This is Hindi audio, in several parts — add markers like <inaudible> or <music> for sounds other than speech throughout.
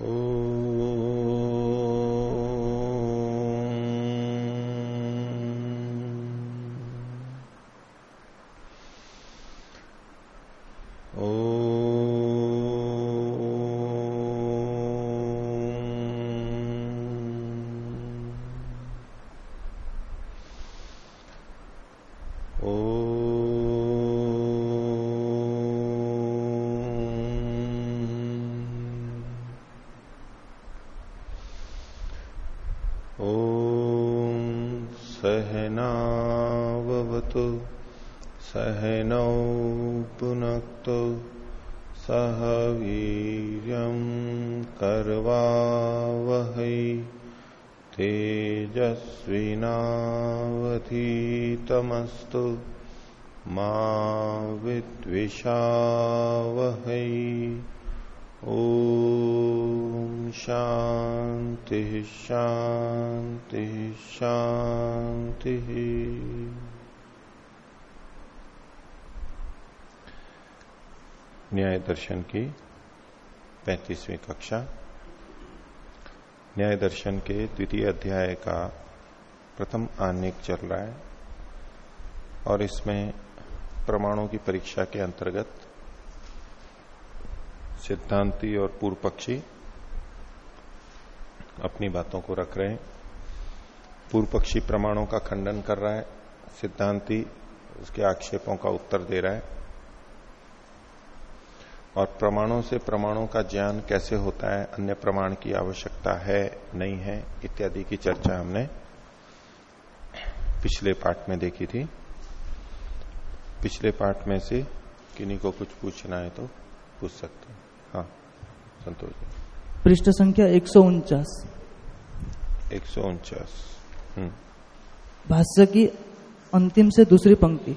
Oh. दर्शन की पैंतीसवीं कक्षा। न्याय दर्शन के द्वितीय अध्याय का प्रथम आनेक चल रहा है। और इसमें प्रमाणों की परीक्षा के अंतर्गत सिद्धांति और पूर्व पक्षी अपनी बातों को रख रहे हैं। पूर्व पक्षी प्रमाणों का खंडन कर रहा है, सिद्धांति उसके आक्षेपों का उत्तर दे रहा है। और प्रमाणों से प्रमाणों का ज्ञान कैसे होता है, अन्य प्रमाण की आवश्यकता है, नहीं है, इत्यादि की चर्चा हमने पिछले पाठ में देखी थी। पिछले पाठ में से किन्हीं को कुछ पूछना है तो पूछ सकते हैं। हाँ संतोष पृष्ठ संख्या एक सौ उनचास। एक सौ उनचास। हम्म। भाष्य की अंतिम से दूसरी पंक्ति।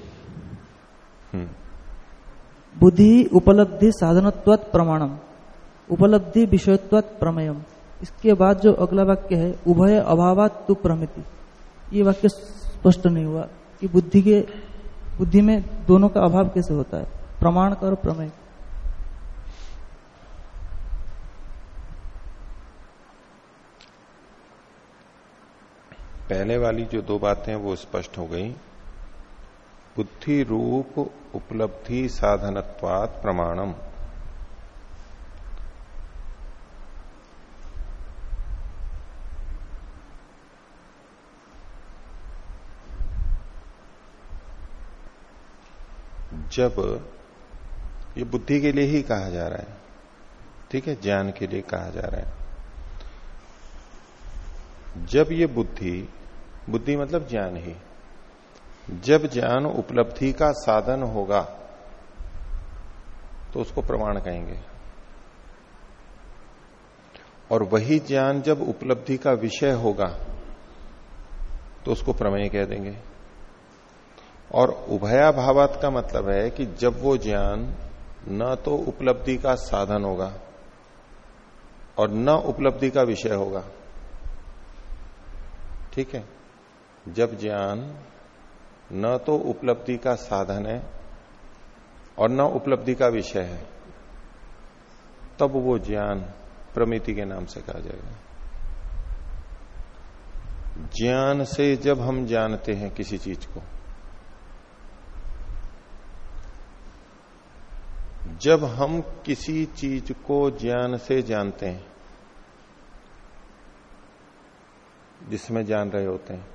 हम्म। बुद्धि उपलब्धि साधनत्व प्रमाणम उपलब्धि विषयत्व प्रमेयम। इसके बाद जो अगला वाक्य है उभय अभावात तु प्रमिति। ये वाक्य स्पष्ट नहीं हुआ कि बुद्धि के बुद्धि में दोनों का अभाव कैसे होता है? प्रमाण का और प्रमेय। पहले वाली जो दो बातें वो स्पष्ट हो गई। बुद्धि रूप उपलब्धि साधनत्वात प्रमाणम। जब ये बुद्धि के लिए ही कहा जा रहा है, ठीक है, ज्ञान के लिए कहा जा रहा है। जब ये बुद्धि बुद्धि मतलब ज्ञान ही, जब ज्ञान उपलब्धि का साधन होगा तो उसको प्रमाण कहेंगे। और वही ज्ञान जब उपलब्धि का विषय होगा तो उसको प्रमेय कह देंगे। और उभया भावात का मतलब है कि जब वो ज्ञान न तो उपलब्धि का साधन होगा और न उपलब्धि का विषय होगा। ठीक है? जब ज्ञान न तो उपलब्धि का साधन है और न उपलब्धि का विषय है, तब वो ज्ञान प्रमिति के नाम से कहा जाएगा। ज्ञान से जब हम जानते हैं किसी चीज़ को जब हम किसी चीज़ को ज्ञान से जानते हैं, जिसमें जान रहे होते हैं,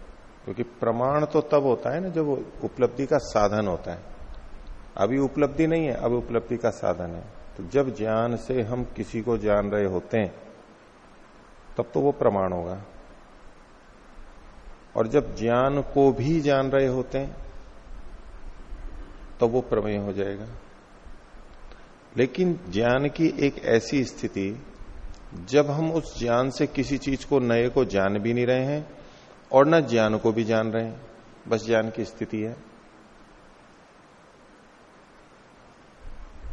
क्योंकि प्रमाण तो तब होता है ना जब उपलब्धि का साधन होता है। अभी उपलब्धि नहीं है, अब उपलब्धि का साधन है। तो जब ज्ञान से हम किसी को जान रहे होते हैं, तब तो वो प्रमाण होगा। और जब ज्ञान को भी जान रहे होते हैं तो वो प्रमेय हो जाएगा। लेकिन ज्ञान की एक ऐसी स्थिति, जब हम उस ज्ञान से किसी चीज़ को, नए को जान भी नहीं रहे हैं, और न ज्ञान को भी जान रहे हैं, बस ज्ञान की स्थिति है।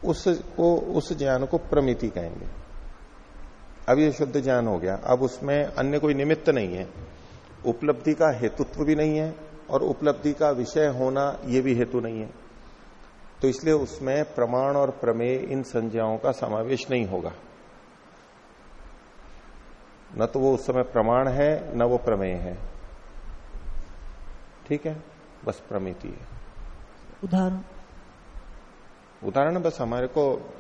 उस को उस ज्ञान को प्रमिति कहेंगे। अब ये शुद्ध ज्ञान हो गया। अब उसमें अन्य कोई निमित्त नहीं है। उपलब्धि का हेतुत्व भी नहीं है, और उपलब्धि का विषय होना ये भी हेतु नहीं है। तो इसलिए उसमें प्रमाण और प्रमेय इन संज्ञाओं का समावेश नहीं होगा। न तो वो उस समय प्रमाण है न वो प्रमेय है। ठीक है? बस प्रमिति है। उदाहरण। उदाहरण बस हमारे को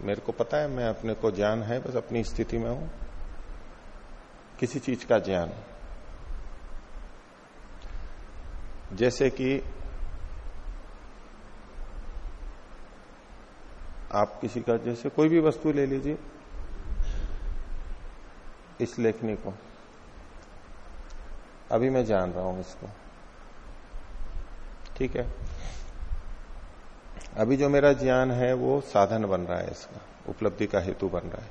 मेरे को पता है मैं अपने को ज्ञान है बस अपनी स्थिति में हूँ। किसी चीज़ का ज्ञान। जैसे कि आप किसी का जैसे कोई भी वस्तु ले लीजिए इस लेखनी को। अभी मैं जान रहा हूँ इसको। ठीक है? अभी जो मेरा ज्ञान है, वो साधन बन रहा है इसका। उपलब्धि का हेतु बन रहा है।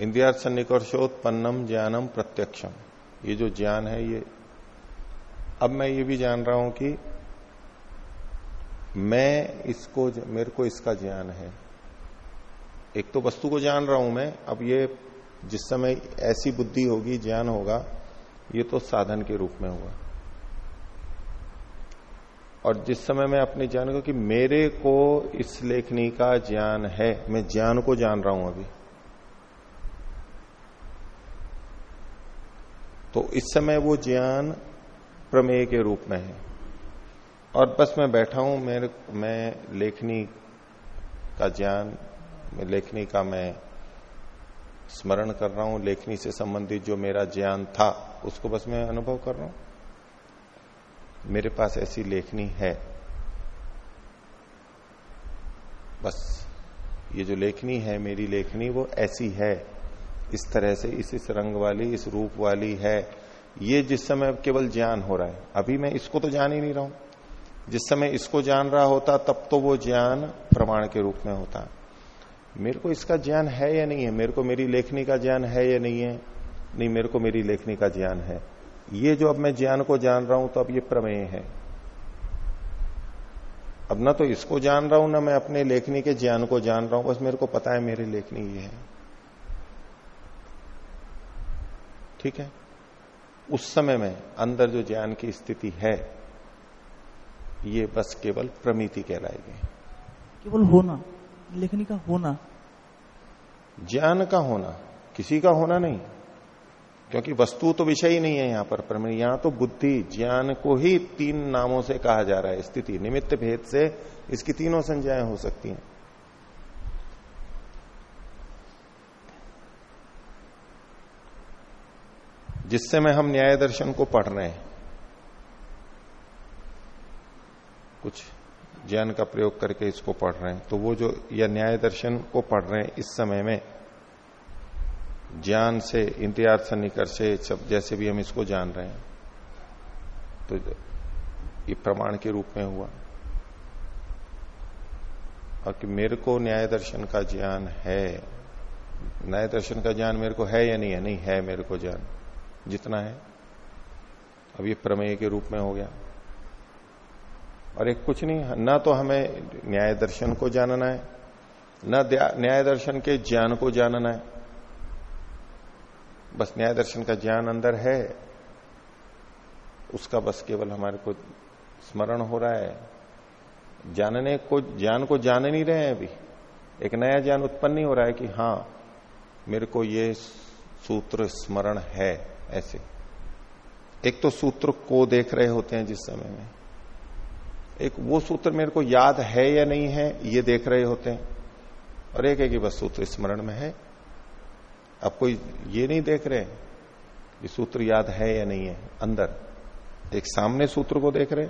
इंद्रिया सन्निकर्षोत्पन्नम ज्ञानम प्रत्यक्षम। ये जो ज्ञान है, ये अब मैं ये भी जान रहा हूँ कि मैं इसको मेरे को इसका ज्ञान है। एक तो वस्तु को जान रहा हूँ मैं। अब ये जिस समय ऐसी बुद्धि होगी, ज्ञान होगा, ये तो साधन के रूप में हुआ और जिस समय मैं अपने ज्ञान को, कि मेरे को इस लेखनी का ज्ञान है, मैं ज्ञान को जान रहा हूँ अभी। तो इस समय वो ज्ञान प्रमेय के रूप में है। और बस मैं बैठा हूँ, मेरे, मैं लेखनी का ज्ञान लेखनी का मैं स्मरण कर रहा हूँ, लेखनी से संबंधित जो मेरा ज्ञान था, उसको बस मैं अनुभव कर रहा हूँ। मेरे पास ऐसी लेखनी है। बस, ये जो लेखनी है, मेरी लेखनी वो ऐसी है। इस तरह से, इस इस रंग वाली, इस रूप वाली है। ये जिस समय केवल ज्ञान हो रहा है, अभी मैं इसको तो जान ही नहीं रहा हूँ। जिस समय इसको जान रहा होता, तब तो वो ज्ञान प्रमाण के रूप में होता। मेरे को इसका ज्ञान है या नहीं है? मेरे को मेरी लेखनी का ज्ञान है या नहीं है? नहीं, मेरे को मेरी लेखनी का ज्ञान है। ये जो अब मैं ज्ञान को जान रहा हूँ तो अब ये प्रमेय है। अब ना तो इसको जान रहा हूँ, ना मैं अपने लेखनी के ज्ञान को जान रहा हूँ, बस मेरे को पता है मेरी लेखनी ये है। ठीक है? उस समय में अंदर जो ज्ञान की स्थिति है ये बस केवल प्रमिति कहलाएगी। केवल होना लेखनी का होना। ज्ञान का होना किसी का होना नहीं। क्योंकि वस्तु तो विषय ही नहीं है यहाँ पर। प्रमेय यहाँ तो बुद्धि ज्ञान को ही तीन नामों से कहा जा रहा है। स्थिति निमित्त भेद से इसकी तीनों संज्ञाएँ हो सकती हैं। जिससे समय हम न्याय दर्शन को पढ़ रहे हैं। कुछ ज्ञान का प्रयोग करके इसको पढ़ रहे हैं। तो वो जो या न्याय दर्शन को पढ़ रहे हैं इस समय में, ज्ञान से इंतज़ार सन्निकर से सब जैसे भी हम इसको जान रहे हैं तो ये प्रमाण के रूप में हुआ। और कि मेरे को न्याय दर्शन का ज्ञान है, न्याय दर्शन का ज्ञान मेरे को है या नहीं है? नहीं, है मेरे को ज्ञान, जितना है। अब ये प्रमेय के रूप में हो गया। और एक कुछ नहीं, ना तो हमें न्याय दर्शन को जानना है, न न्याय दर्शन के ज्ञान को जानना है। बस न्याय दर्शन का ज्ञान अंदर है, उसका बस केवल हमारे को स्मरण हो रहा है। जानने को, ज्ञान को जान नहीं रहे हैं अभी। एक नया ज्ञान उत्पन्न नहीं हो रहा है कि हाँ मेरे को ये सूत्र स्मरण है, ऐसे। एक तो सूत्र को देख रहे होते हैं जिस समय में। एक वो सूत्र मेरे को याद है या नहीं है, ये देख रहे होते हैं। और एक है कि बस सूत्र स्मरण में है। अब कोई ये नहीं देख रहे कि सूत्र याद है या नहीं है। अंदर, एक सामने सूत्र को देख रहे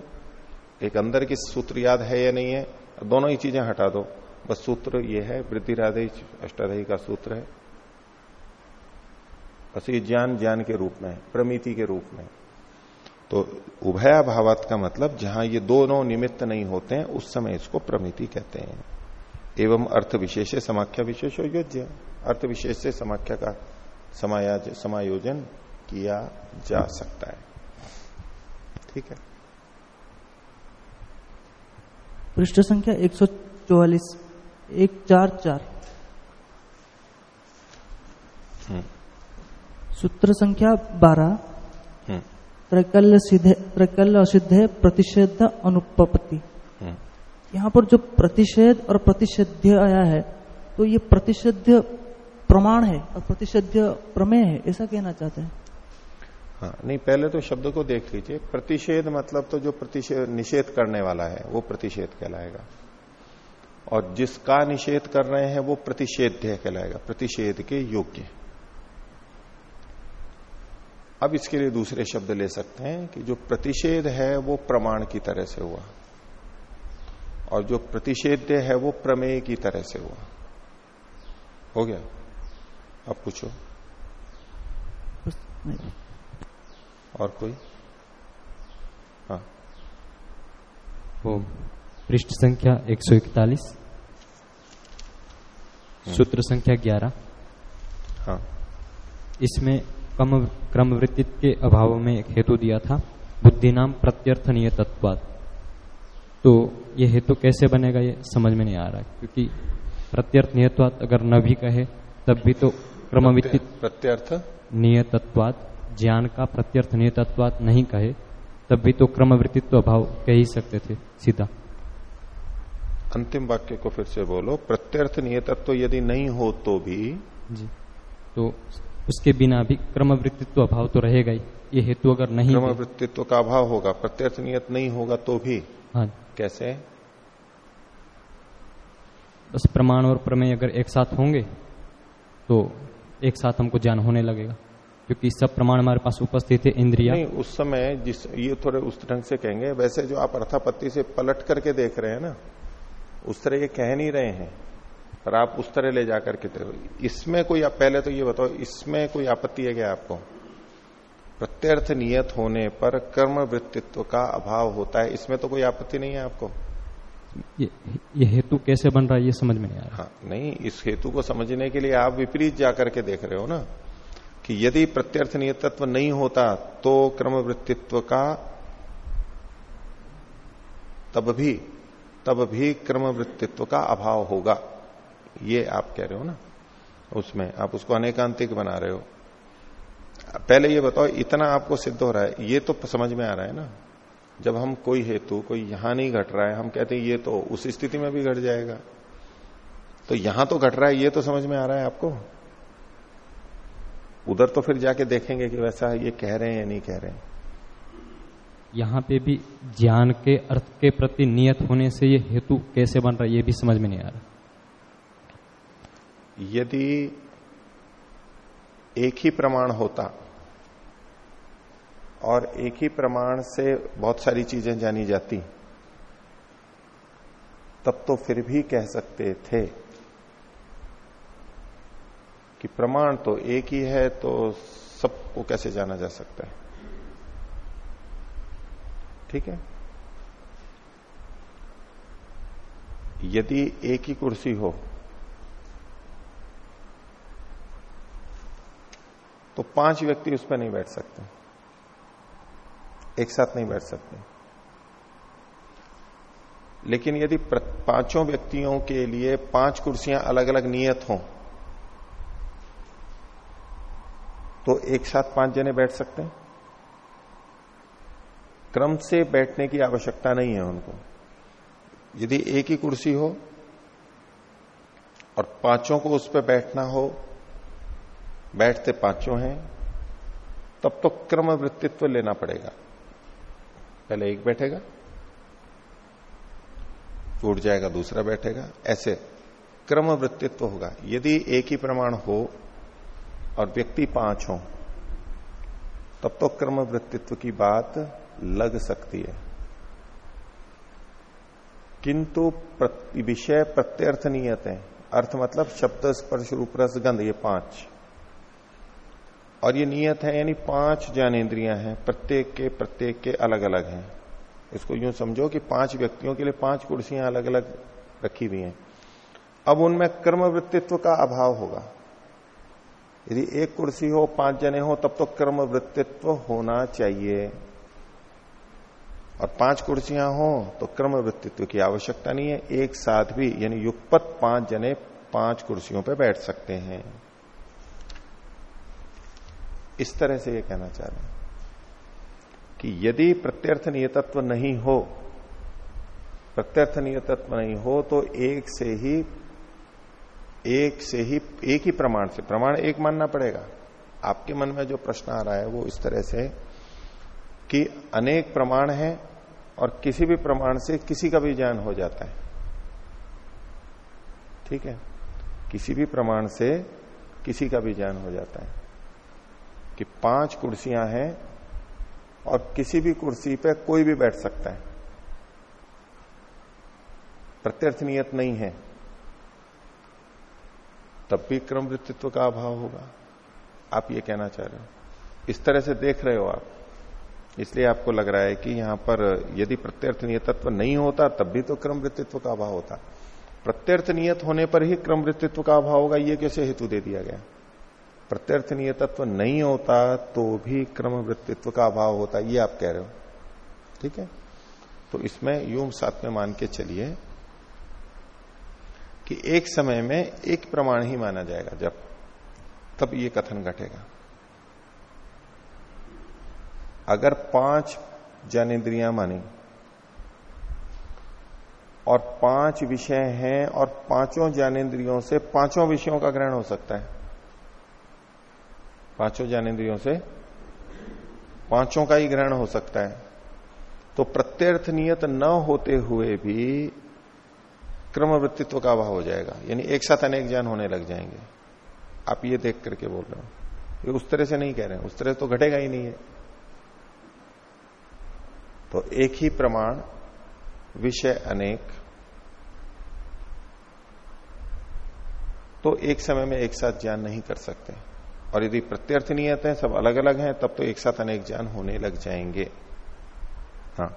एक अंदर की सूत्र याद है या नहीं है। दोनों ही चीज़ें हटा दो। बस सूत्र ये है वृद्धि राधे अष्टाधि का सूत्र है। बस ये ज्ञान ज्ञान के रूप में प्रमिति के रूप में तो उभया भावात का मतलब जहाँ ये दोनों निमित्त नहीं होते हैं उस समय इसको प्रमिति कहते हैं। एवं अर्थ विशेष समाख्या विशेष योज्य। अर्थ विशेष से समाख्या का समायोजन किया जा सकता है। ठीक है? पृष्ठ संख्या एक सौ चौवालीस। एक चार चार। हम्म। सूत्र संख्या बारह। त्रैकल्य सिद्धे त्रैकल्य असिद्ध प्रतिषेध अनुपपति हम्म। यहाँ पर जो प्रतिषेध और प्रतिषेध आया है तो ये प्रतिषेध प्रमाण है और प्रतिषेध्य प्रमेय है ऐसा कहना चाहते हैं। हाँ नहीं पहले तो शब्द को देख लीजिए। प्रतिषेध मतलब तो जो प्रतिषेध निषेध करने वाला है वो प्रतिषेध कहलाएगा। और जिसका निषेध कर रहे हैं वो प्रतिषेध्य कहलाएगा प्रतिषेध के योग्य। अब इसके लिए दूसरे शब्द ले सकते हैं कि जो प्रतिषेध है वो प्रमाण की तरह से हुआ। और जो प्रतिषेध है वो प्रमेय की तरह से हुआ। हो गया? अब पूछो। और कोई? हाँ। वो पृष्ठ संख्या 141 हम्म। सूत्र संख्या 11 हाँ। इसमें कम क्रम वृत्तित्व के अभाव में एक हेतु दिया था बुद्धि नाम प्रत्यर्थनीय तत्वाद तो ये हेतु कैसे बनेगा ये समझ में नहीं आ रहा क्योंकि प्रत्यर्थ नियतवाद अगर न भी कहे तब भी तो क्रम प्रत्यर्थ? नियतत्वाद ज्ञान का प्रत्यर्थ नियतत्वाद नहीं कहे तब भी तो क्रम वृत्तित्व अभाव कह ही सकते थे सीधा। अंतिम वाक्य को फिर से बोलो प्रत्यर्थ नियतत्व यदि नहीं हो तो भी जी। तो उसके बिना भी क्रम वृत्तित्व अभाव तो रहेगा ही। ये हेतु अगर नहीं क्रम वृत्तित्व का अभाव होगा प्रत्यर्थ नियत नहीं होगा तो भी। हाँ। कैसे? बस प्रमाण और प्रमेय अगर एक साथ होंगे तो एक साथ हमको ज्ञान होने लगेगा। क्योंकि सब प्रमाण हमारे पास उपस्थित है इंद्रिया। नहीं उस समय जिस ये थोड़े उस ढंग से कहेंगे वैसे जो आप अर्थापत्ति से पलट करके देख रहे हैं ना उस तरह ये कह नहीं रहे हैं। पर आप उस तरह ले जाकर के इसमें कोई आप पहले तो ये बताओ इसमें कोई आपत्ति है क्या आपको? प्रत्यर्थ नियत होने पर कर्म वृत्तित्व का अभाव होता है। इसमें तो कोई आपत्ति नहीं है आपको? ये, ये हेतु कैसे बन रहा है ये समझ में नहीं आ रहा। हाँ नहीं इस हेतु को समझने के लिए आप विपरीत जाकर के देख रहे हो ना कि यदि प्रत्यर्थ नियतत्व नहीं होता तो क्रम वृत्तित्व का तब भी तब भी क्रम वृत्तित्व का अभाव होगा। ये आप कह रहे हो ना, उसमें आप उसको अनेकांतिक बना रहे हो। पहले ये बताओ, इतना आपको सिद्ध हो रहा है, ये तो समझ में आ रहा है ना। जब हम कोई हेतु, कोई यहाँ नहीं घट रहा है, हम कहते हैं ये तो उस स्थिति में भी घट जाएगा। तो यहाँ तो घट रहा है, ये तो समझ में आ रहा है आपको? उधर तो फिर जाके देखेंगे कि वैसा ये कह रहे हैं या नहीं कह रहे हैं। यहाँ पे भी ज्ञान के अर्थ के प्रति नियत होने से ये हेतु कैसे बन रहा है, ये भी समझ में नहीं आ रहा। यदि एक ही प्रमाण होता और एक ही प्रमाण से बहुत सारी चीज़ें जानी जाती, तब तो फिर भी कह सकते थे कि प्रमाण तो एक ही है तो सबको कैसे जाना जा सकता है? ठीक है? यदि एक ही कुर्सी हो तो पाँच व्यक्ति उस पर नहीं बैठ सकते। एक साथ नहीं बैठ सकते। लेकिन यदि पाँचों व्यक्तियों के लिए पाँच कुर्सियाँ अलग अलग नियत हों तो एक साथ पाँच जने बैठ सकते हैं। क्रम से बैठने की आवश्यकता नहीं है उनको। यदि एक ही कुर्सी हो और पाँचों को उस पर बैठना हो बैठते पाँचों हैं, तब तो क्रम वृत्तित्व लेना पड़ेगा। पहले एक बैठेगा उठ जाएगा, दूसरा बैठेगा। ऐसे क्रम वृत्तित्व होगा। यदि एक ही प्रमाण हो और व्यक्ति पाँच हो, तब तो क्रम वृत्तित्व की बात लग सकती है। किंतु विषय प्रत्यर्थ नियत है। अर्थ मतलब शब्द, स्पर्श, रूप, रस, गंध, ये पाँच। और ये नियत है, यानी पाँच ज्ञानेन्द्रियाँ हैं, प्रत्येक के प्रत्येक के अलग अलग हैं। इसको यूँ समझो कि पाँच व्यक्तियों के लिए पाँच कुर्सियाँ अलग अलग रखी हुई हैं। अब उनमें कर्म वृत्तित्व का अभाव होगा। यदि एक कुर्सी हो, पाँच जने हो, तब तो कर्म वृत्तित्व होना चाहिए। और पाँच कुर्सियाँ हो तो क्रम वृत्तित्व की आवश्यकता नहीं है। एक साथ भी, यानी युगपत पाँच जने पाँच कुर्सियों पर बैठ सकते हैं। इस तरह से ये कहना चाह रहे हैं कि यदि प्रत्यर्थ नियतत्व नहीं हो प्रत्यर्थ नियतत्व नहीं हो तो एक से ही, एक से ही, एक ही प्रमाण से, प्रमाण एक मानना पड़ेगा। आपके मन में जो प्रश्न आ रहा है वो इस तरह से कि अनेक प्रमाण है और किसी भी प्रमाण से किसी का भी ज्ञान हो जाता है। ठीक है? किसी भी प्रमाण से किसी का भी ज्ञान हो जाता है। कि पाँच कुर्सियाँ हैं और किसी भी कुर्सी पे कोई भी बैठ सकता है। प्रत्यर्थ नियत नहीं है। तब भी क्रम वृत्तित्व का अभाव होगा। आप ये कहना चाह रहे हो। इस तरह से देख रहे हो आप। इसलिए आपको लग रहा है कि यहाँ पर यदि प्रत्यर्थ नियत तत्व नहीं होता, तब भी तो क्रम वृत्तित्व का अभाव होता। प्रत्यर्थ नियत होने पर ही क्रम वृत्तित्व का अभाव होगा, ये कैसे हेतु दे दिया गया? प्रत्यर्थ नियत तत्व नहीं होता तो भी क्रम वृत्तित्व का अभाव होता ये आप कह रहे हो। ठीक है? तो इसमें यूँ साथ में मान के चलिए कि एक समय में एक प्रमाण ही माना जाएगा, जब तब ये कथन घटेगा। अगर पाँच ज्ञानेन्द्रियाँ मानी, और पाँच विषय हैं, और पाँचों ज्ञानेन्द्रियों से पाँचों विषयों का ग्रहण हो सकता है पाँचों ज्ञानेन्द्रियों से पाँचों का ही ग्रहण हो सकता है। तो प्रत्यर्थ नियत न होते हुए भी क्रम वृत्तित्व का अभाव हो जाएगा। यानी एक साथ अनेक ज्ञान होने लग जाएँगे। आप ये देख करके बोल रहे हो। ये उस तरह से नहीं कह रहे हैं। उस तरह तो घटेगा ही नहीं है। तो एक ही प्रमाण, विषय अनेक। तो एक समय में एक साथ ज्ञान नहीं कर सकते। और यदि प्रत्यर्थ नियत है सब अलग अलग हैं तब तो एक साथ अनेक ज्ञान होने लग जाएँगे। हाँ।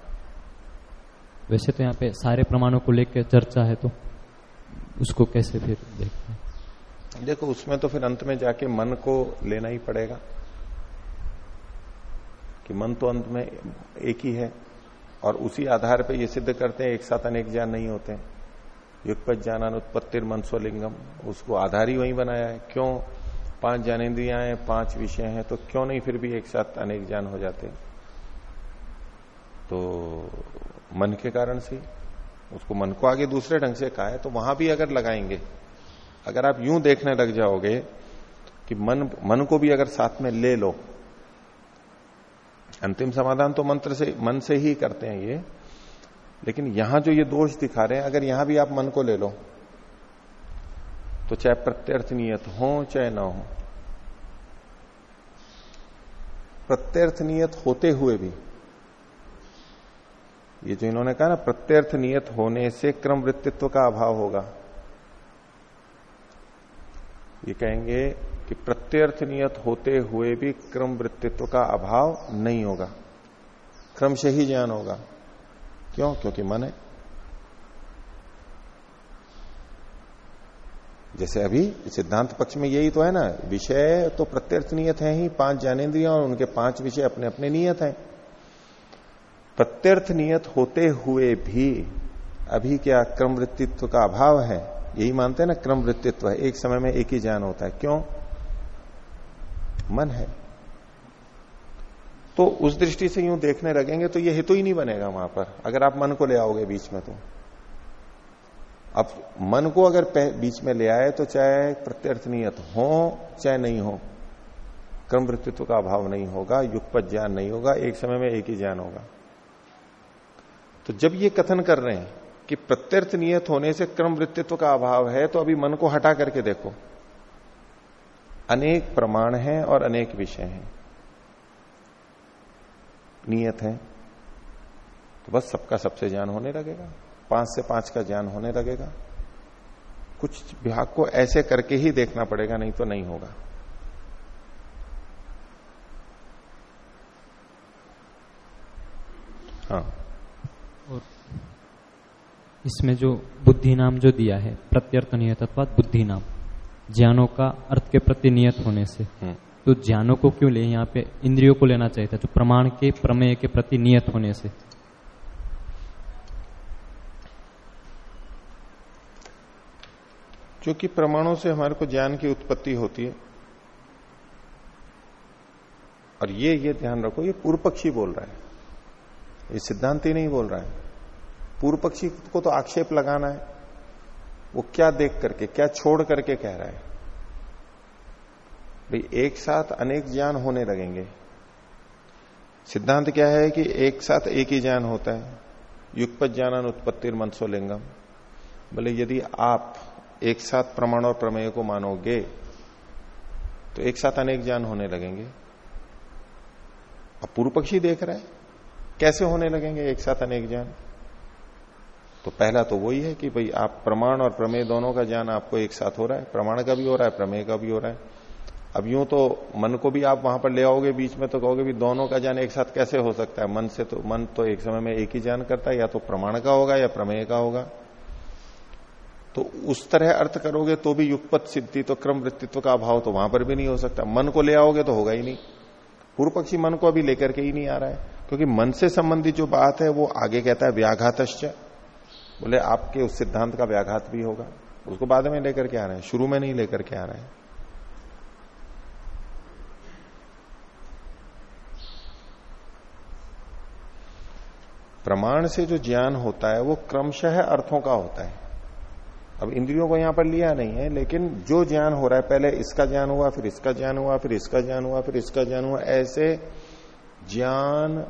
वैसे तो यहाँ पे सारे प्रमाणों को लेकर चर्चा है तो उसको कैसे फिर देखते हैं? देखो उसमें तो फिर अंत में जाके मन को लेना ही पड़ेगा कि मन तो अंत में एक ही है और उसी आधार पे ये सिद्ध करते हैं एक साथ अनेक ज्ञान नहीं होते। युगपत ज्ञान उत्पत्तिर मन स्वलिंगम उसको आधार ही वही बनाया है। क्यों? पाँच ज्ञानेन्द्रिया हैं, पाँच विषय हैं तो क्यों नहीं फिर भी एक साथ अनेक ज्ञान हो जाते तो मन के कारण से, उसको मन को आगे दूसरे ढंग से कहा है तो वहाँ भी अगर लगाएँगे, अगर आप यूँ देखने लग जाओगे कि मन मन को भी अगर साथ में ले लो, अंतिम समाधान तो मंत्र से, मन से ही करते हैं ये, लेकिन यहाँ जो ये दोष दिखा रहे हैं, अगर यहाँ भी आप मन को ले लो तो चाहे प्रत्यर्थ नियत हो, चाहे ना हो। प्रत्यर्थ नियत होते हुए भी, ये जो इन्होंने कहा ना, प्रत्यर्थ नियत होने से क्रम वृत्तित्व का अभाव होगा। ये कहेंगे कि प्रत्यर्थ नियत होते हुए भी क्रम वृत्तित्व का अभाव नहीं होगा। क्रम से ही ज्ञान होगा। क्यों? क्योंकि मन है। जैसे अभी सिद्धांत पक्ष में यही तो है ना, विषय तो प्रत्यर्थ नियत है ही, पाँच ज्ञानेन्द्रिया और उनके पाँच विषय अपने अपने नियत हैं। प्रत्यर्थ नियत होते हुए भी अभी क्या क्रम वृत्तित्व का अभाव है? यही मानते हैं ना क्रम वृत्तित्व है। एक समय में एक ही ज्ञान होता है। क्यों? मन है। तो उस दृष्टि से यूँ देखने लगेंगे तो ये हेतु ही नहीं बनेगा वहाँ पर। अगर आप मन को ले आओगे बीच में तो। अब मन को अगर बीच में ले आए तो चाहे प्रत्यर्थ नियत हो, चाहे नहीं हो, क्रम वृत्तित्व का अभाव नहीं होगा युगपत ज्ञान नहीं होगा, एक समय में एक ही ज्ञान होगा। तो जब ये कथन कर रहे हैं कि प्रत्यर्थ नियत होने से क्रम वृत्तित्व का अभाव है तो अभी मन को हटा करके देखो। अनेक प्रमाण हैं और अनेक विषय हैं। नियत है तो बस सबका सबसे ज्ञान होने लगेगा। पाँच से पाँच का ज्ञान होने लगेगा। कुछ विभाग को ऐसे करके ही देखना पड़ेगा नहीं तो नहीं होगा। हाँ। और इसमें जो बुद्धि नाम जो दिया है प्रत्यर्थ नियत अथवा बुद्धि नाम ज्ञानों का अर्थ के प्रति नियत होने से हम्म। तो ज्ञानों को क्यों ले यहाँ पे इंद्रियों को लेना चाहिए था जो प्रमाण के प्रमेय के प्रति नियत होने से। क्योंकि प्रमाणों से हमारे को ज्ञान की उत्पत्ति होती है। और ये ये ध्यान रखो, ये पूर्व पक्षी बोल रहा है। ये सिद्धांत ही नहीं बोल रहा है। पूर्व पक्षी को तो आक्षेप लगाना है। वो क्या देख करके, क्या छोड़ करके कह रहा है। भाई, एक साथ अनेक ज्ञान होने लगेंगे। सिद्धांत क्या है कि एक साथ एक ही ज्ञान होता है। युगपत ज्ञान उत्पत्ति मनसोलिंगम बोले यदि आप एक साथ प्रमाण और प्रमेय को मानोगे तो एक साथ अनेक ज्ञान होने लगेंगे। अब पूर्व पक्षी देख रहा है, कैसे होने लगेंगे एक साथ अनेक ज्ञान? तो पहला तो वही है कि भाई आप प्रमाण और प्रमेय दोनों का ज्ञान आपको एक साथ हो रहा है, प्रमाण का भी हो रहा है, प्रमेय का भी हो रहा है। अब यूँ तो मन को भी आप वहाँ पर ले आओगे, बीच में तो कहोगे भी दोनों का ज्ञान एक साथ कैसे हो सकता है? मन से तो मन तो एक समय में एक ही ज्ञान करता है, या तो प्रमाण का होगा या प्रमेय का होगा। तो उस तरह अर्थ करोगे तो भी युगपत सिद्धि तो क्रम वृत्तित्व का अभाव तो वहाँ पर भी नहीं हो सकता। मन को ले आओगे तो होगा ही नहीं। पूर्व पक्षी मन को अभी लेकर के ही नहीं आ रहा है। क्योंकि मन से संबंधित जो बात है, वो आगे कहता है व्याघातश्च। बोले, आपके उस सिद्धांत का व्याघात भी होगा। उसको बाद में लेकर के आ रहे हैं। शुरू में नहीं लेकर के आ रहे हैं। प्रमाण से जो ज्ञान होता है, वो क्रमशः अर्थों का होता है। अब इंद्रियों को यहाँ पर लिया नहीं है, लेकिन जो ज्ञान हो रहा है, पहले इसका ज्ञान हुआ, फिर इसका ज्ञान हुआ, फिर इसका ज्ञान हुआ, फिर इसका ज्ञान हुआ, ऐसे ज्ञान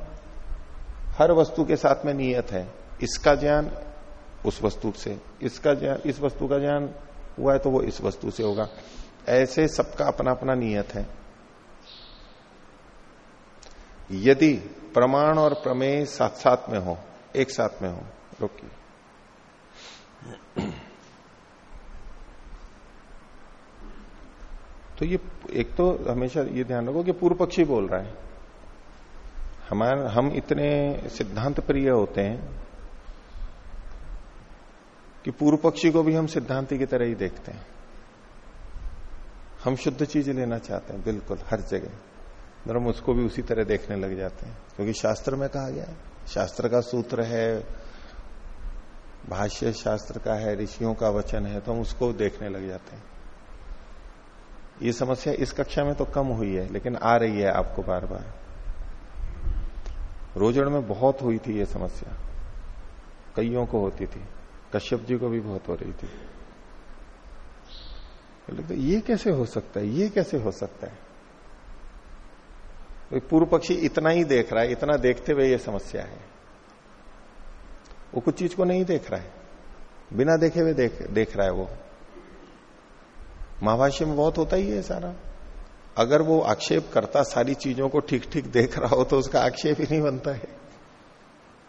हर वस्तु के साथ में नियत है। इसका ज्ञान उस वस्तु से, इसका ज्ञान, इस वस्तु का ज्ञान हुआ है तो वो इस वस्तु से होगा। ऐसे सबका अपना अपना नियत है। यदि प्रमाण और प्रमेय साथ साथ में हो, एक साथ में हो, रोकिए। तो ये एक तो हमेशा ये ध्यान रखो कि पूर्व पक्षी बोल रहा है। हमारे, हम इतने सिद्धांत प्रिय होते हैं कि पूर्व पक्षी को भी हम सिद्धांति की तरह ही देखते हैं। हम शुद्ध चीज़ लेना चाहते हैं, बिल्कुल, हर जगह। मतलब हम उसको भी उसी तरह देखने लग जाते हैं। क्योंकि शास्त्र में कहा गया है, शास्त्र का सूत्र है, भाष्य शास्त्र का है, ऋषियों का वचन है तो हम उसको देखने लग जाते हैं। ये समस्या इस कक्षा में तो कम हुई है, लेकिन आ रही है आपको बार बार रोजड़ में बहुत हुई थी ये समस्या। कईयों को होती थी। कश्यप जी को भी बहुत हो रही थी। तो ये कैसे हो सकता है? ये कैसे हो सकता है? तो पूर्व पक्षी इतना ही देख रहा है, इतना देखते हुए ये समस्या है। वो कुछ चीज़ को नहीं देख रहा है। बिना देखे हुए देख देख रहा है वो। महाभाष्य में बहुत होता ही है सारा। अगर वो आक्षेप करता सारी चीज़ों को ठीक ठीक देख रहा हो तो उसका आक्षेप ही नहीं बनता है।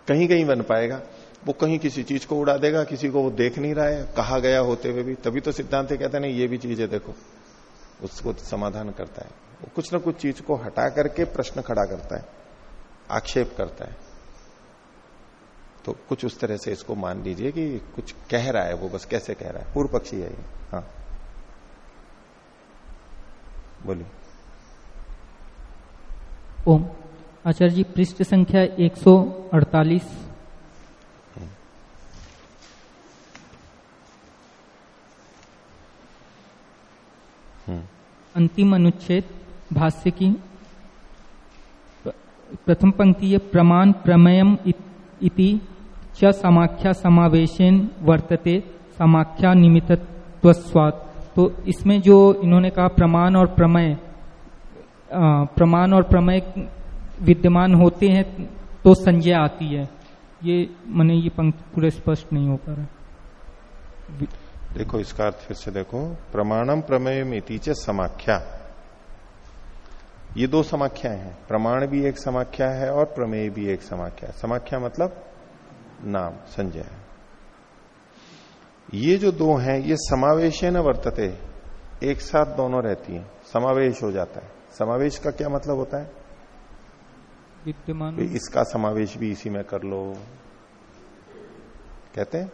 कहीं कहीं बन पाएगा। वो कहीं किसी चीज़ को उड़ा देगा, किसी को वो देख नहीं रहा है। कहा गया होते हुए भी, तभी तो सिद्धांत कहते नहीं, ये भी चीज़ है, देखो। उसको समाधान करता है। वो कुछ ना कुछ चीज़ को हटा करके प्रश्न खड़ा करता है, आक्षेप करता है। तो कुछ उस तरह से इसको मान लीजिए कि कुछ कह रहा है वो, बस कैसे कह रहा है? पूर्व पक्षी है ये। हाँ। बोलिए। ओम। आचार्य जी पृष्ठ संख्या 148 हम्म। अंतिम अनुच्छेद भाष्य की। प्रथम पंक्ति ये प्रमाण प्रमेयम इति च समाख्या समावेशन वर्तते समाख्या निमित्तत्वस्वात्। तो इसमें जो इन्होंने कहा प्रमाण और प्रमेय प्रमाण और प्रमेय विद्यमान होते हैं तो संजय आती है। ये मैंने ये पंक्ति पूरे स्पष्ट नहीं हो पा रहा। देखो, इसका अर्थ फिर से देखो। प्रमाणम प्रमेय मिति समाख्या। ये दो समाख्याएँ हैं। प्रमाण भी एक समाख्या है और प्रमेय भी एक समाख्या समाख्या मतलब नाम, संजय। है ये जो दो हैं ये समावेश न वर्तते एक साथ दोनों रहती हैं समावेश हो जाता है। समावेश का क्या मतलब होता है? विद्यमान। इसका समावेश भी इसी में कर लो। कहते हैं?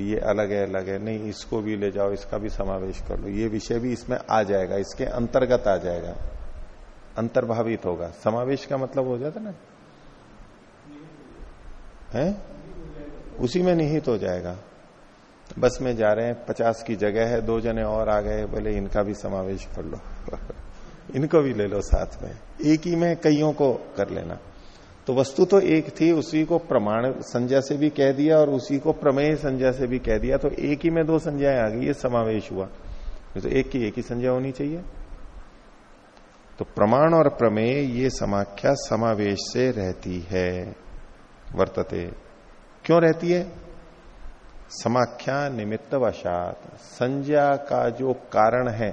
ये अलग है अलग है। नहीं इसको भी ले जाओ इसका भी समावेश कर लो। ये विषय भी इसमें आ जाएगा इसके अंतर्गत आ जाएगा। अंतर्भावित होगा। समावेश का मतलब हो जाता ना? है? उसी में निहित हो जाएगा। बस में जा रहे हैं, पचास की जगह है, दो जने और आ गए, बोले इनका भी समावेश कर लो। <laughs> इनको भी ले लो साथ में। एक ही में कईयों को कर लेना। तो वस्तु तो एक थी, उसी को प्रमाण संज्ञा से भी कह दिया और उसी को प्रमेय संज्ञा से भी कह दिया। तो एक ही में दो संज्ञाएँ आ गई, ये समावेश हुआ। तो एक की एक ही संज्ञा होनी चाहिए। तो प्रमाण और प्रमेय, ये समाख्या समावेश से रहती है, वर्तते। क्यों रहती है? समाख्या निमित्त वशात। संज्ञा का जो कारण है,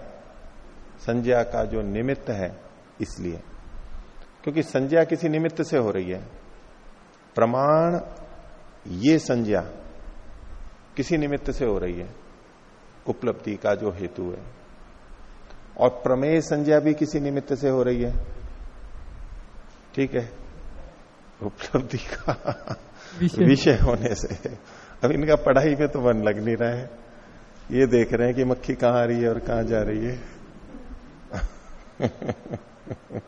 संज्ञा का जो निमित्त है, इसलिए। क्योंकि संज्ञा किसी निमित्त से हो रही है। प्रमाण ये संज्ञा किसी निमित्त से हो रही है। उपलब्धि का जो हेतु है। और प्रमेय संज्ञा भी किसी निमित्त से हो रही है। ठीक है? उपलब्धि का विषय होने से। अब इनका पढ़ाई में तो मन लग नहीं रहा है। ये देख रहे हैं कि मक्खी कहाँ आ रही है और कहाँ जा रही है। <laughs>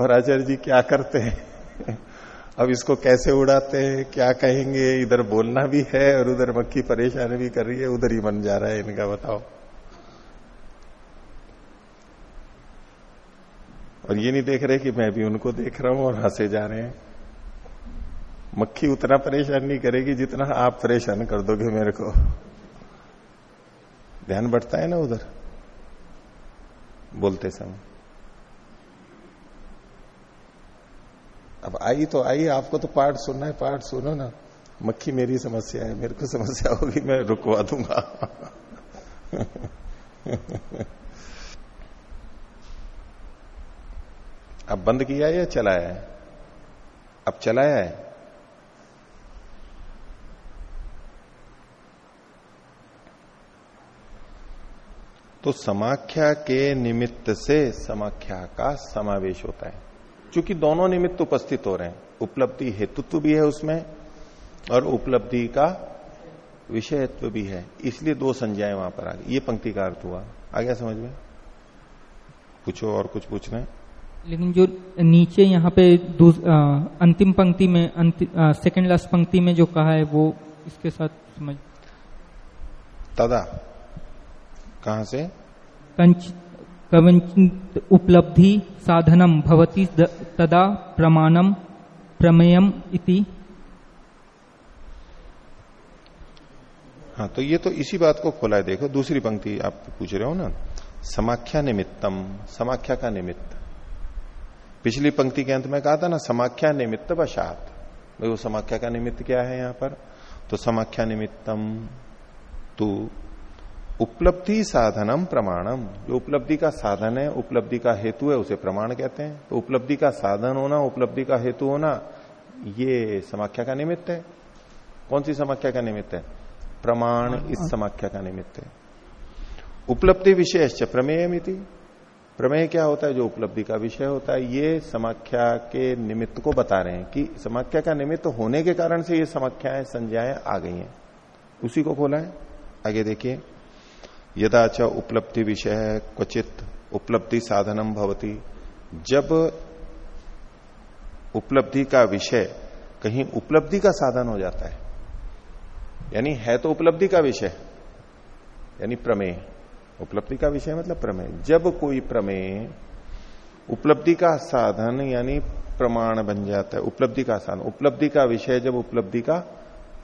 और आचार्य जी क्या करते हैं? अब इसको कैसे उड़ाते हैं? क्या कहेंगे? इधर बोलना भी है और उधर मक्खी परेशान भी कर रही है। उधर ही बन जा रहा है इनका, बताओ। और ये नहीं देख रहे कि मैं भी उनको देख रहा हूँ और हंसे जा रहे हैं। मक्खी उतना परेशान नहीं करेगी जितना आप परेशान कर दोगे मेरे को। ध्यान बढ़ता है ना उधर? बोलते समय। अब आई तो आई, आपको तो पाठ सुनना है, पाठ सुनो ना। मक्खी मेरी समस्या है, मेरे को समस्या होगी, मैं रुकवा दूँगा। अब बंद किया या चलाया है? अब चलाया है? तो समाख्या के निमित्त से समाख्या का समावेश होता है। क्योंकि दोनों निमित्त उपस्थित हो रहे हैं उपलब्धि हेतुत्व भी है उसमें और उपलब्धि का विषयत्व भी है। इसलिए दो संज्ञाएँ वहाँ पर आ गई। ये पंक्ति का अर्थ हुआ। आ गया समझ में? पूछो और कुछ पूछना। है लेकिन जो नीचे यहाँ पे अंतिम पंक्ति में सेकंड लास्ट पंक्ति में जो कहा है वो इसके साथ समझ तदा कहा से? उपलब्धि साधनम भवती तदा प्रमाणम प्रमेयम इति। हाँ तो ये तो इसी बात को खोला है, देखो, दूसरी पंक्ति आप पूछ रहे हो ना। समाख्या निमित्तम, समाख्या का निमित्त। पिछली पंक्ति के अंत में कहा था ना, समाख्या निमित्त वशात। भाई, वो समाख्या का निमित्त क्या है यहाँ पर? तो समाख्या निमित्तम तू उपलब्धि साधनम प्रमाणम। जो उपलब्धि का साधन है, उपलब्धि का हेतु है, उसे प्रमाण कहते हैं। तो उपलब्धि का साधन होना, उपलब्धि का हेतु होना, ये समाख्या का निमित्त है। कौन सी समाख्या का निमित्त है? प्रमाण इस समाख्या का निमित्त है। उपलब्धि विशेष प्रमेय मिति प्रमेय क्या होता है? जो उपलब्धि का विषय होता है। ये समाख्या के निमित्त को बता रहे हैं कि समाख्या का निमित्त होने के कारण से ये समाख्याएँ, संज्ञाएँ आ गई हैं। उसी को खोला है। आगे देखिए। यदा च उपलब्धि विषय है क्वचित उपलब्धि साधनम भवती। जब उपलब्धि का विषय कहीं उपलब्धि का साधन हो जाता है, यानी है तो उपलब्धि का विषय, यानी प्रमेय। उपलब्धि का विषय मतलब प्रमेय। जब कोई प्रमेय उपलब्धि का साधन, यानी प्रमाण बन जाता है, उपलब्धि का साधन, उपलब्धि का विषय जब उपलब्धि का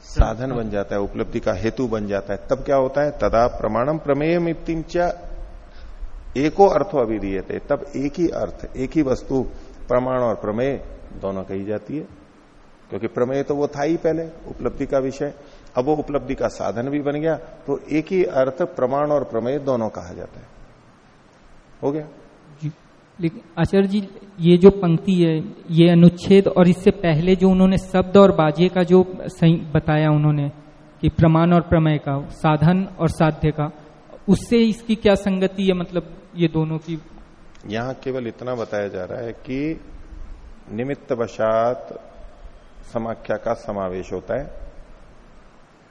साधन बन जाता है, उपलब्धि का हेतु बन जाता है। तब क्या होता है? तदा प्रमाणम प्रमेय मिप्तिंचा एको अर्थो अभिधीय थे तब एक ही अर्थ, एक ही वस्तु, प्रमाण और प्रमेय दोनों कही जाती है। क्योंकि प्रमेय तो वो था ही पहले, उपलब्धि का विषय। अब वो उपलब्धि का साधन भी बन गया तो एक ही अर्थ, प्रमाण और प्रमेय दोनों कहा जाता है। हो गया? लेकिन आचार्य जी, ये जो पंक्ति है, ये अनुच्छेद और इससे पहले जो उन्होंने शब्द और बाजे का जो सही बताया उन्होंने, कि प्रमाण और प्रमेय का, साधन और साध्य का, उससे इसकी क्या संगति है मतलब ये दोनों की? यहाँ केवल इतना बताया जा रहा है कि निमित्त वशात समाख्या का समावेश होता है,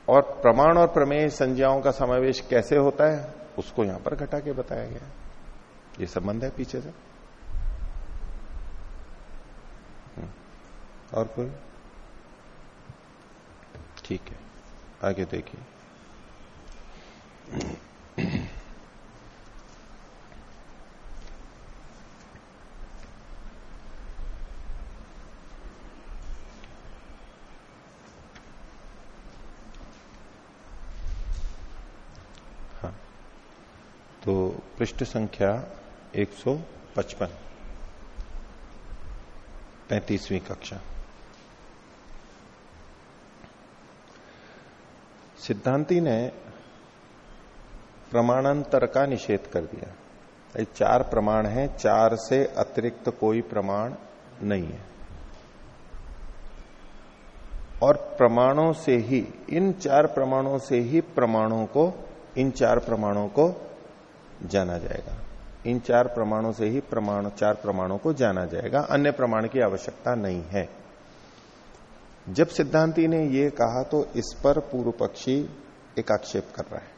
और प्रमाण और प्रमेय संज्ञाओं का समावेश कैसे होता है, उसको यहाँ पर घटा के बताया गया ये संबंध है पीछे से। हम्म। और कोई? ठीक है। आगे देखिए। हाँ। तो पृष्ठ संख्या 155 पैंतीसवीं कक्षा। सिद्धांति ने प्रमाणांतर का निषेध कर दिया। चार प्रमाण हैं, चार से अतिरिक्त कोई प्रमाण नहीं है। और प्रमाणों से ही, इन चार प्रमाणों से ही प्रमाणों को, इन चार प्रमाणों को जाना जाएगा। इन चार प्रमाणों से ही प्रमाण, चार प्रमाणों को जाना जाएगा। अन्य प्रमाण की आवश्यकता नहीं है। जब सिद्धांति ने यह कहा तो इस पर पूर्व पक्षी एक आक्षेप कर रहा है।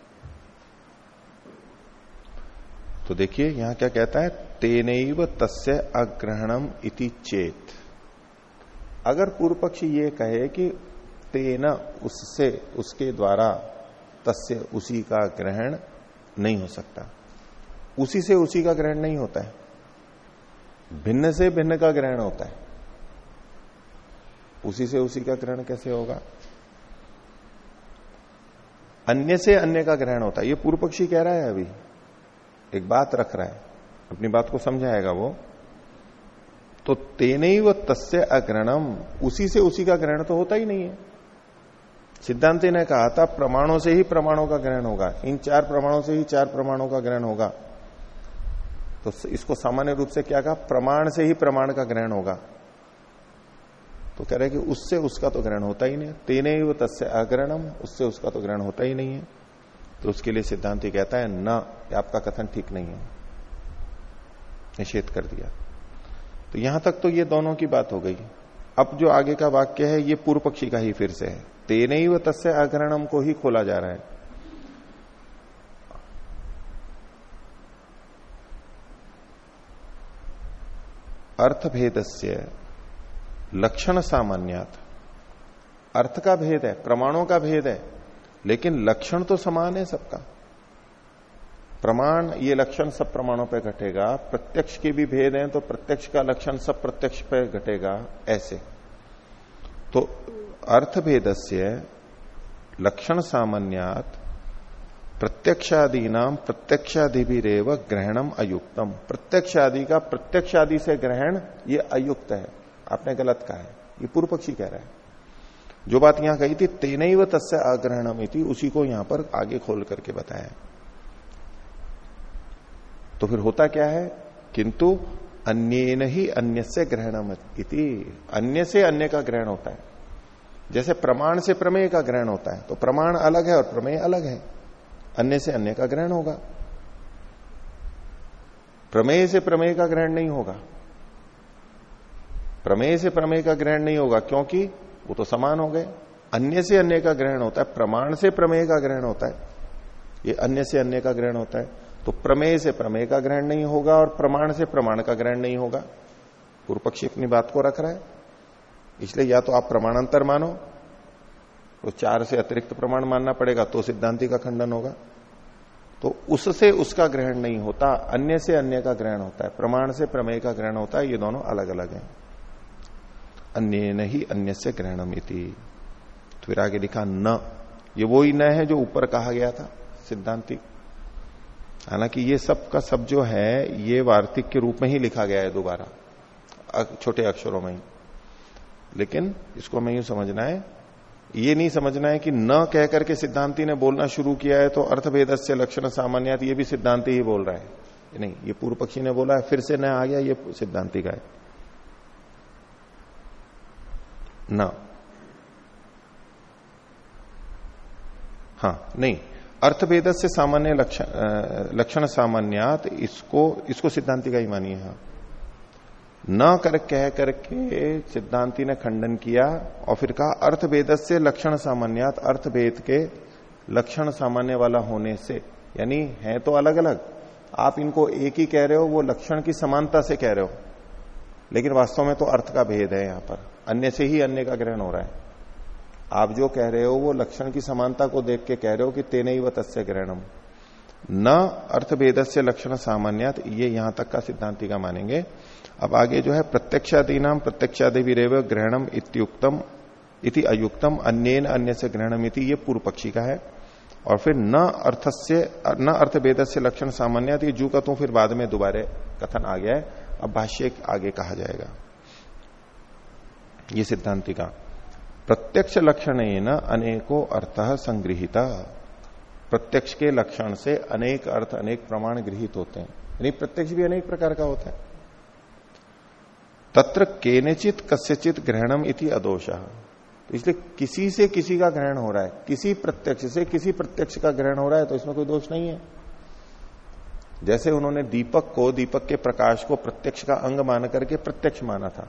तो देखिए, यहाँ क्या कहता है? तेन तस्य अग्रहणम इति चेत। अगर पूर्व पक्षी ये कहे कि तेना उससे, उसके द्वारा तस्य उसी का ग्रहण नहीं हो सकता उसी से उसी का ग्रहण नहीं होता है। भिन्न से भिन्न का ग्रहण होता है। उसी से उसी का ग्रहण कैसे होगा? अन्य से अन्य का ग्रहण होता है। ये पूर्व पक्षी कह रहा है अभी। एक बात रख रहा है। अपनी बात को समझाएगा वो। तो तेने व तस्य अग्रहणम उसी से उसी का ग्रहण तो होता ही नहीं है। सिद्धांति ने कहा था, प्रमाणों से ही प्रमाणों का ग्रहण होगा। इन चार प्रमाणों से ही चार प्रमाणों का ग्रहण होगा। तो इसको सामान्य रूप से क्या कहा? प्रमाण से ही प्रमाण का ग्रहण होगा। तो कह रहे कि उससे उसका तो ग्रहण होता ही नहीं तेने वो तस्य अग्रहणम उससे उसका तो ग्रहण होता ही नहीं है। तो उसके लिए सिद्धांति कहता है, न आपका कथन ठीक नहीं है। निषेध कर दिया। तो यहाँ तक तो ये दोनों की बात हो गई। अब जो आगे का वाक्य है, ये पूर्व पक्षी का ही फिर से है। तेने ही तस्य अग्रहणम को ही खोला जा रहा है। अर्थभेद से लक्षण सामान्यात। अर्थ का भेद है, प्रमाणों का भेद है, लेकिन लक्षण तो समान है सबका। प्रमाण, ये लक्षण सब प्रमाणों पे घटेगा, प्रत्यक्ष के भी भेद हैं तो प्रत्यक्ष का लक्षण सब प्रत्यक्ष पे घटेगा, ऐसे। तो अर्थ भेद से लक्षण सामान्यात प्रत्यक्षादि नाम प्रत्यक्षादि भी रेव ग्रहणम अयुक्तम। प्रत्यक्षादि का प्रत्यक्षादि से ग्रहण, ये अयुक्त है। आपने गलत कहा है। ये पूर्व पक्षी कह रहा है। जो बात यहाँ कही थी तेन व तस्य अग्रहणम उसी को यहाँ पर आगे खोल करके बताया। तो फिर होता क्या है? किंतु अन्य ही अन्य से ग्रहणम इति। अन्य से अन्य का ग्रहण होता है। जैसे प्रमाण से प्रमेय का ग्रहण होता है तो प्रमाण अलग है और प्रमेय अलग है। अन्य से अन्य का ग्रहण होगा। प्रमेय से प्रमेय का ग्रहण नहीं होगा। प्रमेय से प्रमेय का ग्रहण नहीं होगा क्योंकि वो तो समान हो गए। अन्य से अन्य का ग्रहण होता है, प्रमाण से प्रमेय का ग्रहण होता है। ये अन्य से अन्य का ग्रहण होता है तो प्रमेय से प्रमेय का ग्रहण नहीं होगा और प्रमाण से प्रमाण का ग्रहण नहीं होगा। पूर्व पक्षी अपनी बात को रख रहा है। इसलिए या तो आप प्रमाणांतर मानो तो चार से अतिरिक्त प्रमाण मानना पड़ेगा तो सिद्धांति का खंडन होगा। तो उससे उसका ग्रहण नहीं होता, अन्य से अन्य का ग्रहण होता है, प्रमाण से प्रमेय का ग्रहण होता है, ये दोनों अलग अलग हैं। अन्य नहीं अन्य से ग्रहणम इति। तो फिर आगे लिखा, न। ये वो ही न है जो ऊपर कहा गया था सिद्धांतिक हालाँकि ये सब का सब जो है, ये वार्तिक के रूप में ही लिखा गया है दोबारा छोटे अक्षरों में ही। लेकिन इसको हमें यूँ समझना है ये नहीं समझना है कि न कह करके सिद्धांति ने बोलना शुरू किया है तो अर्थभेद से लक्षण सामान्य ये भी सिद्धांति ही बोल रहा है। नहीं, ये पूर्व पक्षी ने बोला है, फिर से न आ गया, ये सिद्धांति का है। न। हाँ नहीं अर्थभेद से सामान्य लक्षण लक्षण सामान्यात इसको इसको सिद्धांति का ही मानिए हाँ। न कर कह करके सिद्धांति ने खंडन किया और फिर कहा अर्थभेद से लक्षण सामान्यात अर्थभेद के लक्षण सामान्य वाला होने से, यानी है तो अलग अलग आप इनको एक ही कह रहे हो, वो लक्षण की समानता से कह रहे हो। लेकिन वास्तव में तो अर्थ का भेद है यहाँ पर। अन्य से ही अन्य का ग्रहण हो रहा है। आप जो कह रहे हो, वो लक्षण की समानता को देख के कह रहे हो कि तेने ही व तस्य ग्रहणम। न अर्थभेद से लक्षण सामान्यत, ये यहाँ तक का सिद्धांति का मानेंगे। अब आगे जो है प्रत्यक्षादि नाम प्रत्यक्षादि भी रेव ग्रहणम इत्युक्तम, इति अयुक्तम अन्य अन्य से ग्रहणम इति, ये पूर्व पक्षी का है। और फिर न अर्थ से न अर्थ भेद से लक्षण सामान्य ये जू का तू फिर बाद में दोबारे कथन आ गया है। अब भाष्य आगे कहा जाएगा। ये सिद्धांति का प्रत्यक्ष लक्षण न अनेको अर्थ संग्रहित प्रत्यक्ष के लक्षण से अनेक अर्थ, अनेक प्रमाण गृहित होते हैं। यानी प्रत्यक्ष भी अनेक प्रकार का होता है। तत्र केनेचित कस्यचित ग्रहणम इति अदोष। तो इसलिए किसी से किसी का ग्रहण हो रहा है, किसी प्रत्यक्ष से किसी प्रत्यक्ष का ग्रहण हो रहा है तो इसमें कोई दोष नहीं है। जैसे उन्होंने दीपक को, दीपक के प्रकाश को प्रत्यक्ष का अंग मान करके प्रत्यक्ष माना था।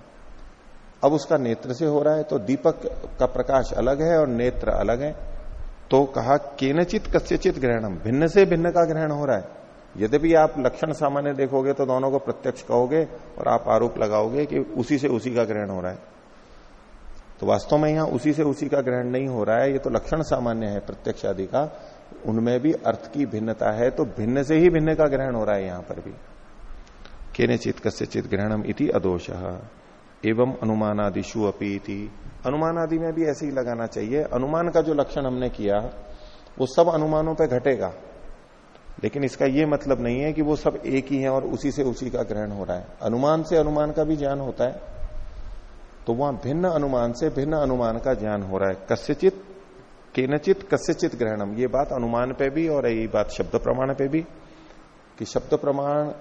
अब उसका नेत्र से हो रहा है तो दीपक का प्रकाश अलग है और नेत्र अलग है। तो कहा, केनचित कस्यचित ग्रहणम, भिन्न से भिन्न का ग्रहण हो रहा है। यद्यपि आप लक्षण सामान्य देखोगे तो दोनों को प्रत्यक्ष कहोगे और आप आरोप लगाओगे कि उसी से उसी का ग्रहण हो रहा है। तो वास्तव में यहाँ उसी से उसी का ग्रहण नहीं हो रहा है, ये तो लक्षण सामान्य है प्रत्यक्ष आदि का। उनमें भी अर्थ की भिन्नता है तो भिन्न से ही भिन्न का ग्रहण हो रहा है यहाँ पर भी। केने चित कस्य चित ग्रहणम इति अदोष। एवं अनुमानादिशु अपी अनुमान आदि में भी ऐसे ही लगाना चाहिए। अनुमान का जो लक्षण हमने किया, वो सब अनुमानों पर घटेगा। लेकिन इसका यह मतलब नहीं है कि वो सब एक ही है और उसी से उसी का ग्रहण हो रहा है। अनुमान से अनुमान का भी ज्ञान होता है। तो वहाँ भिन्न अनुमान से भिन्न अनुमान का ज्ञान हो रहा है। कस्यचित, केनचित, कस्यचित ग्रहणम। ये बात अनुमान पे भी और यही बात शब्द प्रमाण पे भी कि शब्द प्रमाण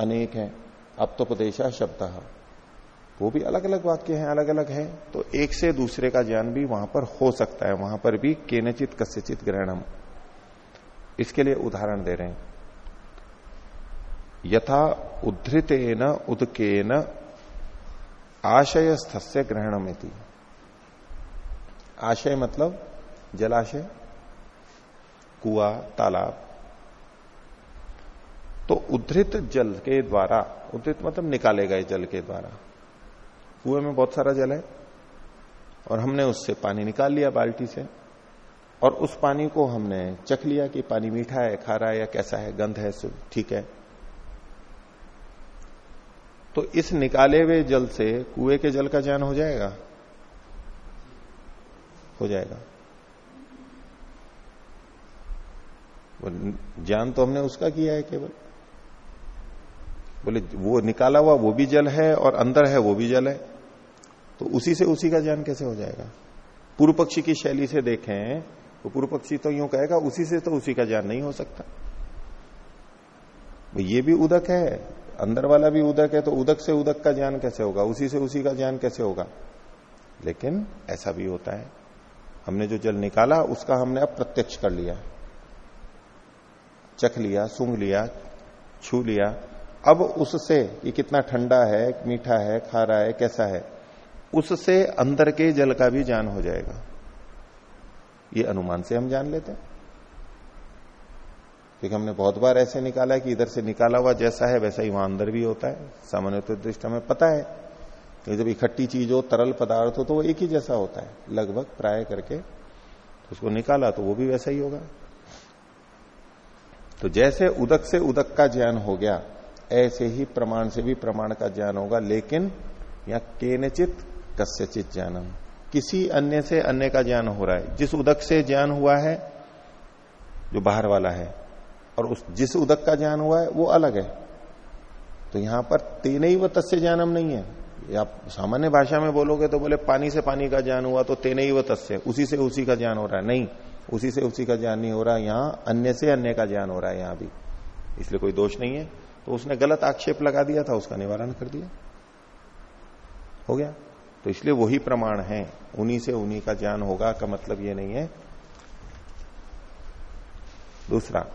अनेक है। अप्तोपदेशा शब्द वो भी अलग अलग वाक्य हैं अलग अलग है। तो एक से दूसरे का ज्ञान भी वहाँ पर हो सकता है। वहाँ पर भी केनचित, कस्यचित ग्रहणम। इसके लिए उदाहरण दे रहे हैं। यथा उद्धृत उदकेन आशय स्थस्य ग्रहणमिति आशय मतलब जलाशय, कुआ, तालाब। तो उद्धृत जल के द्वारा, उद्धृत मतलब निकाले गए जल के द्वारा। कुएँ में बहुत सारा जल है, और हमने उससे पानी निकाल लिया बाल्टी से। और उस पानी को हमने चख लिया कि पानी मीठा है, खारा है या कैसा है, गंध है ठीक है। तो इस निकाले हुए जल से कुएँ के जल का ज्ञान हो जाएगा? हो जाएगा। ज्ञान तो हमने उसका किया है केवल। बोले, वो निकाला हुआ, वो भी जल है और अंदर है, वो भी जल है। तो उसी से उसी का ज्ञान कैसे हो जाएगा? पूर्व पक्षी की शैली से देखें तो पूर्व पक्षी तो यूँ कहेगा, उसी से तो उसी का ज्ञान नहीं हो सकता। ये भी उदक है, अंदर वाला भी उदक है तो उदक से उदक का ज्ञान कैसे होगा? उसी से उसी का ज्ञान कैसे होगा? लेकिन ऐसा भी होता है। हमने जो जल निकाला, उसका हमने अब प्रत्यक्ष कर लिया। चख लिया, सूंघ लिया, छू लिया। अब उससे, ये कितना ठंडा है, मीठा है, खारा है, कैसा है, उससे अंदर के जल का भी ज्ञान हो जाएगा। ये अनुमान से हम जान लेते हैं। क्योंकि हमने बहुत बार ऐसे निकाला है कि इधर से निकाला हुआ जैसा है, वैसा ही वहाँ अंदर भी होता है। सामान्य तो दृष्टि हमें पता है कि जब इकट्ठी चीज़ हो तरल पदार्थ हो तो वो एक ही जैसा होता है। लगभग प्राय करके तो उसको निकाला तो वो भी वैसा ही होगा। तो जैसे उदक से उदक का ज्ञान हो गया, ऐसे ही प्रमाण से भी प्रमाण का ज्ञान होगा, लेकिन या केनचित कस्यचित ज्ञानम। किसी अन्य से अन्य का ज्ञान हो रहा है। जिस उदक से ज्ञान हुआ है, जो बाहर वाला है, और उस जिस उदक का ज्ञान हुआ है, वो अलग है। तो यहाँ पर तेन ही व तस्य ज्ञानम नहीं है। या सामान्य भाषा में बोलोगे तो बोले, पानी से पानी का ज्ञान हुआ तो तेने ही व तस्य, उसी से उसी का ज्ञान हो रहा है। नहीं, उसी से उसी का ज्ञान नहीं हो रहा, यहाँ अन्य से अन्य का ज्ञान हो रहा है यहाँ भी। इसलिए कोई दोष नहीं है। तो उसने गलत आक्षेप लगा दिया था, उसका निवारण कर दिया। हो गया? तो इसलिए वही प्रमाण है। उन्हीं से उन्हीं का ज्ञान होगा, का मतलब ये नहीं है। दूसरा,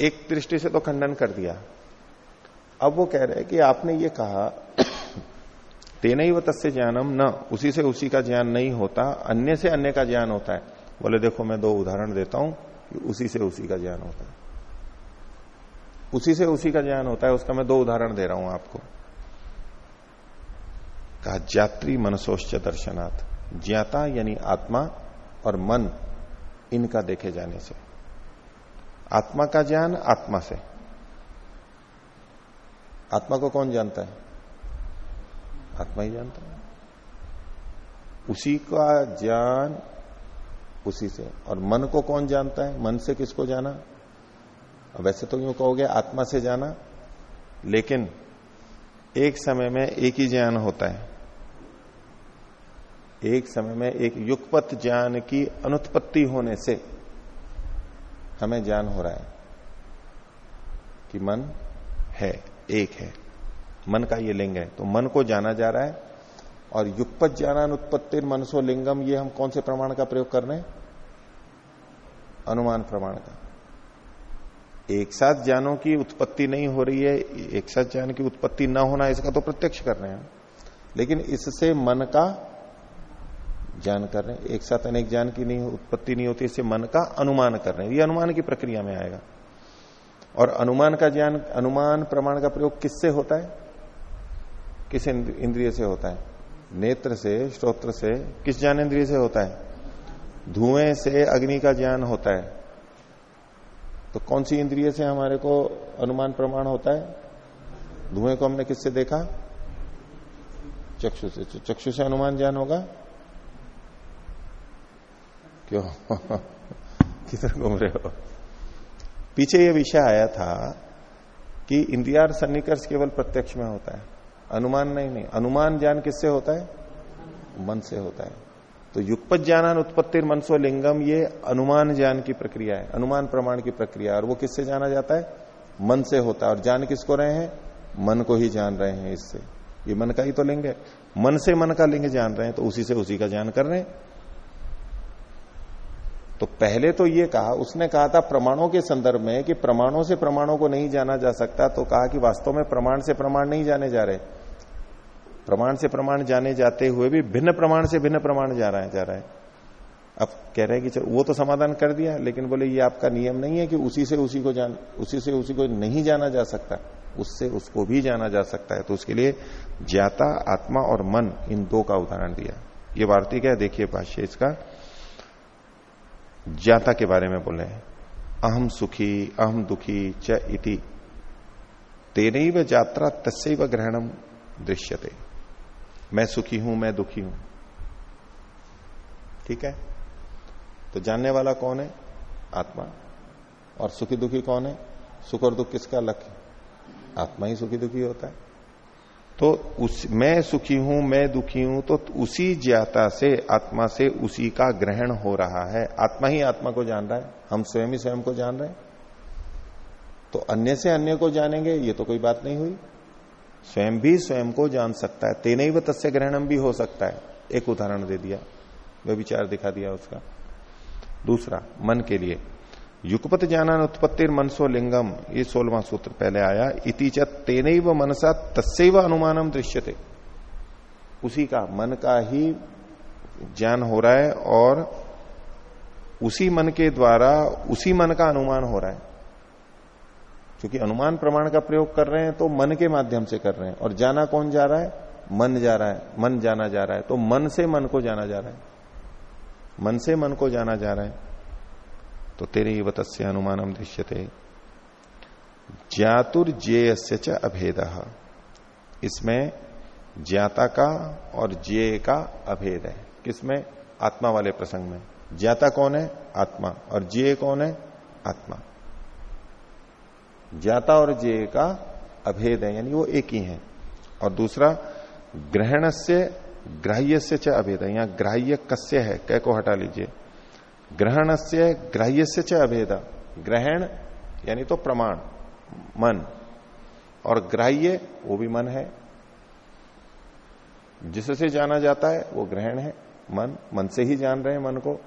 एक दृष्टि से तो खंडन कर दिया। अब वो कह रहे हैं कि आपने ये कहा, <clears throat> तेन ही व ज्ञानम न, उसी से उसी का ज्ञान नहीं होता, अन्य से अन्य का ज्ञान होता है। बोले, देखो, मैं दो उदाहरण देता हूँ कि उसी से उसी का ज्ञान होता है। उसी से उसी का ज्ञान होता है, उसका मैं दो उदाहरण दे रहा हूँ आपको। कहा जात्री मनसोश्च दर्शनाथ ज्ञाता यानी आत्मा और मन इनका देखे जाने से। आत्मा का ज्ञान आत्मा से। आत्मा को कौन जानता है? आत्मा ही जानता है। उसी का ज्ञान उसी से। और मन को कौन जानता है? मन से किसको जाना? वैसे तो यूँ कहोगे, आत्मा से जाना। लेकिन एक समय में एक ही ज्ञान होता है। एक समय में एक युगपत ज्ञान की अनुत्पत्ति होने से हमें ज्ञान हो रहा है कि मन है, एक है। मन का ये लिंग है तो मन को जाना जा रहा है और युगपत ज्ञान उत्पत्ति मनसो लिंगम, ये हम कौन से प्रमाण का प्रयोग कर रहे हैं? अनुमान प्रमाण का। एक साथ ज्ञानों की उत्पत्ति नहीं हो रही है, एक साथ ज्ञान की उत्पत्ति न होना इसका तो प्रत्यक्ष कर रहे हैं। लेकिन इससे मन का ज्ञान कर रहे हैं। एक साथ अनेक ज्ञान की नहीं, उत्पत्ति नहीं होती, इससे मन का अनुमान कर रहे हैं। ये अनुमान की प्रक्रिया में आएगा। और अनुमान का ज्ञान, अनुमान प्रमाण का प्रयोग किससे होता है? किस इंद्रिय से होता है? नेत्र से श्रोत्र से। किस ज्ञान इंद्रिय से होता है? धुएँ से अग्नि का ज्ञान होता है। तो कौन सी इंद्रिय से हमारे को अनुमान प्रमाण होता है? धुएँ को हमने किससे देखा? चक्षु से। चक्षु से अनुमान ज्ञान होगा? क्यों? <laughs> किधर घूम रहे हो? पीछे ये विषय आया था कि इंद्रियार सन्निकर्ष केवल प्रत्यक्ष में होता है। अनुमान नहीं नहीं। अनुमान ज्ञान किससे होता है? मन से होता है। तो युगपत ज्ञान उत्पत्ति मनसो लिंगम, ये अनुमान ज्ञान की प्रक्रिया है, अनुमान प्रमाण की प्रक्रिया और वो किससे जाना जाता है? मन से होता है। और जान किसको रहे हैं? मन को ही जान रहे हैं इससे। ये मन का ही तो लिंग है। मन से मन का लिंग जान रहे हैं तो उसी से उसी का ज्ञान कर रहे हैं। तो पहले तो ये कहा, उसने कहा था प्रमाणों के संदर्भ में कि प्रमाणों से प्रमाणों को नहीं जाना जा सकता तो कहा कि वास्तव में प्रमाण से प्रमाण नहीं जाने जा रहे। प्रमाण से प्रमाण जाने जाते हुए भी भिन्न प्रमाण से भिन्न प्रमाण जा रहा है, जा रहा है। अब कह रहे हैं कि वो तो समाधान कर दिया, लेकिन बोले, ये आपका नियम नहीं है कि उसी से उसी को जान, उसी से उसी को नहीं जाना जा सकता, उससे उसको भी जाना जा सकता है। तो उसके लिए ज्ञाता, आत्मा और मन, इन दो का उदाहरण दिया। ये वार्तिक है, देखिए भाष्य इसका। ज्ञाता के बारे में बोले अहम सुखी अहम दुखी च इति। व जात्रा तस्व ग्रहणम दृश्यते। मैं सुखी हूँ, मैं दुखी हूँ। ठीक है? तो जानने वाला कौन है? आत्मा। और सुखी दुखी कौन है? सुख और दुख किसका लक्ष्य आत्मा ही सुखी दुखी होता है। तो उस, मैं सुखी हूँ, मैं दुखी हूँ तो उसी ज्ञाता से, आत्मा से उसी का ग्रहण हो रहा है। आत्मा ही आत्मा को जान रहा है। हम स्वयं ही स्वयं को जान रहे हैं। तो अन्य से अन्य को जानेंगे, ये तो कोई बात नहीं हुई। स्वयं भी स्वयं को जान सकता है। तेने ही तस्य ग्रहणम भी हो सकता है। एक उदाहरण दे दिया। वह विचार दिखा दिया उसका। दूसरा, मन के लिए। युगपत ज्ञान उत्पत्ति मनसो लिंगम। ये सोलवा सूत्र पहले आया। इति तेन व मनसा तस्व अनुमानम दृश्यते। उसी का मन का ही ज्ञान हो रहा है और उसी मन के द्वारा उसी मन का अनुमान हो रहा है। क्योंकि अनुमान प्रमाण का प्रयोग कर रहे हैं तो मन के माध्यम से कर रहे हैं। और जाना कौन जा रहा है? मन जा रहा है। मन जाना जा रहा है। तो मन से मन को जाना जा रहा है। मन से मन को जाना जा रहा है। तो तेरे ही वत्स्य अनुमानम दृश्यते। ज्ञातुर्जेयस्य च अभेद। इसमें ज्ञाता का और जे का अभेद है। किसमें? आत्मा वाले प्रसंग में। ज्ञाता कौन है? आत्मा। और जे कौन है? आत्मा। ज्ञाता और जे का अभेद है, यानी वो एक ही है। और दूसरा ग्रहण से ग्राह्य से च अभेद है। यहाँ ग्राह्य कस्य है, कै को हटा लीजिए। ग्रहण से ग्राह्य से च अभेद। ग्रहण, यानी तो प्रमाण, मन। और ग्राह्य, वो भी मन है। जिससे जाना जाता है, वो ग्रहण है। मन मन से ही जान रहे हैं मन को।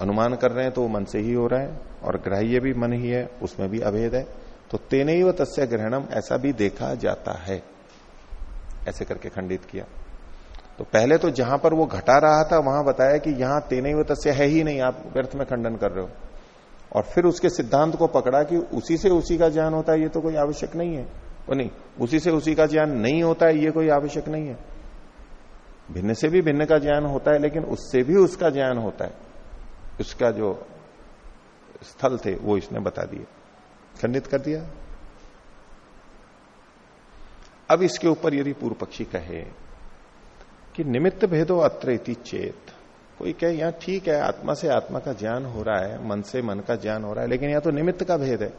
अनुमान कर रहे हैं तो वो मन से ही हो रहा है। और ग्राह्य भी मन ही है, उसमें भी अभेद है। तो तेने व तस्य ग्रहणम ऐसा भी देखा जाता है। ऐसे करके खंडित किया। तो पहले तो जहाँ पर वो घटा रहा था, वहाँ बताया कि यहाँ तेने व तस्य है ही नहीं, आप व्यर्थ में खंडन कर रहे हो। और फिर उसके सिद्धांत को पकड़ा कि उसी से उसी का ज्ञान होता है, ये तो कोई आवश्यक नहीं है। वो नहीं, उसी से उसी का ज्ञान नहीं होता है, ये कोई आवश्यक नहीं है। भिन्न से भी भिन्न का ज्ञान होता है, लेकिन उससे भी उसका ज्ञान होता है। उसका जो स्थल थे, वो इसने बता दिए। खंडित कर दिया। अब इसके ऊपर यदि पूर्व पक्षी कहे कि निमित्त भेदो अत्र चेत, कोई कहे, यहाँ ठीक है, आत्मा से आत्मा का ज्ञान हो रहा है, मन से मन का ज्ञान हो रहा है, लेकिन यहाँ तो निमित्त का भेद है।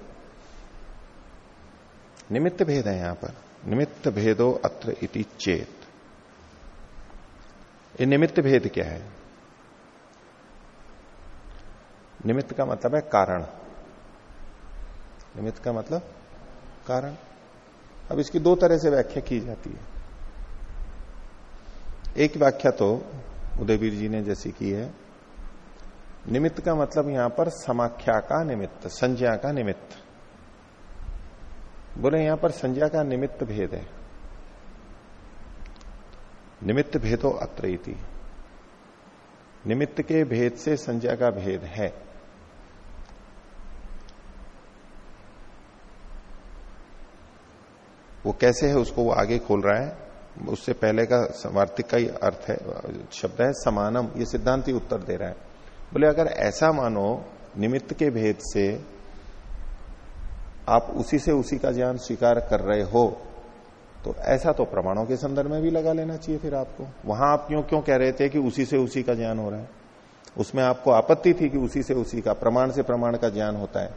निमित्त भेद है यहाँ पर। निमित्त भेदो अत्र चेत। ये निमित्त भेद क्या है? निमित्त का मतलब है कारण। निमित्त का मतलब कारण। अब इसकी दो तरह से व्याख्या की जाती है। एक व्याख्या तो उदयवीर जी ने जैसी की है। निमित्त का मतलब यहाँ पर समाख्या का निमित्त, संज्ञा का निमित्त। बोले, यहाँ पर संज्ञा का निमित्त भेद है। निमित्त भेदो अत्र निमित्त के भेद से संज्ञा का भेद है। वो कैसे है उसको वो आगे खोल रहा है? उससे पहले का वार्तिक का ही अर्थ है, शब्द है समानम। ये सिद्धांत ही उत्तर दे रहा है। बोले, अगर ऐसा मानो, निमित्त के भेद से आप उसी से उसी का ज्ञान स्वीकार कर रहे हो तो ऐसा तो प्रमाणों के संदर्भ में भी लगा लेना चाहिए फिर आपको। वहाँ आप क्यों क्यों कह रहे थे कि उसी से उसी का ज्ञान हो रहा है? उसमें आपको आपत्ति थी कि उसी से उसी का, प्रमाण से प्रमाण का ज्ञान होता है।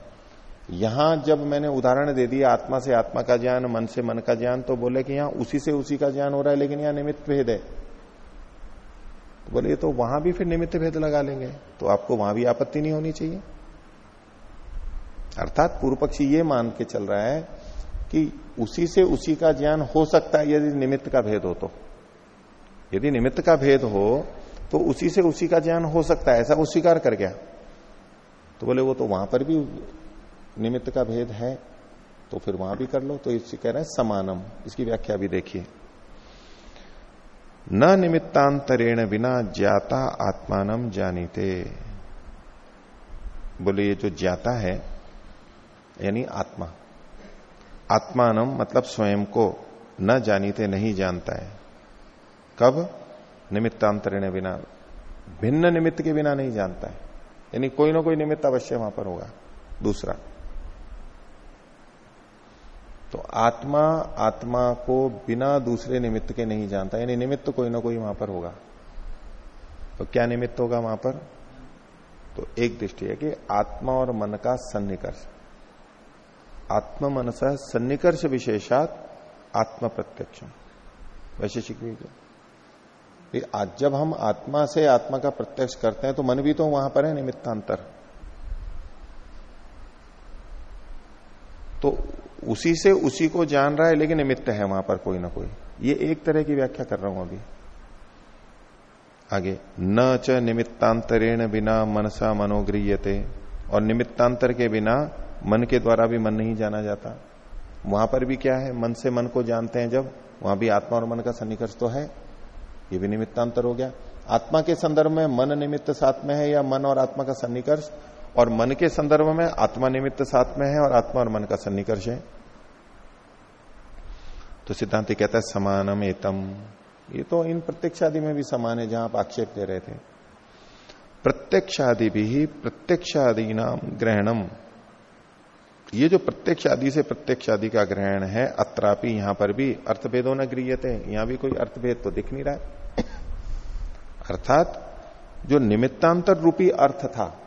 यहाँ जब मैंने उदाहरण दे दिया, आत्मा से आत्मा का ज्ञान, मन से मन का ज्ञान तो बोले कि यहाँ उसी से उसी का ज्ञान हो रहा है, लेकिन यहाँ निमित्त भेद है। तो बोले तो वहाँ भी फिर निमित्त भेद लगा लेंगे। तो आपको वहाँ भी आपत्ति नहीं होनी चाहिए। अर्थात पूर्व पक्षी ये मान के चल रहा है कि उसी से उसी का ज्ञान हो सकता है, यदि निमित्त का भेद हो तो। यदि निमित्त का भेद हो तो उसी से उसी का ज्ञान हो सकता है। ऐसा वो स्वीकार कर गया। तो बोले, वो तो वहाँ पर भी निमित्त का भेद है तो फिर वहाँ भी कर लो। तो इसे कह रहे हैं समानम। इसकी व्याख्या भी देखिए। न निमित्तांतरेण बिना ज्ञाता आत्मानम जानीते। बोले, ये जो ज्ञाता है, यानी आत्मा। आत्मानम मतलब स्वयं को न जानीते, नहीं जानता है। कब? निमित्तांतरण बिना। भिन्न निमित्त के बिना नहीं जानता है। यानी कोई ना कोई निमित्त अवश्य वहाँ पर होगा। दूसरा तो आत्मा आत्मा को बिना दूसरे निमित्त के नहीं जानता। यानी निमित्त कोई ना कोई वहाँ पर होगा। तो क्या निमित्त होगा वहाँ पर? तो एक दृष्टि है कि आत्मा और मन का सन्निकर्ष। आत्म मनस सन्निकर्ष विशेषात आत्म प्रत्यक्ष वैशेषिक आज जब हम आत्मा से आत्मा का प्रत्यक्ष करते हैं तो मन भी तो वहाँ पर है, निमित्तांतर। तो उसी से उसी को जान रहा है, लेकिन निमित्त है वहाँ पर कोई ना कोई। ये एक तरह की व्याख्या कर रहा हूँ अभी। आगे, न च निमित्तांतरेण बिना मनसा मनोगृहते और निमित्तांतर के बिना मन के द्वारा भी मन नहीं जाना जाता। वहाँ पर भी क्या है? मन से मन को जानते हैं जब, वहाँ भी आत्मा और मन का सन्निकर्ष तो है। ये भी निमित्तांतर हो गया। आत्मा के संदर्भ में मन निमित्त साथ में है या मन और आत्मा का सन्निकर्ष? और मन के संदर्भ में आत्मा निमित्त साथ में है और आत्मा और मन का सन्निकर्ष है। तो सिद्धांत कहता है, समानम एतम। ये तो इन प्रत्यक्षादि में भी समान है, जहाँ आप आक्षेप दे रहे थे। प्रत्यक्षादि भी प्रत्यक्षादि नाम ग्रहणम। ये जो प्रत्यक्ष आदि से प्रत्यक्ष आदि का ग्रहण है, अत्रापि यहाँ पर भी अर्थभेदों न गृहते यहाँ भी कोई अर्थभेद तो दिख नहीं रहा है। अर्थात जो निमित्तांतर रूपी अर्थ था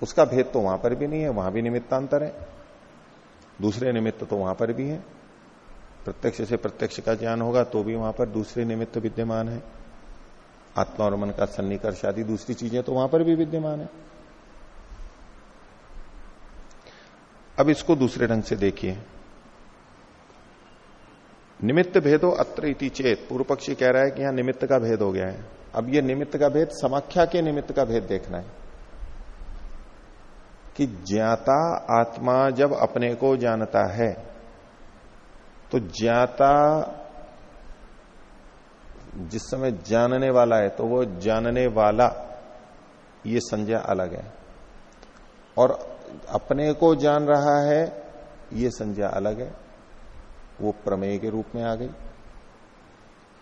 उसका भेद तो वहाँ पर भी नहीं है, वहाँ भी निमित्तांतर है। दूसरे निमित्त तो वहाँ पर भी है। प्रत्यक्ष से प्रत्यक्ष का ज्ञान होगा तो भी वहाँ पर दूसरे निमित्त विद्यमान है। आत्मा और मन का सन्निकर्ष आदि दूसरी चीज़ें तो वहाँ पर भी विद्यमान है। अब इसको दूसरे ढंग से देखिए। निमित्त भेदो अत्र इति चेत। पूर्व पक्षी कह रहा है कि यहाँ निमित्त का भेद हो गया है। अब ये निमित्त का भेद समाख्या के निमित्त का भेद देखना है। कि ज्ञाता आत्मा जब अपने को जानता है तो ज्ञाता जिस समय जानने वाला है तो वो जानने वाला, ये संज्ञा अलग है। और अपने को जान रहा है, ये संज्ञा अलग है। वो प्रमेय के रूप में आ गई।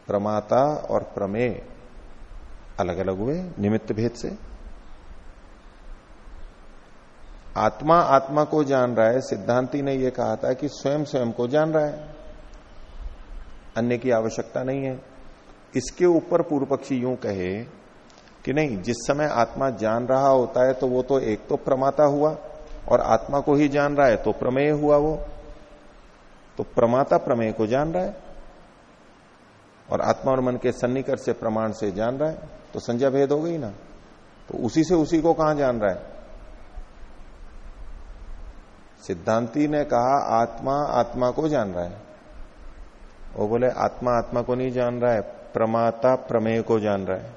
प्रमाता और प्रमेय अलग अलग हुए, निमित्त भेद से। आत्मा आत्मा को जान रहा है, सिद्धांति ने यह कहा था कि स्वयं स्वयं को जान रहा है। अन्य की आवश्यकता नहीं है। इसके ऊपर पूर्व पक्षी यूँ कहे कि नहीं, जिस समय आत्मा जान रहा होता है तो वो तो एक तो प्रमाता हुआ और आत्मा को ही जान रहा है तो प्रमेय हुआ वो। तो प्रमाता प्रमेय को जान रहा है और आत्मा और मन के सन्निकट से प्रमाण से जान रहा है। तो संज्ञा भेद हो गई ना। तो उसी से उसी को कहाँ जान रहा है? सिद्धांति ने कहा, आत्मा आत्मा को जान रहा है। वो बोले, आत्मा आत्मा को नहीं जान रहा है, प्रमाता प्रमेय को जान रहा है।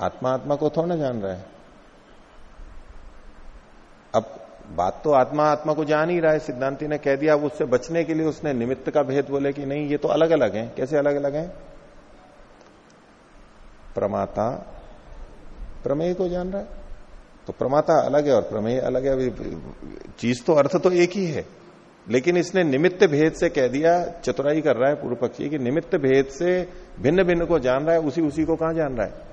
आत्मा आत्मा को थोड़ा जान रहा है। अब बात तो आत्मा आत्मा को जान ही रहा है, सिद्धांति ने कह दिया, अब उससे बचने के लिए उसने निमित्त का भेद बोले कि नहीं, ये तो अलग अलग है। कैसे अलग अलग है? प्रमाता प्रमेय को जान रहा है। तो प्रमाता अलग है और प्रमेय अलग है चीज़ तो अर्थ तो एक ही है। लेकिन इसने निमित्त भेद से कह दिया, चतुराई कर रहा है पूर्व पक्षी कि निमित्त भेद से भिन्न भिन्न को जान रहा है, उसी उसी को कहाँ जान रहा है?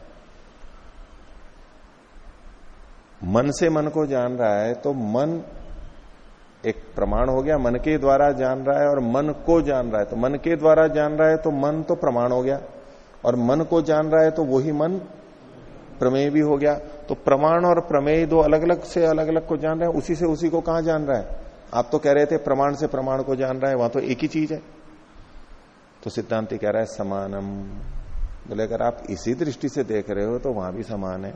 मन से मन को जान रहा है तो मन एक प्रमाण हो गया, मन के द्वारा जान रहा है और मन को जान रहा है। तो मन के द्वारा जान रहा है तो मन तो प्रमाण हो गया। और मन को जान रहा है तो वही मन प्रमेय भी हो गया तो प्रमाण और प्रमेय दो अलग अलग से अलग अलग को जान रहे हैं, उसी से उसी को कहाँ जान रहा है? आप तो कह रहे थे प्रमाण से प्रमाण को जान रहा है, वहाँ तो एक ही चीज़ है। तो सिद्धांति कह रहा है समानम। बोले, अगर आप इसी दृष्टि से देख रहे हो तो वहाँ भी समान है।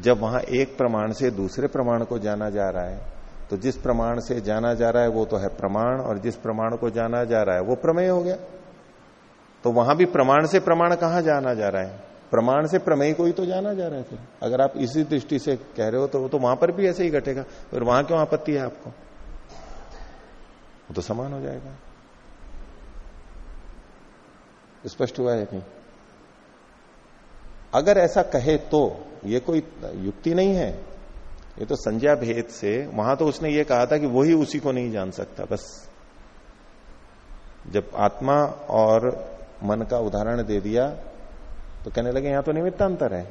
जब वहाँ एक प्रमाण से दूसरे प्रमाण को जाना जा रहा है तो जिस प्रमाण से जाना जा रहा है, वो तो है प्रमाण, और जिस प्रमाण को जाना जा रहा है, वो प्रमेय हो गया। तो वहाँ भी प्रमाण से प्रमाण कहाँ जाना जा रहा है? प्रमाण से प्रमेय को ही तो जाना जा रहा है फिर। अगर आप इसी दृष्टि से कह रहे हो तो, वो तो वहाँ पर भी ऐसे ही घटेगा फिर वहाँ क्यों आपत्ति है आपको? वो तो समान हो जाएगा। स्पष्ट हुआ है नहीं? अगर ऐसा कहे तो ये कोई युक्ति नहीं है। ये तो संज्ञा भेद से वहाँ तो उसने ये कहा था कि वही उसी को नहीं जान सकता बस। जब आत्मा और मन का उदाहरण दे दिया तो कहने लगे, यहाँ तो निमित्तांतर है।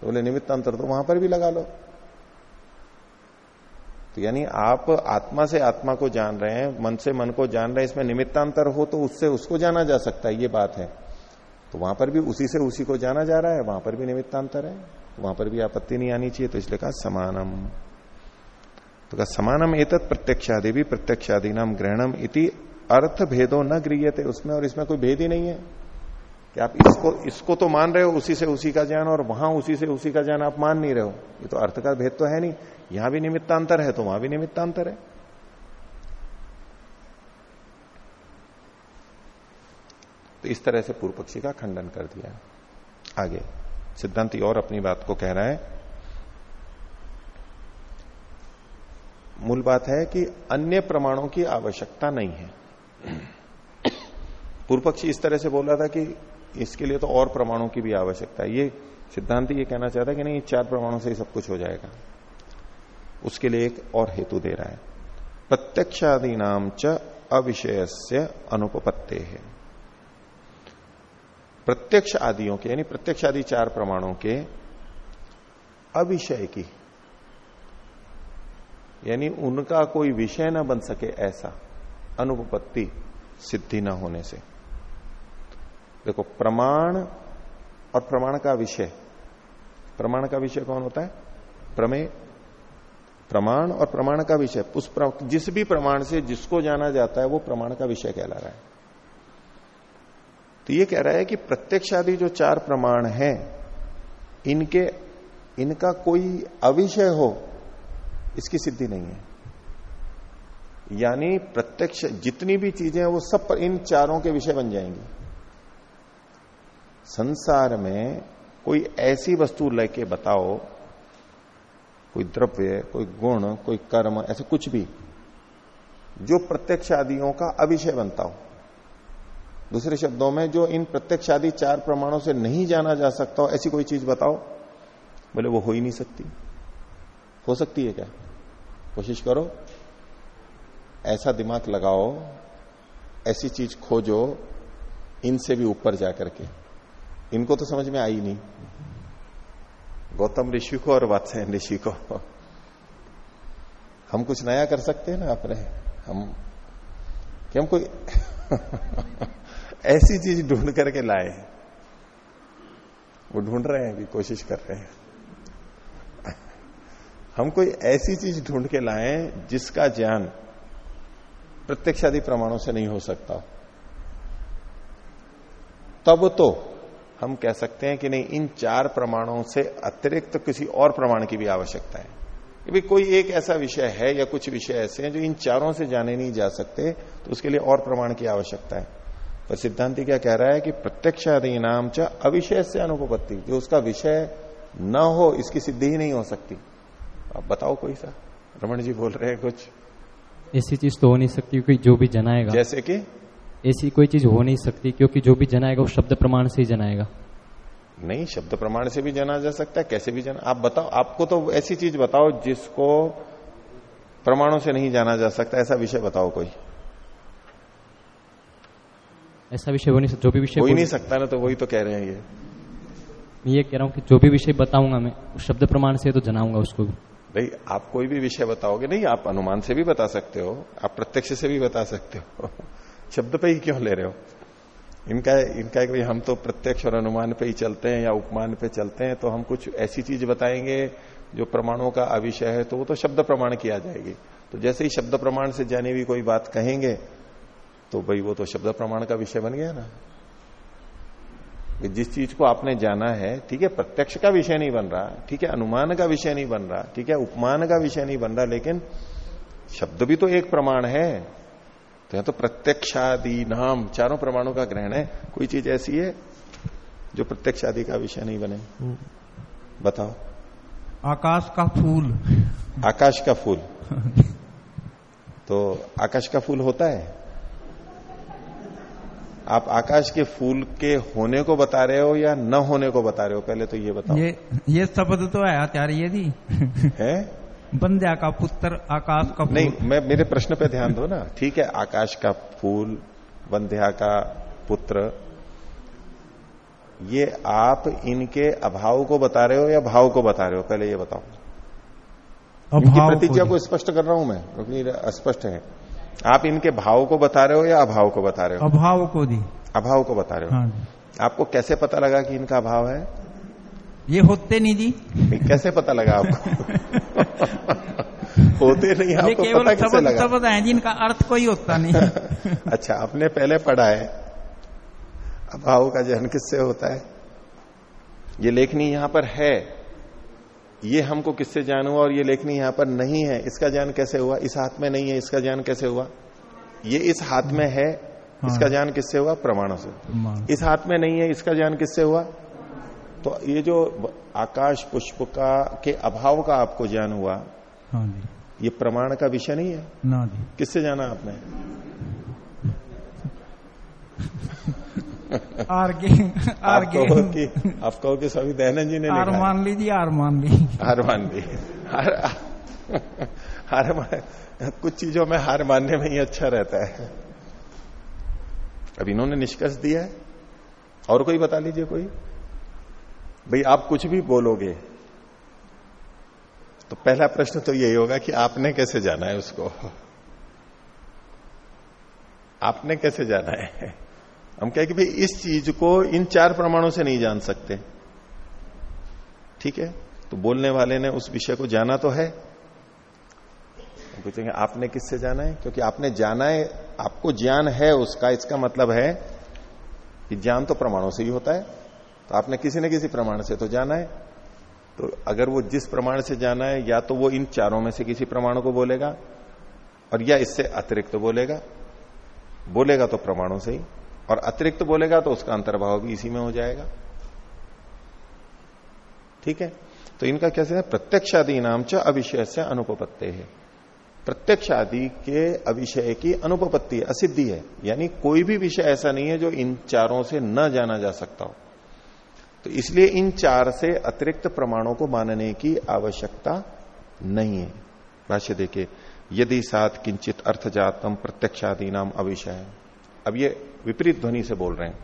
तो बोले, निमित्तांतर तो वहाँ पर भी लगा लो। तो यानी आप आत्मा से आत्मा को जान रहे हैं, मन से मन को जान रहे हैं, इसमें निमित्तांतर हो तो उससे उसको जाना जा सकता है, ये बात है। तो वहाँ पर भी उसी से उसी को जाना जा रहा है, वहाँ पर भी निमित्तांतर है, वहाँ पर भी आपत्ति नहीं आनी चाहिए तो इसलिए कहा समानम। तो कहा समानम एतत् प्रत्यक्षादि भी प्रत्यक्षादि नाम ग्रहणम इति अर्थ भेदो न गृहते उसमें और इसमें कोई भेद ही नहीं है। कि आप इसको इसको तो मान रहे हो, उसी से उसी का ज्ञान, और वहाँ उसी से उसी का ज्ञान आप मान नहीं रहे हो। ये तो अर्थ का भेद तो है नहीं। यहाँ भी निमित्तांतर है तो वहाँ भी निमित्तांतर है। तो इस तरह से पूर्व पक्षी का खंडन कर दिया आगे, सिद्धांति और अपनी बात को कह रहा है। मूल बात है कि अन्य प्रमाणों की आवश्यकता नहीं है। पूर्व पक्षी इस तरह से बोल रहा था कि इसके लिए तो और प्रमाणों की भी आवश्यकता है। ये सिद्धांत ये कहना चाहता है कि नहीं चार प्रमाणों से ही सब कुछ हो जाएगा। उसके लिए एक और हेतु दे रहा है। प्रत्यक्षादि नाम च अविषय से अनुपत्ते है प्रत्यक्ष आदियों के, यानी प्रत्यक्ष आदि चार प्रमाणों के अविषय की, यानी उनका कोई विषय ना बन सके ऐसा अनुपत्ति सिद्धि न होने से। देखो प्रमाण और प्रमाण का विषय। प्रमाण का विषय कौन होता है? प्रमेय। प्रमाण और प्रमाण का विषय। उस प्र, जिस भी प्रमाण से जिसको जाना जाता है वो प्रमाण का विषय कहला रहा है। तो ये कह रहा है कि प्रत्यक्ष आदि जो चार प्रमाण हैं इनके इनका कोई अविषय हो इसकी सिद्धि नहीं है। यानी प्रत्यक्ष जितनी भी चीज़ें हैं वो सब पर इन चारों के विषय बन जाएँगी। संसार में कोई ऐसी वस्तु लेके बताओ, कोई द्रव्य, कोई गुण, कोई कर्म, ऐसे कुछ भी, जो प्रत्यक्ष आदियों का अविषय बनता हो। दूसरे शब्दों में, जो इन प्रत्यक्ष आदि चार प्रमाणों से नहीं जाना जा सकता हो, ऐसी कोई चीज़ बताओ। बोले, वो हो ही नहीं सकती। हो सकती है क्या? कोशिश करो। ऐसा दिमाग लगाओ, ऐसी चीज़ खोजो, इनसे भी ऊपर जाकर के इनको तो समझ में आई नहीं। गौतम ऋषि को और वात्स्यन ऋषि को। हम कुछ नया कर सकते हैं ना अपने हम, कि हम कोई <laughs> ऐसी चीज़ ढूंढ करके लाए। वो ढूंढ रहे हैं अभी कोशिश कर रहे हैं। हम कोई ऐसी चीज़ ढूंढ के लाए जिसका ज्ञान प्रत्यक्षादि प्रमाणों से नहीं हो सकता। तब तो हम कह सकते हैं कि नहीं इन चार प्रमाणों से अतिरिक्त तो किसी और प्रमाण की भी आवश्यकता है। कि कोई एक ऐसा विषय है या कुछ विषय ऐसे हैं जो इन चारों से जाने नहीं जा सकते तो उसके लिए और प्रमाण की आवश्यकता है। पर सिद्धांति क्या कह रहा है कि प्रत्यक्षादि नाम च अविषय से अनुपत्ति जो उसका विषय न हो इसकी सिद्धि ही नहीं हो सकती। अब बताओ कोई सा। रमन जी बोल रहे हैं कुछ। ऐसी चीज़ तो हो नहीं सकती क्योंकि जो भी जनाएगा। जैसे कि ऐसी कोई चीज़ हो नहीं सकती क्योंकि जो भी जनाएगा वो शब्द प्रमाण से ही जनाएगा। नहीं शब्द प्रमाण से भी जाना जा सकता है कैसे भी जाना। आप बताओ आपको तो ऐसी चीज़ बताओ जिसको प्रमाणों से नहीं जाना जा सकता ऐसा विषय बताओ कोई। ऐसा विषय हो नहीं सकता जो भी विषय हो ही नहीं सकता ना तो वही तो कह रहे हैं ये। मैं ये कह रहा हूँ कि जो भी विषय बताऊँगा मैं उस शब्द प्रमाण से तो जनाऊँगा उसको भी। भाई आप कोई भी विषय बताओगे नहीं आप अनुमान से भी बता सकते हो आप प्रत्यक्ष से भी बता सकते हो। शब्द पे ही क्यों ले रहे हो? इनका इनका कि भाई हम तो प्रत्यक्ष और अनुमान पे ही चलते हैं या उपमान पे चलते हैं तो हम कुछ ऐसी चीज़ बताएँगे जो प्रमाणों का अविषय है तो वो तो शब्द प्रमाण किया जाएगी। तो जैसे ही शब्द प्रमाण से जानी हुई कोई बात कहेंगे तो भाई वो तो शब्द प्रमाण का विषय बन गया ना। जिस चीज़ को आपने जाना है, ठीक है, प्रत्यक्ष का विषय नहीं बन रहा, ठीक है, अनुमान का विषय नहीं बन रहा, ठीक है, उपमान का विषय नहीं बन रहा, लेकिन शब्द भी तो एक प्रमाण है। तो यहाँ तो प्रत्यक्षादि नाम चारों प्रमाणों का ग्रहण है। कोई चीज़ ऐसी है जो प्रत्यक्षादि का विषय नहीं बने? बताओ। आकाश का फूल। आकाश का फूल। तो आकाश का फूल होता है? आप आकाश के फूल के होने को बता रहे हो या न होने को बता रहे हो? पहले तो ये बताओ। ये ये शब्द तो है आचार्य जी। है? बंध्या का पुत्र आकाश का फूल। नहीं मैं मेरे प्रश्न पे ध्यान दो ना। ठीक है आकाश का फूल बंध्या का पुत्र। ये आप इनके अभाव को बता रहे हो या भाव को बता रहे हो? पहले ये बताओ। इनकी प्रतिज्ञा को स्पष्ट कर रहा हूँ मैं क्योंकि अस्पष्ट है। आप इनके भाव को बता रहे हो या अभाव को बता रहे हो? अभाव को दी अभाव को बता रहे हो। हाँ आपको कैसे पता लगा कि इनका अभाव है? ये होते नहीं जी। कैसे पता लगा आपको? <laughs> होते नहीं आपको केवल पता कैसे लगा? शब्द है जिनका अर्थ कोई होता नहीं। <laughs> अच्छा आपने पहले पढ़ा है। अभाव का जन्म किससे होता है? ये लेखनी यहाँ पर है। ये हमको किससे ज्ञान हुआ और ये लेखनी यहाँ पर नहीं है? इसका ज्ञान कैसे हुआ? इस हाथ में नहीं है इसका ज्ञान कैसे हुआ? ये इस हाथ में है इसका ज्ञान किससे हुआ? प्रमाणों से। इस हाथ में नहीं है इसका ज्ञान किससे हुआ? तो ये जो आकाश पुष्प का के अभाव का आपको ज्ञान हुआ हाँ जी। ये प्रमाण का विषय नहीं है? ना जी। किससे जाना आपने? <laughs> आर्गे आप आर्गे कहो कि आप कहो कि स्वामी दयानंद जी ने हार मान लीजिए हार मान ली हार मान ली। हार हार मान कुछ चीज़ों में हार मानने में ही अच्छा रहता है। अब इन्होंने निष्कर्ष दिया है। और कोई बता लीजिए कोई? भाई, आप कुछ भी बोलोगे तो पहला प्रश्न तो यही होगा कि आपने कैसे जाना है उसको? आपने कैसे जाना है? हम कहें कि भाई, इस चीज़ को इन चार प्रमाणों से नहीं जान सकते। ठीक है? तो बोलने वाले ने उस विषय को जाना तो है। पूछेंगे, आपने किससे जाना है? क्योंकि आपने जाना है, आपको ज्ञान है उसका, इसका मतलब है कि ज्ञान तो प्रमाणों से ही होता है। तो आपने किसी न किसी प्रमाण से तो जाना है। तो अगर वो जिस प्रमाण से जाना है, या तो वो इन चारों में से किसी प्रमाण को बोलेगा, और या इससे अतिरिक्त तो बोलेगा। बोलेगा तो प्रमाणों से ही, और अतिरिक्त तो बोलेगा तो उसका अंतर्भाव भी इसी में हो जाएगा। ठीक है? तो इनका कैसे है? प्रत्यक्ष आदि नाम च अविषय से अनुपत्ति है। प्रत्यक्ष आदि के अविषय की अनुपपत्ति, असिद्धि है। यानी कोई भी विषय ऐसा नहीं है जो इन चारों से न जाना जा सकता हो। तो इसलिए इन चार से अतिरिक्त प्रमाणों को मानने की आवश्यकता नहीं है। भाष्य देखे यदि सात किंचित अर्थ जातम प्रत्यक्षादि नाम अविषय। अब ये विपरीत ध्वनि से बोल रहे हैं।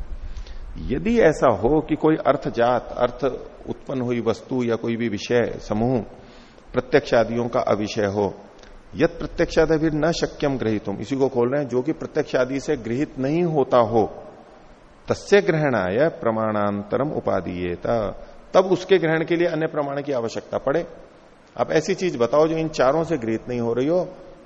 यदि ऐसा हो कि कोई अर्थ जात अर्थ उत्पन्न हुई वस्तु या कोई भी विषय, समूह प्रत्यक्षादियों का अविषय हो यद प्रत्यक्षादि न शक्यम ग्रहितुम, इसी को खोल रहे हैं, जो कि प्रत्यक्षादि से गृहित नहीं होता हो तस्य ग्रहणाय प्रमाणांतरम उपाधि तब उसके ग्रहण के लिए अन्य प्रमाण की आवश्यकता पड़े। आप ऐसी चीज़ बताओ जो इन चारों से गृहित नहीं हो रही हो,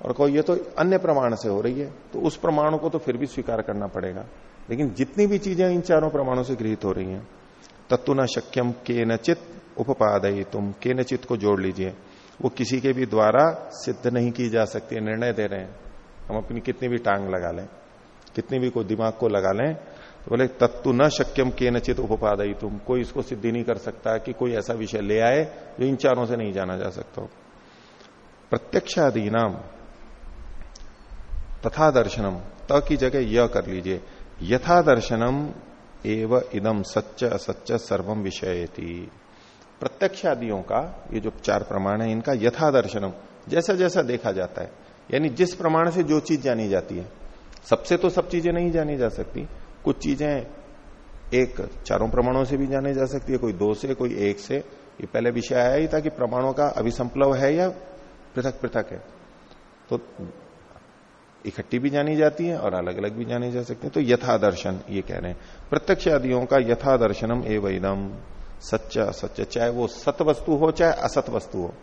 और कहो, ये तो अन्य प्रमाण से हो रही है। तो उस प्रमाण को तो फिर भी स्वीकार करना पड़ेगा। लेकिन जितनी भी चीज़ें इन चारों प्रमाणों से गृहित हो रही हैं तत्व न शक्यम के नचित उपादय तुम के नचित को जोड़ लीजिए। वो किसी के भी द्वारा सिद्ध नहीं की जा सकती, निर्णय दे रहे हैं। हम अपनी कितनी भी टांग लगा लें, कितनी भी कोई दिमाग को लगा लें तो बोले तत्व न शक्यम के नचित उपादय तुम कोई इसको सिद्धि नहीं कर सकता कि कोई ऐसा विषय ले आए जो इन चारों से नहीं जाना जा सकता हो। प्रत्यक्षादि नाम तथा दर्शनम त की जगह यह कर लीजिए। यथा दर्शनम एव इदम सच्च असच्च सर्वम विषय प्रत्यक्ष आदियों का, ये जो चार प्रमाण है, इनका यथा दर्शनम, जैसा जैसा देखा जाता है। यानी जिस प्रमाण से जो चीज़ जानी जाती है, सबसे तो सब चीज़ें नहीं जानी जा सकती। कुछ चीज़ें एक चारों प्रमाणों से भी जाने जा सकती है, कोई दो से, कोई एक से। ये पहले विषय आया ही था कि प्रमाणों का अभिसंप्लव है या पृथक पृथक है। तो इकट्ठी भी जानी जाती है और अलग अलग भी जानी जा सकती है। तो यथा दर्शन, ये कह रहे हैं। प्रत्यक्ष आदियों का यथा दर्शनम एवं सच्चा सच्चा चाहे वो सत वस्तु हो, चाहे असत वस्तु हो।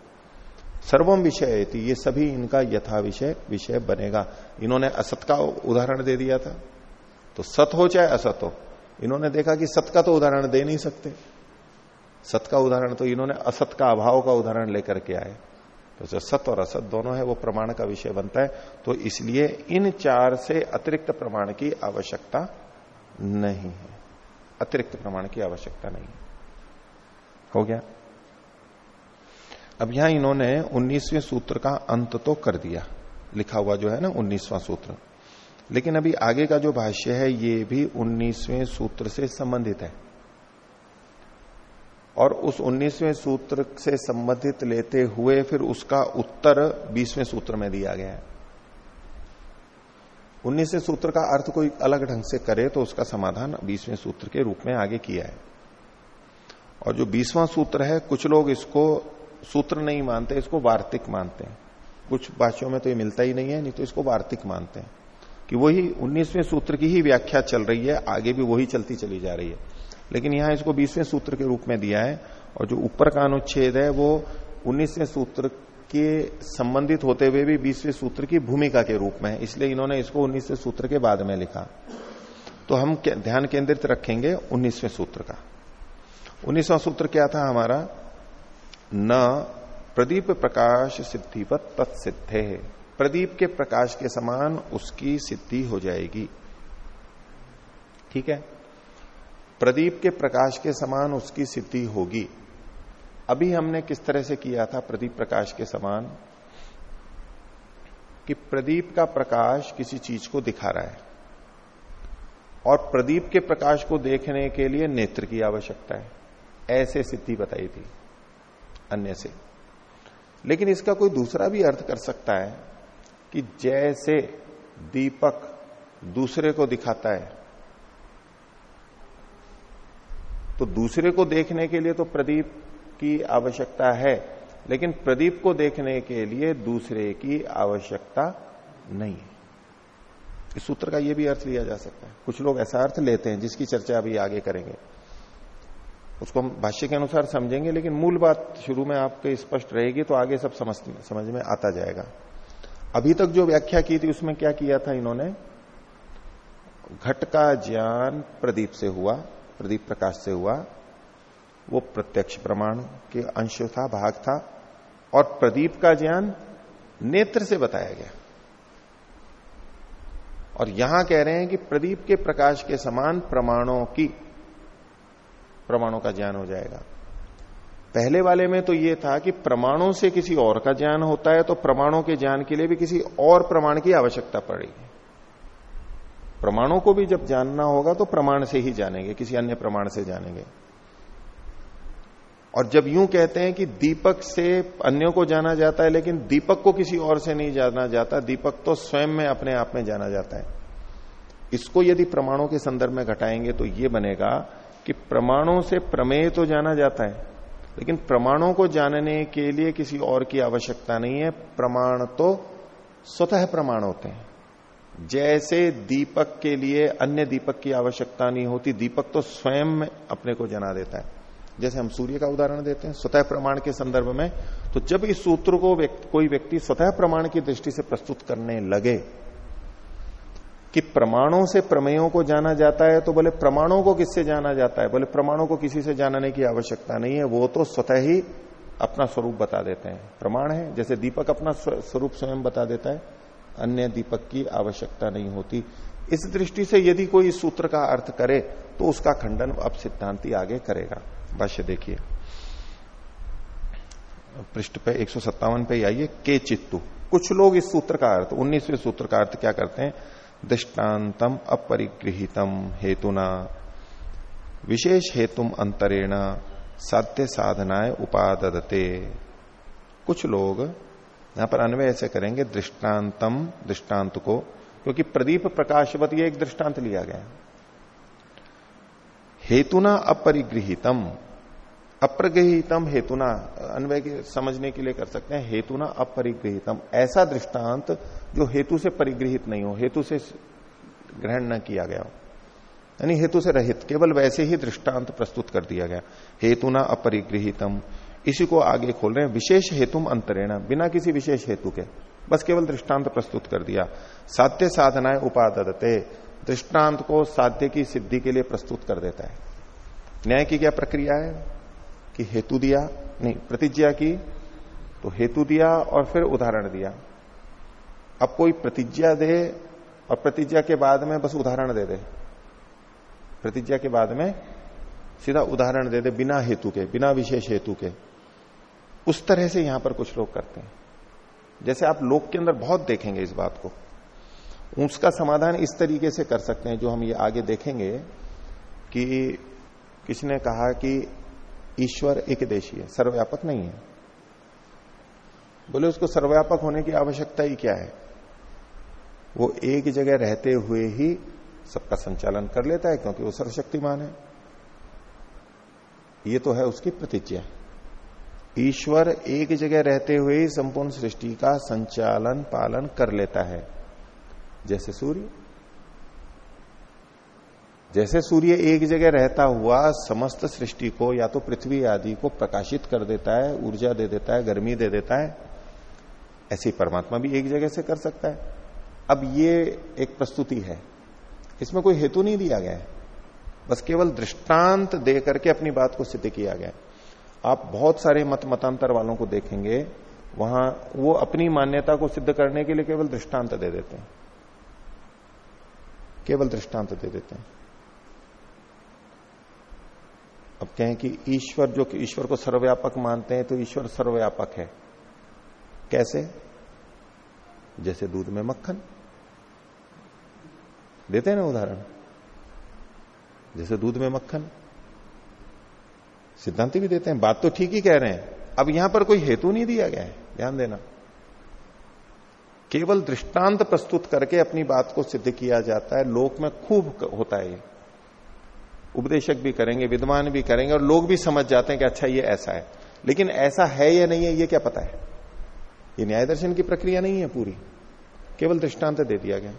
सर्वम विषय ये सभी इनका यथा विषय विषय बनेगा। इन्होंने असत का उदाहरण दे दिया था। तो सत हो चाहे असत हो। इन्होंने देखा कि सत का तो उदाहरण दे नहीं सकते। सत का उदाहरण तो इन्होंने असत का अभाव का उदाहरण लेकर के आए। तो जो सत और असत दोनों है, वो प्रमाण का विषय बनता है। तो इसलिए इन चार से अतिरिक्त प्रमाण की आवश्यकता नहीं है। अतिरिक्त प्रमाण की आवश्यकता नहीं है। गया? अब यहाँ इन्होंने 19वें सूत्र का अंत तो कर दिया। लिखा हुआ जो है ना 19वां सूत्र। लेकिन अभी आगे का जो भाष्य है, ये भी 19वें सूत्र से संबंधित है। और उस 19वें सूत्र से संबंधित लेते हुए फिर उसका उत्तर 20वें सूत्र में दिया गया है। 19वें सूत्र का अर्थ कोई अलग ढंग से करे तो उसका समाधान 20वें सूत्र के रूप में आगे किया है। और जो 20वां सूत्र है, कुछ लोग इसको सूत्र नहीं मानते, इसको वार्तिक मानते हैं। कुछ भाषियों में तो ये मिलता ही नहीं है, नहीं तो इसको वार्तिक मानते हैं। कि वही 19वें सूत्र की ही व्याख्या चल रही है, आगे भी वही चलती चली जा रही है। लेकिन यहाँ इसको बीसवें सूत्र के रूप में दिया है, और जो ऊपर का अनुच्छेद है, वो उन्नीसवें सूत्र के संबंधित होते हुए भी बीसवें सूत्र की भूमिका के रूप में है। इसलिए इन्होंने इसको उन्नीसवें सूत्र के बाद में लिखा। तो हम ध्यान केंद्रित रखेंगे उन्नीसवें सूत्र का। उन्नीसवा सूत्र क्या था हमारा? न प्रदीप प्रकाश सिद्धिवत तत्सिद्धे। प्रदीप के प्रकाश के समान उसकी सिद्धि हो जाएगी। ठीक है? प्रदीप के प्रकाश के समान उसकी सिद्धि होगी। अभी हमने किस तरह से किया था प्रदीप प्रकाश के समान? कि प्रदीप का प्रकाश किसी चीज़ को दिखा रहा है। और प्रदीप के प्रकाश को देखने के लिए नेत्र की आवश्यकता है। ऐसे सिद्धि बताई थी, अन्य से। लेकिन इसका कोई दूसरा भी अर्थ कर सकता है। कि जैसे दीपक दूसरे को दिखाता है तो दूसरे को देखने के लिए तो प्रदीप की आवश्यकता है, लेकिन प्रदीप को देखने के लिए दूसरे की आवश्यकता नहीं है। इस सूत्र का यह भी अर्थ लिया जा सकता है। कुछ लोग ऐसा अर्थ लेते हैं जिसकी चर्चा अभी आगे करेंगे। उसको हम भाष्य के अनुसार समझेंगे, लेकिन मूल बात शुरू में आपके स्पष्ट रहेगी तो आगे सब समझ में आता जाएगा। अभी तक जो व्याख्या की थी, उसमें क्या किया था इन्होंने? घट का ज्ञान प्रदीप से हुआ, प्रदीप प्रकाश से हुआ। वो प्रत्यक्ष प्रमाण के अंश था, भाग था। और प्रदीप का ज्ञान नेत्र से बताया गया। और यहाँ कह रहे हैं कि प्रदीप के प्रकाश के समान प्रमाणों की, प्रमाणों का ज्ञान हो जाएगा। पहले वाले में तो यह था कि प्रमाणों से किसी और का ज्ञान होता है तो प्रमाणों के ज्ञान के लिए भी किसी और प्रमाण की आवश्यकता पड़ेगी। प्रमाणों को भी जब जानना होगा तो प्रमाण से ही जानेंगे, किसी अन्य प्रमाण से जानेंगे। और जब यूँ कहते हैं कि दीपक से अन्यों को जाना जाता है, लेकिन दीपक को किसी और से नहीं जाना जाता, दीपक तो स्वयं में अपने आप में जाना जाता है। इसको यदि प्रमाणों के संदर्भ में घटाएँगे तो यह बनेगा कि प्रमाणों से प्रमेय तो जाना जाता है लेकिन प्रमाणों को जानने के लिए किसी और की आवश्यकता नहीं है। प्रमाण तो स्वतः प्रमाण होते हैं। जैसे दीपक के लिए अन्य दीपक की आवश्यकता नहीं होती दीपक तो स्वयं में अपने को जना देता है। जैसे हम सूर्य का उदाहरण देते हैं स्वतः प्रमाण के संदर्भ में तो जब इस सूत्र को व्यक्ति, कोई व्यक्ति स्वतः प्रमाण की दृष्टि से प्रस्तुत करने लगे कि प्रमाणों से प्रमेयों को जाना जाता है तो बोले प्रमाणों को किससे जाना जाता है? बोले प्रमाणों को किसी से जानने की आवश्यकता नहीं है, वो तो स्वतः ही अपना स्वरूप बता देते हैं। प्रमाण है, जैसे दीपक अपना स्वरूप स्वयं बता देता है, अन्य दीपक की आवश्यकता नहीं होती। इस दृष्टि से यदि कोई सूत्र का अर्थ करे तो उसका खंडन अब सिद्धांति आगे करेगा। भाष्य देखिए। पृष्ठ पे एक सौ सत्तावन पे आइए। के चित्तु। कुछ लोग इस सूत्र का अर्थ, उन्नीसवें सूत्र का अर्थ क्या करते हैं? दृष्टान्तम अपरिगृहितम हेतुना। विशेष हेतुम अंतरेण साध्य साधनाएँ उपादते कुछ लोग यहाँ पर अन्वय ऐसे करेंगे दृष्टांतम दृष्टांत को, क्योंकि प्रदीप प्रकाशवत ये एक दृष्टांत लिया गया। हेतुना अपरिगृहितम अप्रगृहितम हेतुना, अन्वय के समझने के लिए कर सकते हैं, हेतुना अपरिगृहितम। ऐसा दृष्टांत जो हेतु से परिगृहित नहीं हो, हेतु से ग्रहण न किया गया हो। यानी हेतु से रहित, केवल वैसे ही दृष्टांत प्रस्तुत कर दिया गया। हेतु हेतुना अपरिगृहितम। इसी को आगे खोल रहे हैं, विशेष हेतुम अंतरेण, बिना किसी विशेष हेतु के। बस केवल दृष्टांत प्रस्तुत कर दिया। साध्य साधनाएँ उपादते दृष्टांत को साध्य की सिद्धि के लिए प्रस्तुत कर देता है। न्याय की क्या प्रक्रिया है? कि हेतु दिया, नहीं, प्रतिज्ञा की तो हेतु दिया और फिर उदाहरण दिया। अब कोई प्रतिज्ञा दे और प्रतिज्ञा के बाद में बस उदाहरण दे दे। प्रतिज्ञा के बाद में सीधा उदाहरण दे दे बिना हेतु के, बिना विशेष हेतु के। उस तरह से यहाँ पर कुछ लोग करते हैं। जैसे आप लोक के अंदर बहुत देखेंगे इस बात को। उसका समाधान इस तरीके से कर सकते हैं, जो हम ये आगे देखेंगे कि किसी ने कहा कि ईश्वर एक देशी है, सर्वव्यापक नहीं है। बोले उसको सर्वव्यापक होने की आवश्यकता ही क्या है? वो एक जगह रहते हुए ही सबका संचालन कर लेता है, क्योंकि वो सर्वशक्तिमान है। ये तो है उसकी प्रतिज्ञा। ईश्वर एक जगह रहते हुए ही संपूर्ण सृष्टि का संचालन पालन कर लेता है। जैसे सूर्य। जैसे सूर्य एक जगह रहता हुआ समस्त सृष्टि को, या तो पृथ्वी आदि को प्रकाशित कर देता है, ऊर्जा दे देता है, गर्मी दे देता है, ऐसे परमात्मा भी एक जगह से कर सकता है। अब ये एक प्रस्तुति है। इसमें कोई हेतु नहीं दिया गया है। बस केवल दृष्टांत दे करके अपनी बात को सिद्ध किया गया आप बहुत सारे मत मतांतर वालों को देखेंगे, वहाँ वो अपनी मान्यता को सिद्ध करने के लिए केवल दृष्टांत दे देते हैं। केवल दृष्टांत दे देते हैं। अब कहें कि ईश्वर जो कि ईश्वर को सर्वव्यापक मानते हैं तो ईश्वर सर्वव्यापक है। कैसे? जैसे दूध में मक्खन। देते हैं ना उदाहरण? जैसे दूध में मक्खन। सिद्धांति भी देते हैं। बात तो ठीक ही कह रहे हैं। अब यहाँ पर कोई हेतु नहीं दिया गया है। ध्यान देना। केवल दृष्टांत प्रस्तुत करके अपनी बात को सिद्ध किया जाता है। लोक में खूब होता है ये। उपदेशक भी करेंगे, विद्वान भी करेंगे और लोग भी समझ जाते हैं कि अच्छा ये ऐसा है। लेकिन ऐसा है या नहीं है, ये क्या पता है? ये न्याय दर्शन की प्रक्रिया नहीं है पूरी। केवल दृष्टांत दे दिया गया।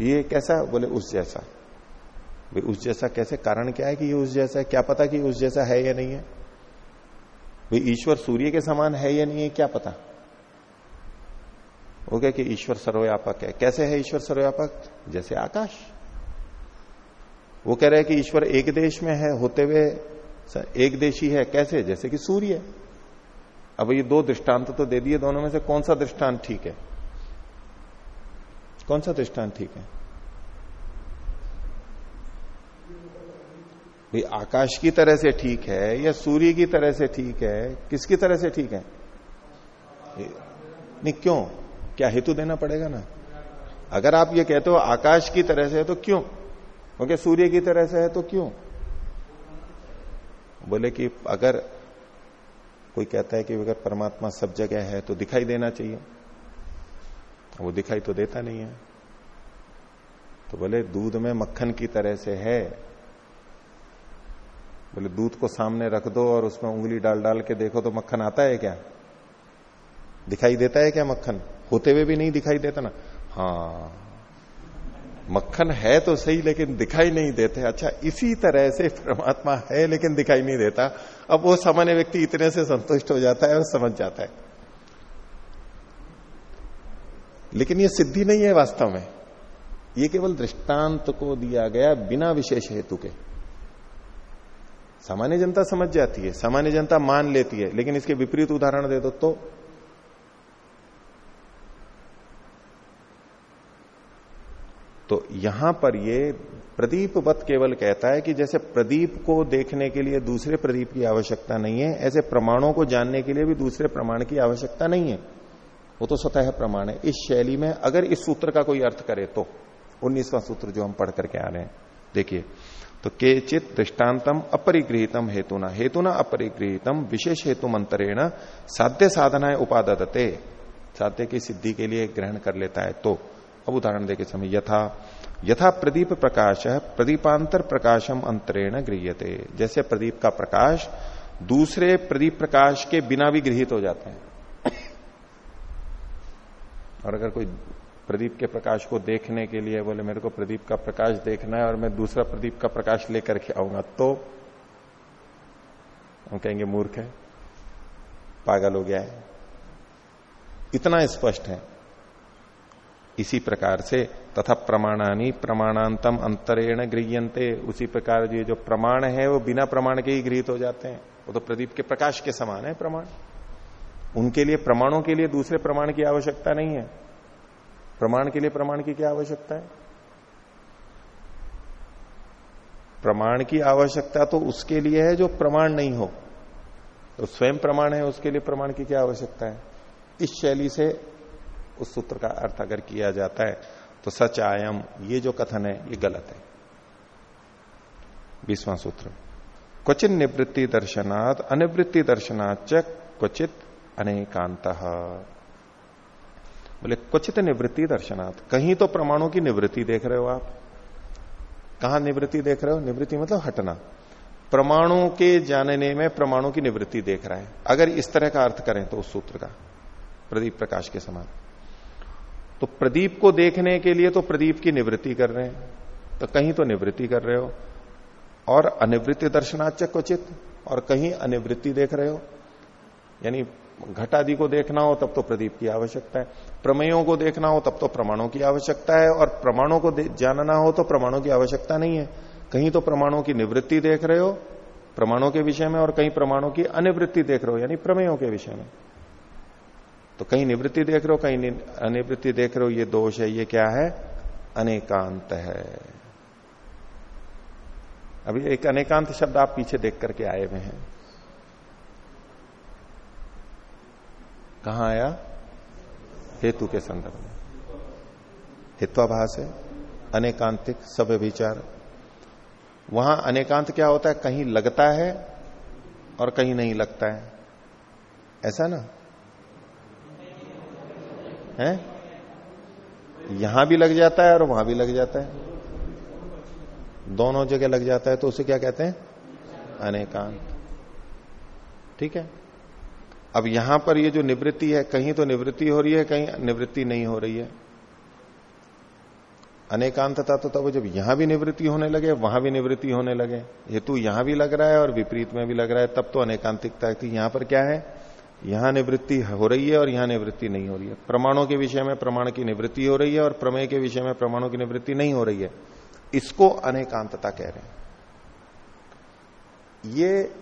ये कैसा, बोले, उस जैसा। भाई, उस जैसा कैसे? कारण क्या है कि ये उस जैसा है? क्या पता कि उस जैसा है या नहीं है? भाई, ईश्वर सूर्य के समान है या नहीं है, क्या पता? हो गया कि ईश्वर सर्वव्यापक है। कैसे है ईश्वर सर्वव्यापक? जैसे आकाश। वो कह रहे हैं कि ईश्वर एक देश में है, होते हुए एक देशी है कैसे? जैसे कि सूर्य। अब ये दो दृष्टांत तो दे दिए दोनों में से। कौन सा दृष्टांत ठीक है? कौन सा दृष्टांत ठीक है? भाई, आकाश की तरह से ठीक है या सूर्य की तरह से ठीक है? किसकी तरह से ठीक है? नहीं, क्यों? क्या हेतु देना पड़ेगा ना? अगर आप ये कहते हो आकाश की तरह से तो क्यों? क्योंकि सूर्य की तरह से है तो क्यों? बोले कि अगर कोई कहता है कि अगर परमात्मा सब जगह है तो दिखाई देना चाहिए। वो दिखाई तो देता नहीं है। तो बोले, दूध में मक्खन की तरह से है। बोले, दूध को सामने रख दो और उसमें उंगली डाल डाल के देखो तो मक्खन आता है क्या? दिखाई देता है क्या मक्खन? होते हुए भी नहीं दिखाई देता ना? हाँ। मक्खन है तो सही, लेकिन दिखाई नहीं देते। अच्छा इसी तरह से परमात्मा है, लेकिन दिखाई नहीं देता। अब वो सामान्य व्यक्ति इतने से संतुष्ट हो जाता है और समझ जाता है। लेकिन ये सिद्धि नहीं है वास्तव में। ये केवल दृष्टांत को दिया गया बिना विशेष हेतु के। सामान्य जनता समझ जाती है, सामान्य जनता मान लेती है, लेकिन इसके विपरीत उदाहरण दे दो तो तो यहाँ पर ये प्रदीप वत केवल कहता है कि जैसे प्रदीप को देखने के लिए दूसरे प्रदीप की आवश्यकता नहीं है, ऐसे प्रमाणों को जानने के लिए भी दूसरे प्रमाण की आवश्यकता नहीं है। वो तो स्वतः प्रमाण है। इस शैली में अगर इस सूत्र का कोई अर्थ करे तो उन्नीसवां सूत्र जो हम पढ़ करके आ रहे हैं, देखिए तो केचित दृष्टान्तम अपरिगृहितम हेतुना हेतुना अपरिगृहितम, विशेष हेतु मंत्रेण, साध्य साधनाएँ उपादते साध्य की सिद्धि के लिए ग्रहण कर लेता है तो अब उदाहरण देखे समय, यथा यथा प्रदीप प्रकाश है प्रदीपांतर प्रकाशम अंतरेण गृहते जैसे प्रदीप का प्रकाश, दूसरे प्रदीप प्रकाश के बिना भी गृहित हो जाते हैं। और अगर कोई प्रदीप के प्रकाश को देखने के लिए बोले, मेरे को प्रदीप का प्रकाश देखना है और मैं दूसरा प्रदीप का प्रकाश लेकर के आऊँगा तो हम कहेंगे मूर्ख है, पागल हो गया है। इतना स्पष्ट है। इसी प्रकार से तथा प्रमाणानी प्रमाणांतम अंतरेण गृहते उसी प्रकार ये जो प्रमाण है, वो बिना प्रमाण के ही गृहित हो जाते हैं। वो तो प्रदीप के प्रकाश के समान है प्रमाण। उनके लिए प्रमाणों के लिए दूसरे प्रमाण की आवश्यकता नहीं है। प्रमाण के लिए प्रमाण की क्या आवश्यकता है? प्रमाण की आवश्यकता तो उसके लिए है जो प्रमाण नहीं हो। तो स्वयं प्रमाण है, उसके लिए प्रमाण की क्या आवश्यकता है? इस शैली से उस सूत्र का अर्थ अगर किया जाता है तो सच आयम, ये जो कथन है, ये गलत है। बीसवां सूत्र। क्वचित निवृत्ति दर्शनात् अनिवृत्ति दर्शनाच क्वचित अनेकांत। बोले, क्वचित निवृत्ति दर्शनात्। कहीं तो प्रमाणों की निवृत्ति देख रहे हो आप। कहा निवृत्ति देख रहे हो? निवृत्ति मतलब हटना। प्रमाणों के जानने में प्रमाणों की निवृत्ति देख रहा है। अगर इस तरह का अर्थ करें तो उस सूत्र का, प्रदीप प्रकाश के समान। तो प्रदीप को देखने के लिए तो प्रदीप की निवृत्ति कर रहे हैं। तो कहीं तो निवृत्ति कर रहे हो। और अनिवृत्ति दर्शनाच क्वचित, और कहीं अनिवृत्ति देख रहे हो। यानी घट आदि को देखना हो तब तो प्रदीप की आवश्यकता है। प्रमेयों को देखना हो तब तो प्रमाणों की आवश्यकता है। और प्रमाणों को जानना हो तो प्रमाणों की आवश्यकता नहीं है। कहीं तो प्रमाणों की निवृत्ति देख रहे हो, प्रमाणों के विषय में, और कहीं प्रमाणों की अनिवृत्ति देख रहे हो, यानी प्रमेयों के विषय में। तो कहीं निवृत्ति देख रहे हो, कहीं अनिवृत्ति देख रहे हो, ये दोष है, ये क्या है? अनेकांत है। अभी एक अनेकांत शब्द आप पीछे देख करके आए हुए हैं। कहा आया? हेतु के संदर्भ में। हित्वाभास है, अनेकांतिक सब विचार। वहाँ अनेकांत क्या होता है? कहीं लगता है और कहीं नहीं लगता है। ऐसा ना? है? यहाँ भी लग जाता है और वहाँ भी लग जाता है। दोनों जगह लग जाता है तो उसे क्या कहते हैं? अनेकांत। ठीक है? अब यहाँ पर ये जो निवृत्ति है, कहीं तो निवृत्ति हो रही है, कहीं निवृत्ति नहीं हो रही है। अनेकांतता तो तब जब यहाँ भी निवृत्ति होने लगे, वहाँ भी निवृत्ति होने लगे। हेतु यहाँ भी लग रहा है और विपरीत में भी लग रहा है, तब तो अनेकांतिकता थी यहाँ पर क्या है? यहाँ निवृत्ति हो रही है और यहाँ निवृत्ति नहीं हो रही है। प्रमाणों के विषय में प्रमाण की निवृत्ति हो रही है और प्रमेय के विषय में प्रमाणों की निवृत्ति नहीं हो रही है। इसको अनेकांतता कह रहे हैं। ये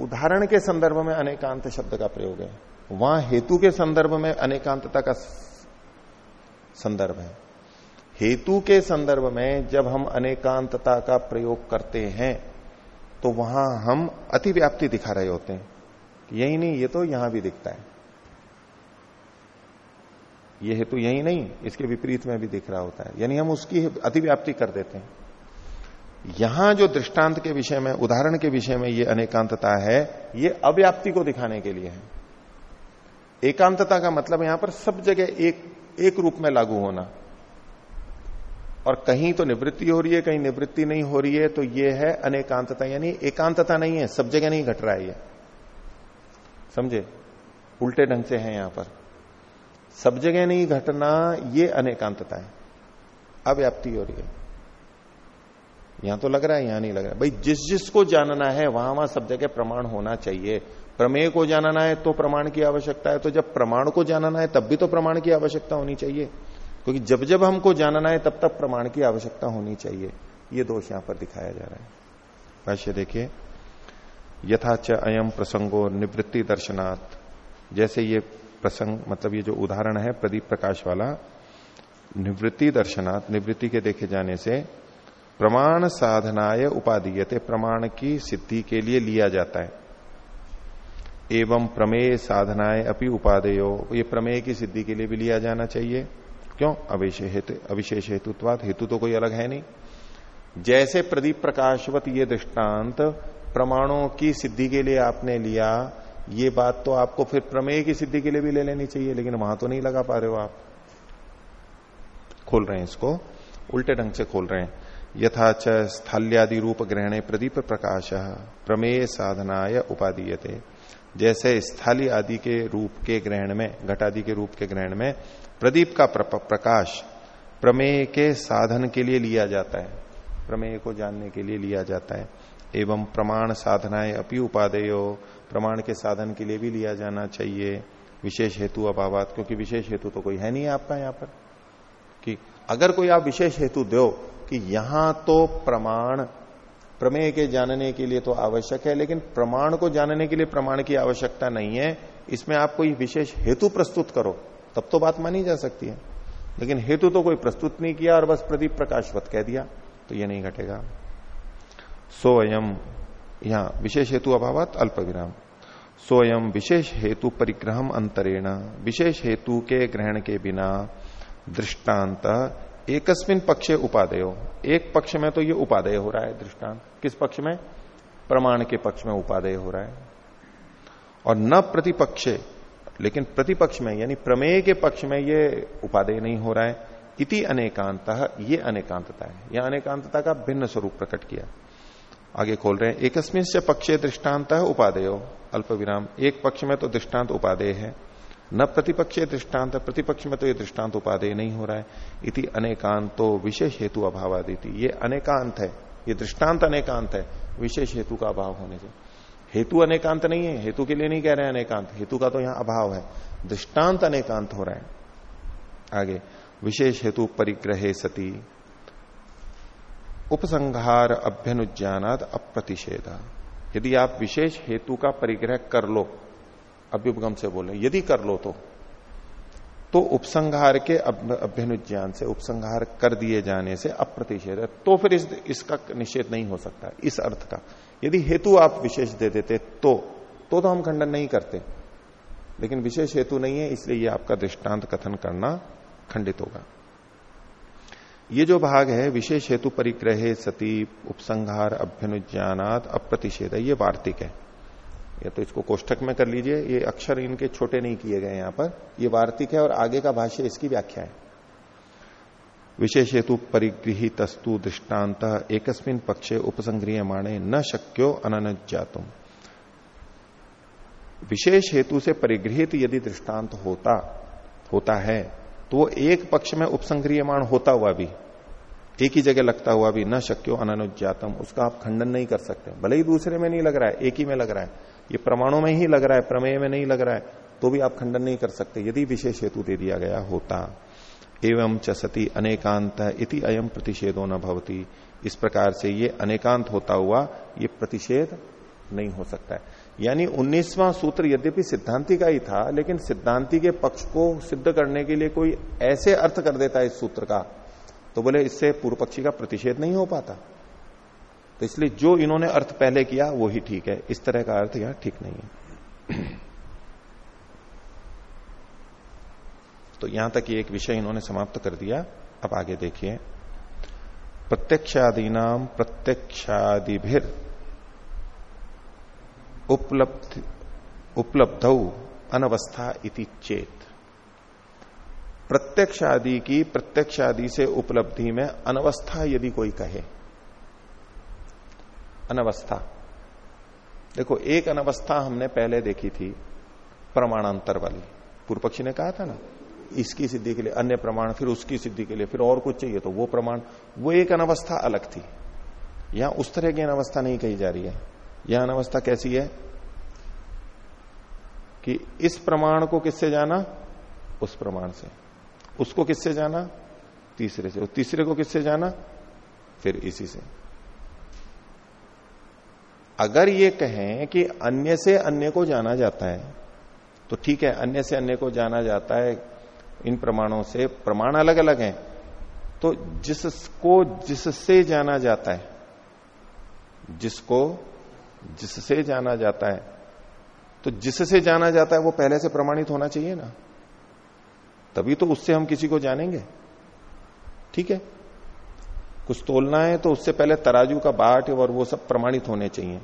उदाहरण के संदर्भ में अनेकांत शब्द का प्रयोग है। वहाँ हेतु के संदर्भ में अनेकांतता का संदर्भ है। हेतु के संदर्भ में जब हम अनेकांतता का प्रयोग करते हैं तो वहाँ हम अतिव्याप्ति दिखा रहे होते हैं। यही नहीं, ये तो यहाँ भी दिखता है। ये हेतु यही नहीं, इसके विपरीत में भी दिख रहा होता है। यानी हम उसकी अतिव्याप्ति कर देते हैं। यहाँ जो दृष्टांत के विषय में, उदाहरण के विषय में ये अनेकांतता है, ये अव्याप्ति को दिखाने के लिए है। एकांतता का मतलब यहाँ पर सब जगह एक एक रूप में लागू होना। और कहीं तो निवृत्ति हो रही है, कहीं निवृत्ति नहीं हो रही है तो ये है अनेकांतता। यानी एकांतता नहीं है, सब जगह नहीं घट रहा है ये। समझे? उल्टे ढंग से है यहाँ पर। सब जगह नहीं, घटना ये अनेकांतता है अव्याप्ति हो रही है। यहाँ तो लग रहा है, यहाँ नहीं लग रहा। भाई, जिस जिसको जानना है, वहाँ वहाँ सब जगह प्रमाण होना चाहिए। प्रमेय को जानना है तो प्रमाण की आवश्यकता है तो जब प्रमाण को जानना है, तब भी तो प्रमाण की आवश्यकता होनी चाहिए। क्योंकि जब जब हमको जानना है, तब तक प्रमाण की आवश्यकता होनी चाहिए। ये दोष यहाँ पर दिखाया जा रहा है। भाष्य देखिए यथाच अयम प्रसंगो निवृत्ति दर्शनात्। जैसे ये प्रसंग मतलब ये जो उदाहरण है प्रदीप प्रकाश वाला, निवृत्ति दर्शनात्, निवृत्ति के देखे जाने से प्रमाण साधनाय उपाधीयते प्रमाण की सिद्धि के लिए लिया जाता है। एवं प्रमेय साधनाएँ अपनी उपादेयो, ये प्रमेय की सिद्धि के लिए भी लिया जाना चाहिए। क्यों? हेतु, अविशेष हेतुत्वाद हेतु तो कोई अलग है नहीं। जैसे प्रदीप प्रकाशवत ये दृष्टांत प्रमाणों की सिद्धि के लिए आपने लिया, ये बात तो आपको फिर प्रमेय की सिद्धि के लिए भी ले लेनी चाहिए, लेकिन वहाँ तो नहीं लगा पा रहे हो आप। खोल रहे हैं इसको, उल्टे ढंग से खोल रहे हैं। यथाच स्थल्यादि रूप ग्रहणे प्रदीप प्रकाश, प्रमेय साधनाय उपादीयते। जैसे स्थाली आदि के रूप के ग्रहण में, घटादि के रूप के ग्रहण में प्रदीप का प्रकाश प्रमेय के साधन के लिए लिया जाता है। प्रमेय को जानने के लिए लिया जाता है। एवं प्रमाण साधनाएँ अपी उपादेयो, प्रमाण के साधन के लिए भी लिया जाना चाहिए। विशेष हेतु अभावात, क्योंकि विशेष हेतु तो कोई है नहीं आपका यहाँ पर। कि अगर कोई आप विशेष हेतु दो, कि यहाँ तो प्रमाण, प्रमेय के जानने के लिए तो आवश्यक है, लेकिन प्रमाण को जानने के लिए प्रमाण की आवश्यकता नहीं है, इसमें आप कोई विशेष हेतु प्रस्तुत करो, तब तो बात मानी जा सकती है। लेकिन हेतु तो कोई प्रस्तुत नहीं किया और बस प्रदीप प्रकाशवत कह दिया तो ये नहीं घटेगा। सोयम यहाँ विशेष हेतु अभाव अल्प विराम सोयम विशेष हेतु परिग्रह अंतरेण विशेष हेतु के ग्रहण के बिना दृष्टांत एकस्मिन पक्षे उपादेय। एक पक्ष में तो ये उपादेय हो रहा है दृष्टांत किस पक्ष में? प्रमाण के पक्ष में उपादेय हो रहा है। और न प्रतिपक्षे, लेकिन प्रतिपक्ष में, यानी प्रमेय के पक्ष में ये उपादेय नहीं हो रहा है। इति अनेकांत, ये अनेकांतता है। यह अनेकांतता का भिन्न स्वरूप प्रकट किया। आगे खोल रहे हैं। एकस्मिन से पक्षे दृष्टांत है उपादेय। अल्प विराम एक पक्ष में तो दृष्टांत उपादेय है। न प्रतिपक्ष दृष्टांत प्रतिपक्ष में तो ये दृष्टांत उपादेय नहीं हो रहा है। इति अनेकांतो विशेष हेतु अभाव आदि ये अनेकांत है। ये दृष्टांत अनेकांत है। विशेष हेतु का अभाव होने से। हेतु अनेकांत नहीं है। हेतु के लिए नहीं कह रहे हैं अनेकांत हेतु का तो यहाँ अभाव है। दृष्टांत अनेकांत हो रहा है। आगे। विशेष हेतु परिग्रहे सती। उपसंहार अभ्यनुज्ञानाद अप्रतिषेध। यदि आप विशेष हेतु का परिग्रह कर लो अभ्युपगम से बोले यदि कर लो तो तो उपसंहार के अभ्यनुज्ञान से उपसंहार कर दिए जाने से अप्रतिषेध तो फिर इस, इसका निषेध नहीं हो सकता इस अर्थ का। यदि हेतु आप विशेष दे देते तो तो, तो हम खंडन नहीं करते। लेकिन विशेष हेतु नहीं है इसलिए यह आपका दृष्टांत कथन करना खंडित होगा। ये जो भाग है, विशेष हेतु परिग्रह, सती, उपसंहार अभ्यनुज्ञानात अप्रतिषेध, ये वार्तिक है। या तो इसको कोष्ठक में कर लीजिए, ये अक्षर इनके छोटे नहीं किए गए यहाँ पर। ये वार्तिक है और आगे का भाष्य इसकी व्याख्या है। विशेष हेतु परिगृही तस्तु दृष्टांत एकस्मिन पक्षे उपसंग्रिय माणे न शक्यो अननुज्ञातुम। विशेष हेतु से परिगृहित यदि दृष्टांत होता होता है तो वो एक पक्ष में उपसंग्रियमाण होता हुआ भी, एक ही जगह लगता हुआ भी, न शक्यो अनुज्ञातम उसका आप खंडन नहीं कर सकते। भले ही दूसरे में नहीं लग रहा है, एक ही में लग रहा है। ये प्रमाणों में ही लग रहा है, प्रमेय में नहीं लग रहा है तो भी आप खंडन नहीं कर सकते, यदि विशेष हेतु दे दिया गया होता। एवं च सती अनेकांत इति अयम प्रतिषेधो न भवती। इस प्रकार से ये अनेकांत होता हुआ, ये प्रतिषेध नहीं हो सकता है। यानी उन्नीसवां सूत्र यद्यपि सिद्धांति का ही था, लेकिन सिद्धांति के पक्ष को सिद्ध करने के लिए कोई ऐसे अर्थ कर देता है इस सूत्र का तो बोले इससे पूर्व पक्षी का प्रतिषेध नहीं हो पाता। तो इसलिए जो इन्होंने अर्थ पहले किया, वो ही ठीक है। इस तरह का अर्थ यहाँ ठीक नहीं है। <clears throat> तो यहाँ तक एक विषय इन्होंने समाप्त कर दिया। अब आगे देखिए। प्रत्यक्षादि नाम प्रत्यक्षादिभिर। उपलब्ध उपलब्ध अनवस्था इति चेत। प्रत्यक्ष आदि की प्रत्यक्ष आदि से उपलब्धि में अनवस्था यदि कोई कहे, अनवस्था। देखो, एक अनवस्था हमने पहले देखी थी, प्रमाणांतर वाली। पूर्व पक्षी ने कहा था ना, इसकी सिद्धि के लिए, अन्य प्रमाण, फिर उसकी सिद्धि के लिए, फिर और कुछ चाहिए तो वो प्रमाण, वो एक अनवस्था अलग थी। यहाँ उस तरह की अनवस्था नहीं कही जा रही है। यह अनवस्था कैसी है? कि इस प्रमाण को किससे जाना? उस प्रमाण से। उसको किससे जाना? तीसरे से। और तीसरे को किससे जाना? फिर इसी से। अगर ये कहें कि अन्य से अन्य को जाना जाता है तो ठीक है, अन्य से अन्य को जाना जाता है, इन प्रमाणों से। प्रमाण अलग अलग हैं। तो जिसको जिससे जाना जाता है, जिसको जिससे जाना जाता है। तो जिससे जाना जाता है, वो पहले से प्रमाणित होना चाहिए ना। तभी तो उससे हम किसी को जानेंगे। ठीक है? कुछ तोलना है तो उससे पहले तराजू का बाट और वो सब प्रमाणित होने चाहिए।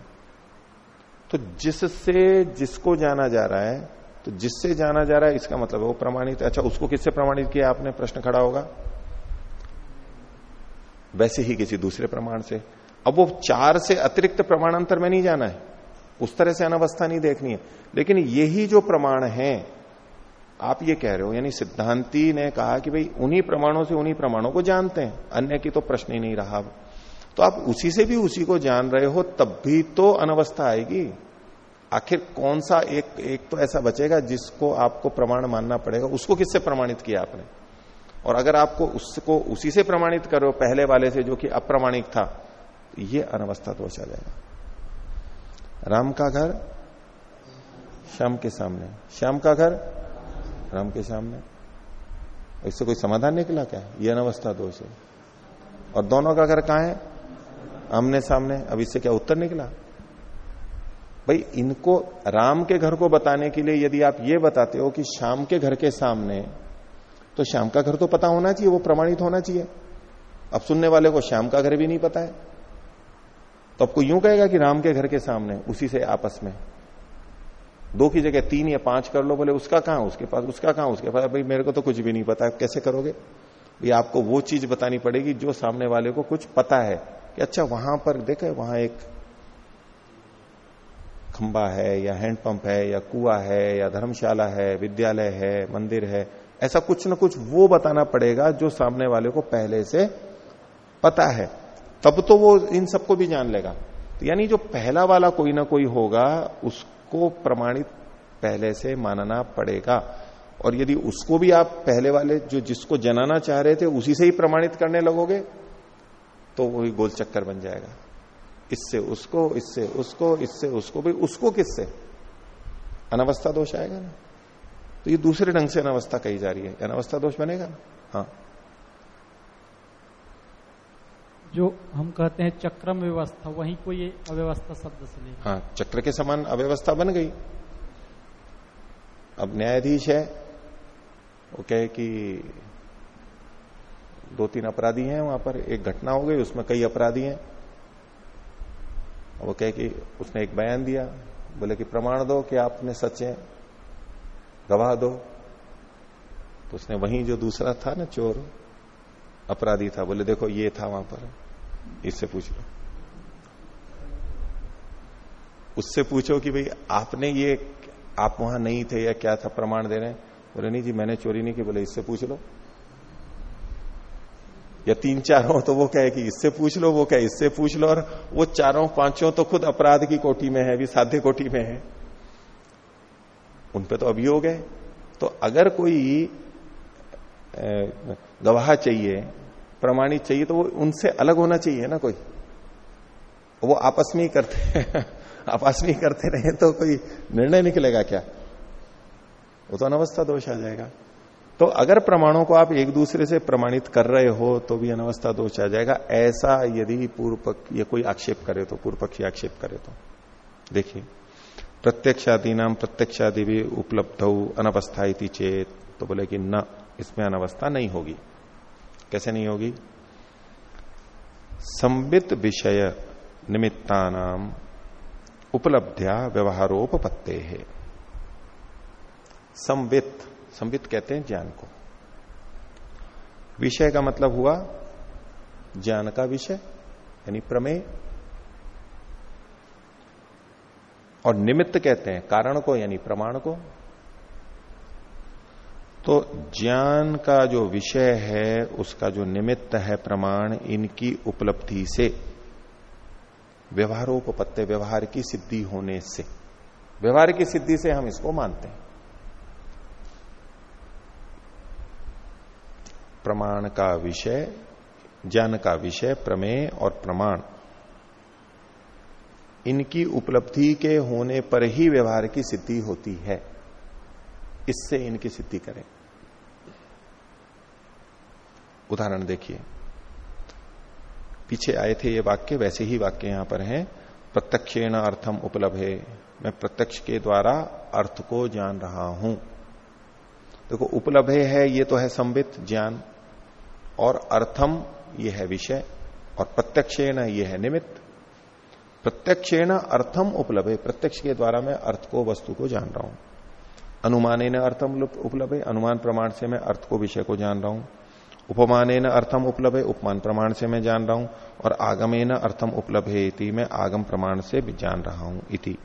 तो जिससे जिसको जाना जा रहा है तो जिससे जाना जा रहा है, इसका मतलब है वो प्रमाणित। अच्छा उसको किससे प्रमाणित किया आपने? प्रश्न खड़ा होगा। वैसे ही किसी दूसरे प्रमाण से। अब वो चार से अतिरिक्त प्रमाणांतर में नहीं जाना है। उस तरह से अनवस्था नहीं देखनी है। लेकिन यही जो प्रमाण है, आप ये कह रहे हो, यानी सिद्धांति ने कहा कि भाई, उन्हीं प्रमाणों से उन्हीं प्रमाणों को जानते हैं, अन्य की तो प्रश्न ही नहीं रहा। तो आप उसी से भी उसी को जान रहे हो, तब भी तो अनवस्था आएगी। आखिर कौन सा एक एक तो ऐसा बचेगा जिसको आपको प्रमाण मानना पड़ेगा, उसको किससे प्रमाणित किया आपने? और अगर आपको उसको उसी से प्रमाणित करो, पहले वाले से जो कि अप्रमाणिक था ये अनवस्था दोष आ जाएगा। राम का घर श्याम के सामने। श्याम का घर राम के सामने। इससे कोई समाधान निकला क्या? ये अनवस्था दोष है। और दोनों का घर कहाँ है? आमने सामने। अब इससे क्या उत्तर निकला? भाई, इनको राम के घर को बताने के लिए यदि आप ये बताते हो कि शाम के घर के सामने तो श्याम का घर तो पता होना चाहिए, वो प्रमाणित होना चाहिए। अब सुनने वाले को श्याम का घर भी नहीं पता है। तो आपको यूँ कहेगा कि राम के घर के सामने, उसी से आपस में। दो की जगह तीन या पाँच कर लो, बोले, उसका कहाँ उसके पास, उसका कहाँ उसके पास। भाई, मेरे को तो कुछ भी नहीं पता, कैसे करोगे? भाई, आपको वो चीज़ बतानी पड़ेगी जो सामने वाले को कुछ पता है कि अच्छा वहाँ पर देखे, वहाँ एक खंबा है, या हैंडपंप है, या कुआ है, या धर्मशाला है, विद्यालय है, मंदिर है, ऐसा कुछ ना कुछ वो बताना पड़ेगा जो सामने वाले को पहले से पता है। तब तो वो इन सबको भी जान लेगा। तो यानी जो पहला वाला कोई ना कोई होगा, उसको प्रमाणित पहले से मानना पड़ेगा। और यदि उसको भी आप पहले वाले जो जिसको जनाना चाह रहे थे, उसी से ही प्रमाणित करने लगोगे तो वही गोल चक्कर बन जाएगा। इससे उसको इससे उसको इससे उसको, भाई उसको किससे? अनावस्था दोष आएगा ना। तो ये दूसरे ढंग से अनावस्था कही जा रही है। अनावस्था दोष बनेगा हाँ। जो हम कहते हैं चक्रम व्यवस्था, वही कोई अव्यवस्था शब्द से ले हाँ चक्र के समान अव्यवस्था बन गई। अब न्यायाधीश है, वो कहे कि दो तीन अपराधी हैं वहाँ पर, एक घटना हो गई, उसमें कई अपराधी हैं। वो कहे कि उसने एक बयान दिया, बोले कि प्रमाण दो कि आपने सच है, गवाह दो। तो उसने वहीं जो दूसरा था ना, चोर, अपराधी था, बोले देखो ये था वहाँ पर। इससे पूछ। लो उससे पूछो कि भाई, आपने ये, आप वहाँ नहीं थे या क्या था प्रमाण दे रहे हैं? बोले, नहीं जी, मैंने चोरी नहीं की। बोले, इससे पूछ लो। या तीन चार हो तो वो कहे कि, इससे पूछ लो। वो कहे, इससे पूछ लो। और वो चारों पाँचों तो खुद अपराध की कोठी में है, अभी साध्य कोठी में है। उन पे तो अभियोग है। तो अगर कोई गवाह चाहिए प्रमाणित चाहिए तो वो उनसे अलग होना चाहिए ना कोई। वो आपस में ही करते <laughs> आपस में ही करते रहे तो कोई निर्णय निकलेगा क्या? वो तो अनवस्था दोष आ जाएगा। तो अगर प्रमाणों को आप एक दूसरे से प्रमाणित कर रहे हो तो भी अनवस्था दोष आ जाएगा। ऐसा यदि पूर्व पक्ष ये कोई आक्षेप करे तो पूर्व पक्षी आक्षेप करे तो। देखिए प्रत्यक्षादि नाम प्रत्यक्षादि भी उपलब्ध हो, अनवस्था चेत तो बोले कि न, इसमें अनवस्था नहीं होगी। कैसे नहीं होगी? संबित विषय निमित्ता नाम उपलब्धिया व्यवहारोपत्ते है संवित संवित कहते हैं ज्ञान को। विषय का मतलब हुआ ज्ञान का विषय, यानी प्रमेय। और निमित्त कहते हैं कारण को, यानी प्रमाण को। तो ज्ञान का जो विषय है, उसका जो निमित्त है प्रमाण, इनकी उपलब्धि से, व्यवहारों को पत्ते, व्यवहार की सिद्धि होने से, व्यवहार की सिद्धि से हम इसको मानते हैं। प्रमाण का विषय, ज्ञान का विषय, प्रमेय और प्रमाण, इनकी उपलब्धि के होने पर ही व्यवहार की सिद्धि होती है। इससे इनकी सिद्धि करें? उदाहरण देखिए। पीछे आए थे ये वाक्य, वैसे ही वाक्य यहाँ पर हैं। प्रत्यक्षेण अर्थम उपलब्धे मैं प्रत्यक्ष के द्वारा अर्थ को जान रहा हूँ। देखो तो उपलब्ध है, ये तो है संबित ज्ञान, और अर्थम ये है विषय, और प्रत्यक्षेण ये है निमित्त। प्रत्यक्षेण अर्थम उपलब्ध प्रत्यक्ष के द्वारा मैं अर्थ को, वस्तु को जान रहा हूँ। अनुमाने न अर्थम उपलब्ध अनुमान प्रमाण से मैं अर्थ को विषय को जान रहा हूँ। उपमाने न अर्थम उपलब्ध उपमान प्रमाण से मैं जान रहा हूँ। और आगमे न अर्थम उपलब्ध है मैं आगम प्रमाण से भी जान रहा हूँ इति।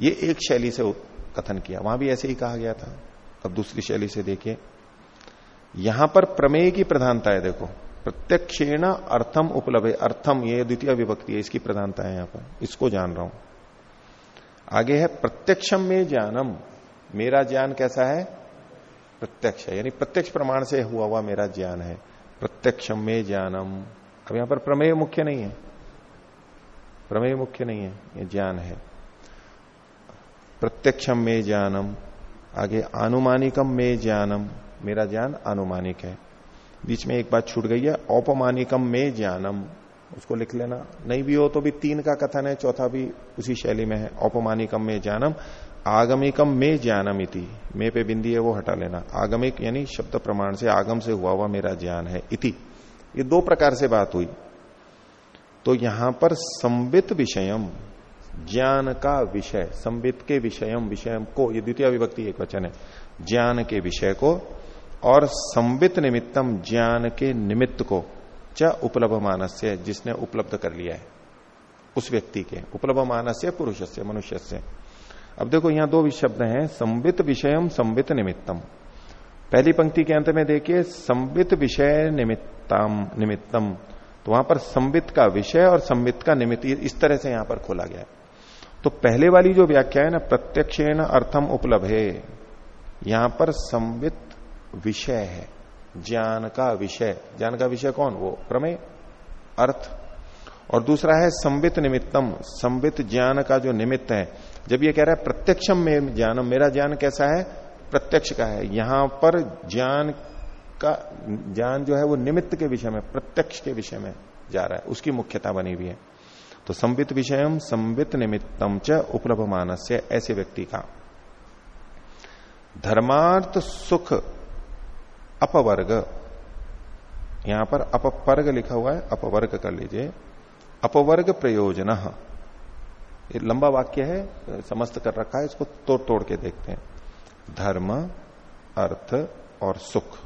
ये एक शैली से कथन किया। वहाँ भी ऐसे ही कहा गया था। अब दूसरी शैली से देखिए। यहाँ पर प्रमेय की प्रधानता है, देखो। प्रत्यक्षेण अर्थम उपलब्ध अर्थम, ये द्वितीय विभक्ति है, इसकी प्रधानता है यहाँ पर। इसको जान रहा हूँ। आगे है प्रत्यक्षम में ज्ञानम मेरा ज्ञान कैसा है? प्रत्यक्ष है। यानी प्रत्यक्ष प्रमाण से हुआ हुआ मेरा ज्ञान है। प्रत्यक्षम में ज्ञानम। अब यहाँ पर प्रमेय मुख्य नहीं है। प्रमेय मुख्य नहीं है। ये ज्ञान है। प्रत्यक्षम में ज्ञानम। आगे आनुमानिकम में ज्ञानम। मेरा ज्ञान आनुमानिक है। बीच में एक बात छूट गई है। औपमानिकम में ज्ञानम। उसको लिख लेना। नहीं भी हो तो भी तीन का कथन है। चौथा भी उसी शैली में है। औपमानिकम में ज्ञानम। आगमिकम में ज्ञानम इति मे पे बिंदी है वो हटा लेना। आगमिक यानी शब्द प्रमाण से आगम से हुआ हुआ मेरा ज्ञान है इति। ये दो प्रकार से बात हुई। तो यहाँ पर संबित विषयम, ज्ञान का विषय संबित के विषयम विषय को, ये द्वितीय विभक्ति एक वचन है, ज्ञान के विषय को और संबित निमित्तम ज्ञान के निमित्त को, च उपलब्ध मानस्य, जिसने उपलब्ध कर लिया है, उस व्यक्ति के, उपलब्ध मानस्य पुरुष से मनुष्य से अब देखो यहाँ दो शब्द हैं संबित विषयम संबित निमित्तम। पहली पंक्ति के अंत में देखिए संबित विषय निमित्तम निमित्तम। तो वहाँ पर संबित का विषय और संबित का निमित्त इस तरह से यहाँ पर खोला गया तो पहले वाली जो व्याख्या है ना, प्रत्यक्षेण अर्थम उपलब्ध है यहाँ पर संबित विषय है। ज्ञान का विषय। ज्ञान का विषय कौन? वो प्रमेय, अर्थ। और दूसरा है संबित निमित्तम। संबित ज्ञान का जो निमित्त है जब ये कह रहा है, प्रत्यक्षम में ज्ञान मेरा ज्ञान कैसा है? प्रत्यक्ष का है। यहाँ पर ज्ञान का, ज्ञान जो है वो निमित्त के विषय में, प्रत्यक्ष के विषय में जा रहा है। उसकी मुख्यता बनी हुई है। तो संबित विषय संबित निमित्तम च उपलब्ध मानस्य ऐसे व्यक्ति का। धर्मार्थ सुख अपवर्ग। यहाँ पर अपवर्ग लिखा हुआ है, अपवर्ग कर लीजिए। अपवर्ग प्रयोजन ये लंबा वाक्य है, समस्त कर रखा है, इसको तोड़ तोड़ के देखते हैं। धर्म, अर्थ और सुख।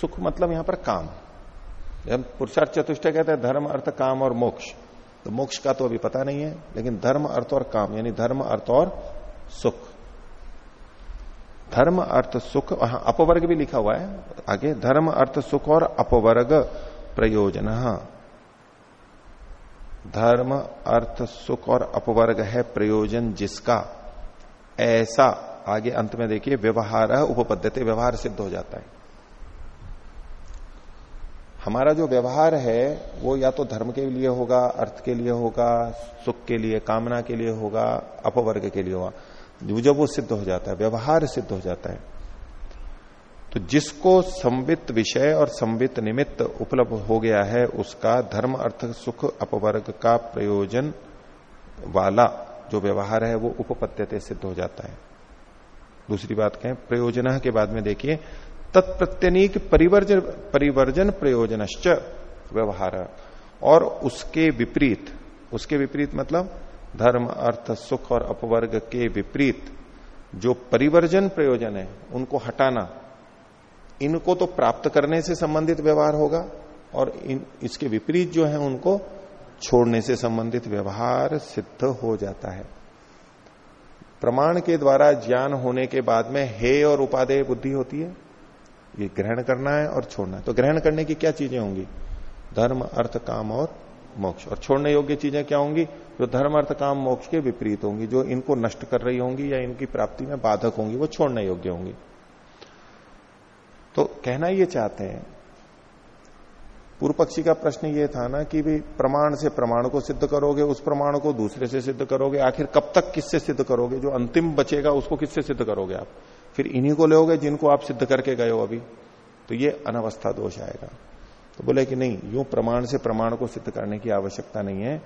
सुख मतलब यहाँ पर काम। जब पुरुषार्थ चतुष्टय कहते हैं, धर्म, अर्थ, काम और मोक्ष तो मोक्ष का तो अभी पता नहीं है, लेकिन धर्म, अर्थ और काम, यानी धर्म, अर्थ और सुख। धर्म, अर्थ, सुख, वहाँ अपवर्ग भी लिखा हुआ है। आगे, धर्म, अर्थ, सुख और अपवर्ग प्रयोजन धर्म, अर्थ, सुख और अपवर्ग है प्रयोजन जिसका। ऐसा आगे अंत में देखिए, व्यवहार उपपद्धति व्यवहार सिद्ध हो जाता है। हमारा जो व्यवहार है, वो या तो धर्म के लिए होगा, अर्थ के लिए होगा, सुख के लिए, कामना के लिए होगा, अपवर्ग के लिए होगा। जब वो सिद्ध हो जाता है, व्यवहार सिद्ध हो जाता है। तो जिसको संवित विषय और संवित निमित्त उपलब्ध हो गया है, उसका धर्म, अर्थ, सुख, अपवर्ग का प्रयोजन वाला जो व्यवहार है, वो उपपत्त्यते सिद्ध हो जाता है। दूसरी बात कहें, प्रयोजन के बाद में देखिए, तत्प्रत्यनीक परिवर्जन परिवर्जन प्रयोजनश्च व्यवहार। और उसके विपरीत उसके विपरीत मतलब धर्म, अर्थ, सुख और अपवर्ग के विपरीत जो परिवर्जन प्रयोजन है, उनको हटाना इनको तो प्राप्त करने से संबंधित व्यवहार होगा और इन, इसके विपरीत जो है उनको छोड़ने से संबंधित व्यवहार सिद्ध हो जाता है। प्रमाण के द्वारा ज्ञान होने के बाद में हे और उपादेय बुद्धि होती है। ये ग्रहण करना है और छोड़ना है। तो ग्रहण करने की क्या चीज़ें होंगी? धर्म, अर्थ, काम और मोक्ष। और छोड़ने योग्य चीज़ें क्या होंगी? जो धर्म, अर्थ, काम, मोक्ष के विपरीत होंगी, जो इनको नष्ट कर रही होंगी या इनकी प्राप्ति में बाधक होंगी, वो छोड़ने योग्य होंगी। तो कहना ये चाहते हैं, पूर्व पक्षी का प्रश्न ये था ना कि भाई प्रमाण से प्रमाण को सिद्ध करोगे, उस प्रमाण को दूसरे से सिद्ध करोगे, आखिर कब तक किससे सिद्ध करोगे? जो अंतिम बचेगा उसको किससे सिद्ध करोगे आप? फिर इन्हीं को लोगे जिनको आप सिद्ध करके गए हो अभी। तो ये अनवस्था दोष आएगा। तो बोले कि नहीं, यूँ प्रमाण से प्रमाण को सिद्ध करने की आवश्यकता नहीं है।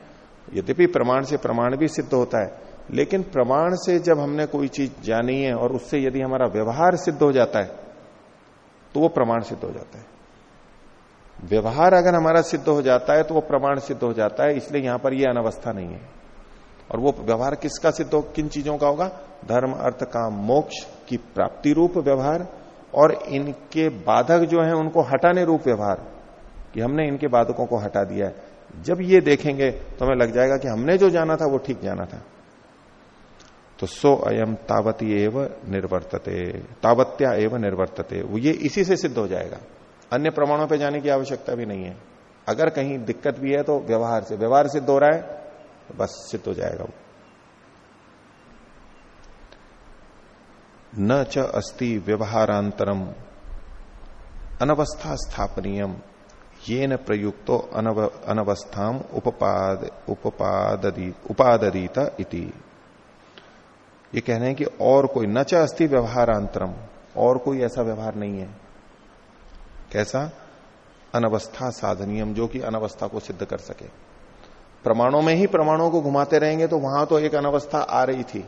यद्यपि प्रमाण से प्रमाण भी सिद्ध होता है, लेकिन प्रमाण से जब हमने कोई चीज़ जानी है और उससे यदि हमारा व्यवहार सिद्ध हो जाता है तो वो प्रमाण सिद्ध हो जाता है। व्यवहार अगर हमारा सिद्ध हो जाता है तो वो प्रमाण सिद्ध हो जाता है, इसलिए यहाँ पर यह अनवस्था नहीं है। और वो व्यवहार किसका सिद्ध हो, किन चीज़ों का होगा? धर्म, अर्थ, काम, मोक्ष की प्राप्ति रूप व्यवहार, और इनके बाधक जो है, उनको हटाने रूप व्यवहार, कि हमने इनके बाधकों को हटा दिया है। जब ये देखेंगे तो हमें लग जाएगा कि हमने जो जाना था, वो ठीक जाना था। तो सो अयम तावती एव निर्वर्तते तावत्या एव निर्वर्तते। वो ये इसी से सिद्ध हो जाएगा। अन्य प्रमाणों पे जाने की आवश्यकता भी नहीं है। अगर कहीं दिक्कत भी है तो व्यवहार से व्यवहार सिद्ध हो रहा है तो बस सिद्ध हो जाएगा वो। न च अस्ति व्यवहारांतरम अनवस्था स्थापनीयम ये न प्रयुक्तो अनव, अनवस्थाम उपपाद उपपादी उपादरीत इति। ये कह रहे हैं कि और कोई, न च अस्ति व्यवहारांतरम, और कोई ऐसा व्यवहार नहीं है। कैसा? अनवस्था साधनियम, जो कि अनवस्था को सिद्ध कर सके। प्रमाणों में ही प्रमाणों को घुमाते रहेंगे तो वहाँ तो एक अनवस्था आ रही थी।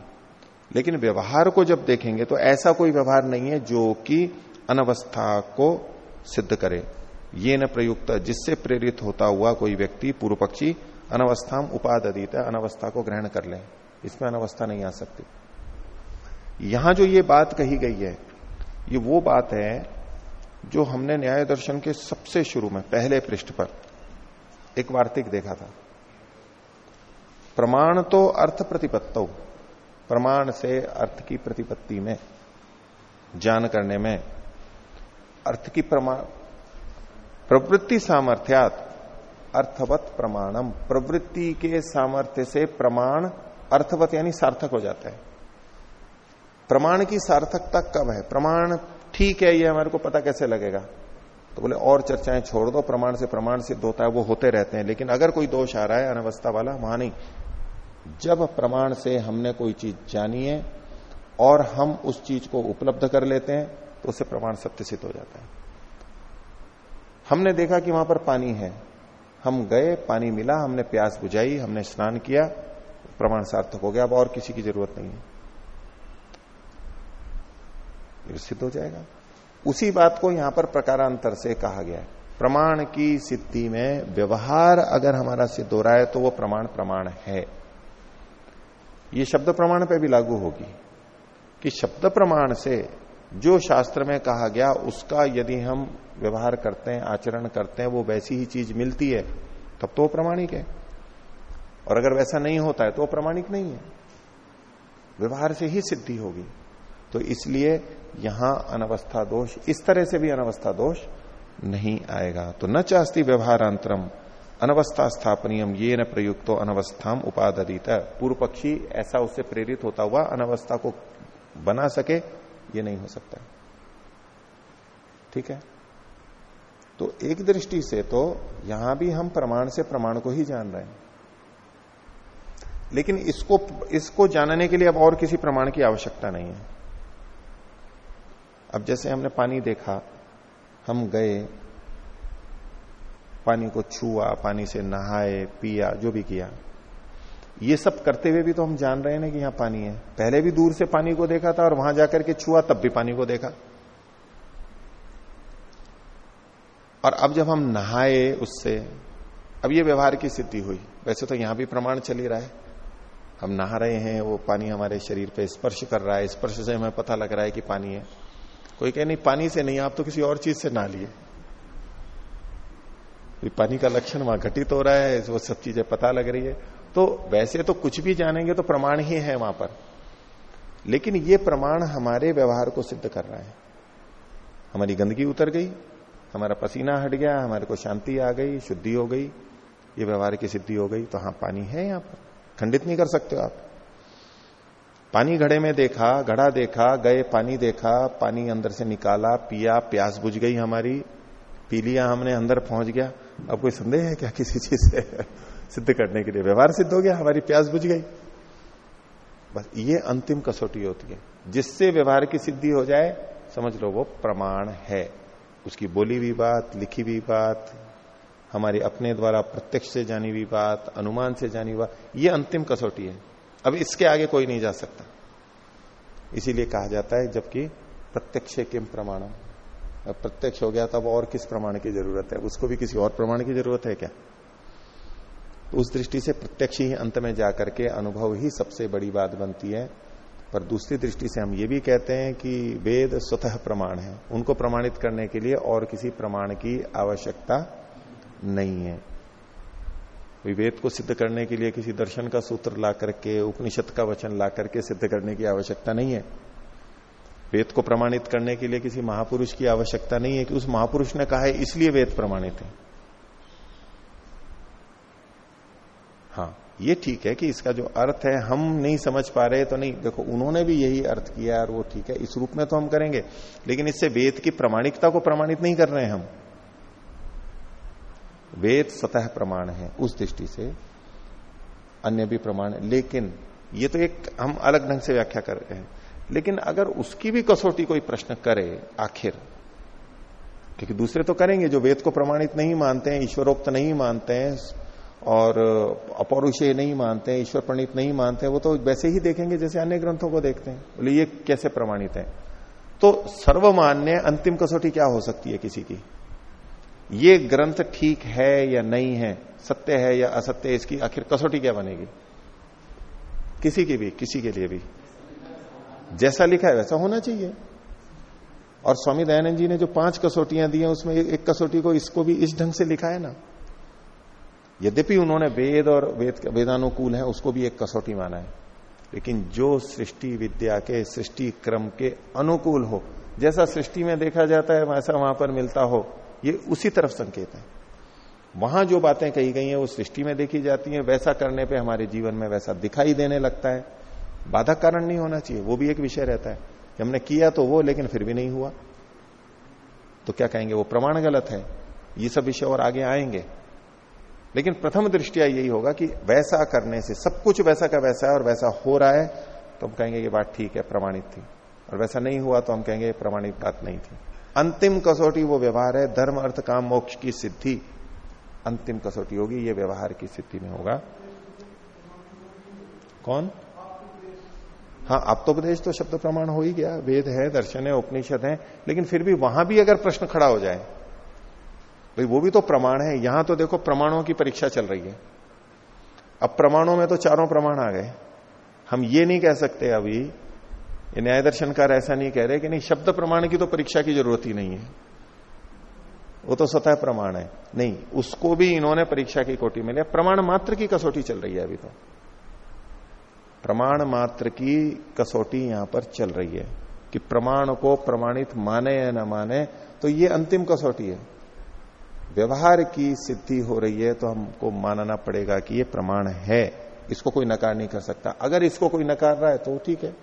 लेकिन व्यवहार को जब देखेंगे तो ऐसा कोई व्यवहार नहीं है जो कि अनवस्था को सिद्ध करे। ये न प्रयुक्त, जिससे प्रेरित होता हुआ कोई व्यक्ति पूर्व पक्षी अनवस्था उपादित अनवस्था को ग्रहण कर ले। इसमें अनवस्था नहीं आ सकती। यहाँ जो ये बात कही गई है, ये वो बात है जो हमने न्याय दर्शन के सबसे शुरू में, पहले पृष्ठ पर, एक वार्तिक देखा था। प्रमाण तो अर्थ प्रतिपत्तो, प्रमाण से अर्थ की प्रतिपत्ति में जान करने में, अर्थ की प्रमाण प्रवृत्ति सामर्थ्यात अर्थवत प्रमाणम, प्रवृत्ति के सामर्थ्य से प्रमाण अर्थवत यानी सार्थक हो जाता है। प्रमाण की सार्थकता कब है? प्रमाण ठीक है, ये हमारे को पता कैसे लगेगा? तो बोले, और चर्चाएँ छोड़ दो, प्रमाण से प्रमाण सिद्ध होता है वो होते रहते हैं, लेकिन अगर कोई दोष आ रहा है, अनवस्था वाला, वहाँ नहीं। जब प्रमाण से हमने कोई चीज़ जानी है, और हम उस चीज़ को उपलब्ध कर लेते हैं तो उसे प्रमाण सत्य सिद्ध हो जाता है। हमने देखा कि वहाँ पर पानी है। हम गए, पानी मिला, हमने प्यास बुझाई, हमने स्नान किया, प्रमाण सार्थक हो गया, अब और किसी की ज़रूरत नहीं है। सिद्ध हो जाएगा। उसी बात को यहाँ पर प्रकारांतर से कहा गया है। प्रमाण की सिद्धि में व्यवहार अगर हमारा सिद्ध हो रहा है तो वो प्रमाण प्रमाण है। ये शब्द प्रमाण पे भी लागू होगी कि शब्द प्रमाण से जो शास्त्र में कहा गया, उसका यदि हम व्यवहार करते हैं, आचरण करते हैं, वो वैसी ही चीज़ मिलती है, तब तो वो प्रमाणिक है। और अगर वैसा नहीं होता है तो वो प्रमाणिक नहीं है। व्यवहार से ही सिद्धि होगी। तो इसलिए यहाँ अनवस्था दोष, इस तरह से भी अनवस्था दोष नहीं आएगा। तो न चास्ती व्यवहारांतरम, अनवस्था स्थापनियम ये न प्रयुक्तो अनवस्थाम उपादित पूर्व पक्षी ऐसा उससे प्रेरित होता हुआ अनवस्था को बना सके, ये नहीं हो सकता। ठीक है? तो एक दृष्टि से तो यहाँ भी हम प्रमाण से प्रमाण को ही जान रहे हैं। लेकिन इसको इसको जानने के लिए अब और किसी प्रमाण की आवश्यकता नहीं है। अब जैसे हमने पानी देखा, हम गए, पानी को छुआ, पानी से नहाए, पिया, जो भी किया। ये सब करते हुए भी तो हम जान रहे हैं ना कि यहाँ पानी है। पहले भी दूर से पानी को देखा था और वहाँ जाकर के छुआ, तब भी पानी को देखा। और अब जब हम नहाए उससे, अब ये व्यवहार की सिद्धि हुई। वैसे तो यहाँ भी प्रमाण चल ही रहा है। हम नहा रहे हैं, वो पानी हमारे शरीर पे स्पर्श कर रहा है, स्पर्श से हमें पता लग रहा है कि पानी है। कोई कहे, नहीं, पानी से नहीं, आप तो किसी और चीज़ से ना लिए. पानी का लक्षण वहाँ घटित हो रहा है, वो सब चीज़ें पता लग रही है। तो वैसे तो कुछ भी जानेंगे तो प्रमाण ही है वहाँ पर। लेकिन ये प्रमाण हमारे व्यवहार को सिद्ध कर रहा है। हमारी गंदगी उतर गई, हमारा पसीना हट गया, हमारे को शांति आ गई, शुद्धि हो गई, ये व्यवहार की सिद्धि हो गई तो हाँ पानी है यहाँ पर। खंडित नहीं कर सकते आप। पानी घड़े में देखा, घड़ा देखा, गए, पानी देखा, पानी अंदर से निकाला, पिया, प्यास बुझ गई हमारी, पी लिया हमने, अंदर पहुँच गया। अब कोई संदेह है क्या किसी चीज़ से? <laughs> सिद्ध करने के लिए। व्यवहार सिद्ध हो गया, हमारी प्यास बुझ गई। बस ये अंतिम कसौटी होती है। जिससे व्यवहार की सिद्धि हो जाए, समझ लो वो प्रमाण है। उसकी बोली हुई बात, लिखी हुई बात, हमारी अपने द्वारा प्रत्यक्ष से जानी हुई बात, अनुमान से जानी हुई बात, ये अंतिम कसौटी है। अब इसके आगे कोई नहीं जा सकता। इसीलिए कहा जाता है, जबकि प्रत्यक्ष किम प्रमाणम। प्रत्यक्ष हो गया तब और किस प्रमाण की ज़रूरत है? उसको भी किसी और प्रमाण की ज़रूरत है क्या? तो उस दृष्टि से प्रत्यक्ष ही अंत में जाकर के अनुभव ही सबसे बड़ी बात बनती है। पर दूसरी दृष्टि से हम ये भी कहते हैं कि वेद स्वतः प्रमाण है। उनको प्रमाणित करने के लिए और किसी प्रमाण की आवश्यकता नहीं है। वेद को सिद्ध करने के लिए किसी दर्शन का सूत्र ला करके, उपनिषद का वचन ला करके सिद्ध करने की आवश्यकता नहीं है। वेद को प्रमाणित करने के लिए किसी महापुरुष की आवश्यकता नहीं है कि उस महापुरुष ने कहा है, इसलिए वेद प्रमाणित है। हाँ ये ठीक है कि इसका जो अर्थ है, हम नहीं समझ पा रहे तो नहीं। देखो, उन्होंने भी यही अर्थ किया और वो ठीक है, इस रूप में तो हम करेंगे, लेकिन इससे वेद की प्रमाणिकता को प्रमाणित नहीं कर रहे हैं हम। वेद स्वतः प्रमाण है उस दृष्टि से, अन्य भी प्रमाण है। लेकिन ये तो एक हम अलग ढंग से व्याख्या कर रहे हैं। लेकिन अगर उसकी भी कसौटी कोई प्रश्न करे आखिर, क्योंकि दूसरे तो करेंगे जो वेद को प्रमाणित नहीं मानते हैं, ईश्वरोक्त नहीं मानते हैं, और अपौरुषेय नहीं मानते हैं, ईश्वर प्रणीत नहीं मानते हैं, वो तो वैसे ही देखेंगे जैसे अन्य ग्रंथों को देखते हैं। बोले ये कैसे प्रमाणित है? तो सर्वमान्य अंतिम कसौटी क्या हो सकती है किसी की? ये ग्रंथ ठीक है या नहीं है, सत्य है या असत्य इसकी आखिर कसौटी क्या बनेगी? किसी की भी, किसी के लिए भी। जैसा लिखा है वैसा होना चाहिए। और स्वामी दयानंद जी ने जो पाँच कसौटियाँ दी हैं, उसमें एक कसौटी को इसको भी इस ढंग से लिखा है ना। यद्यपि उन्होंने वेद और वेद वेदानुकूल है, उसको भी एक कसौटी माना है। लेकिन जो सृष्टि विद्या के, सृष्टि क्रम के अनुकूल हो, जैसा सृष्टि में देखा जाता है, वैसा वहाँ पर मिलता हो ये उसी तरफ़ संकेत है। वहाँ जो बातें कही गई हैं, वो सृष्टि में देखी जाती हैं, वैसा करने पे हमारे जीवन में वैसा दिखाई देने लगता है। बाधा कारण नहीं होना चाहिए, वो भी एक विषय रहता है। कि हमने किया तो वो, लेकिन फिर भी नहीं हुआ। तो क्या कहेंगे, वो प्रमाण गलत है। ये सब विषय और आगे आएँगे। लेकिन प्रथम दृष्टिया यही होगा कि वैसा करने से, सब कुछ वैसा का वैसा है और वैसा हो रहा है तो हम कहेंगे ये बात ठीक है, प्रमाणित थी। और वैसा नहीं हुआ तो हम कहेंगे, प्रमाणित बात नहीं थी। अंतिम कसौटी वो व्यवहार है, धर्म, अर्थ, काम, मोक्ष की सिद्धि। अंतिम कसौटी होगी, ये व्यवहार की सिद्धि में होगा। कौन? हाँ आप्तोपदेश तो शब्द प्रमाण हो ही गया। वेद है, दर्शन है, उपनिषद है, लेकिन फिर भी वहाँ भी अगर प्रश्न खड़ा हो जाए, भाई वो भी तो प्रमाण है, यहाँ तो देखो प्रमाणों की परीक्षा चल रही है। अब प्रमाणों में तो चारों प्रमाण आ गए। हम ये नहीं कह सकते अभी ये न्याय दर्शनकार ऐसा नहीं कह रहे कि नहीं, शब्द प्रमाण की तो परीक्षा की ज़रूरत ही नहीं है। वो तो स्वतः प्रमाण है। नहीं, उसको भी इन्होंने परीक्षा की कोटि में लिया। प्रमाण मात्र की कसौटी चल रही है अभी तो। प्रमाण मात्र की कसौटी यहाँ पर चल रही है कि प्रमाण को प्रमाणित माने या ना माने तो ये अंतिम कसौटी है। व्यवहार की सिद्धि हो रही है तो हमको मानना पड़ेगा कि ये प्रमाण है। इसको कोई नकार नहीं कर सकता। अगर इसको कोई नकार रहा है तो ठीक है।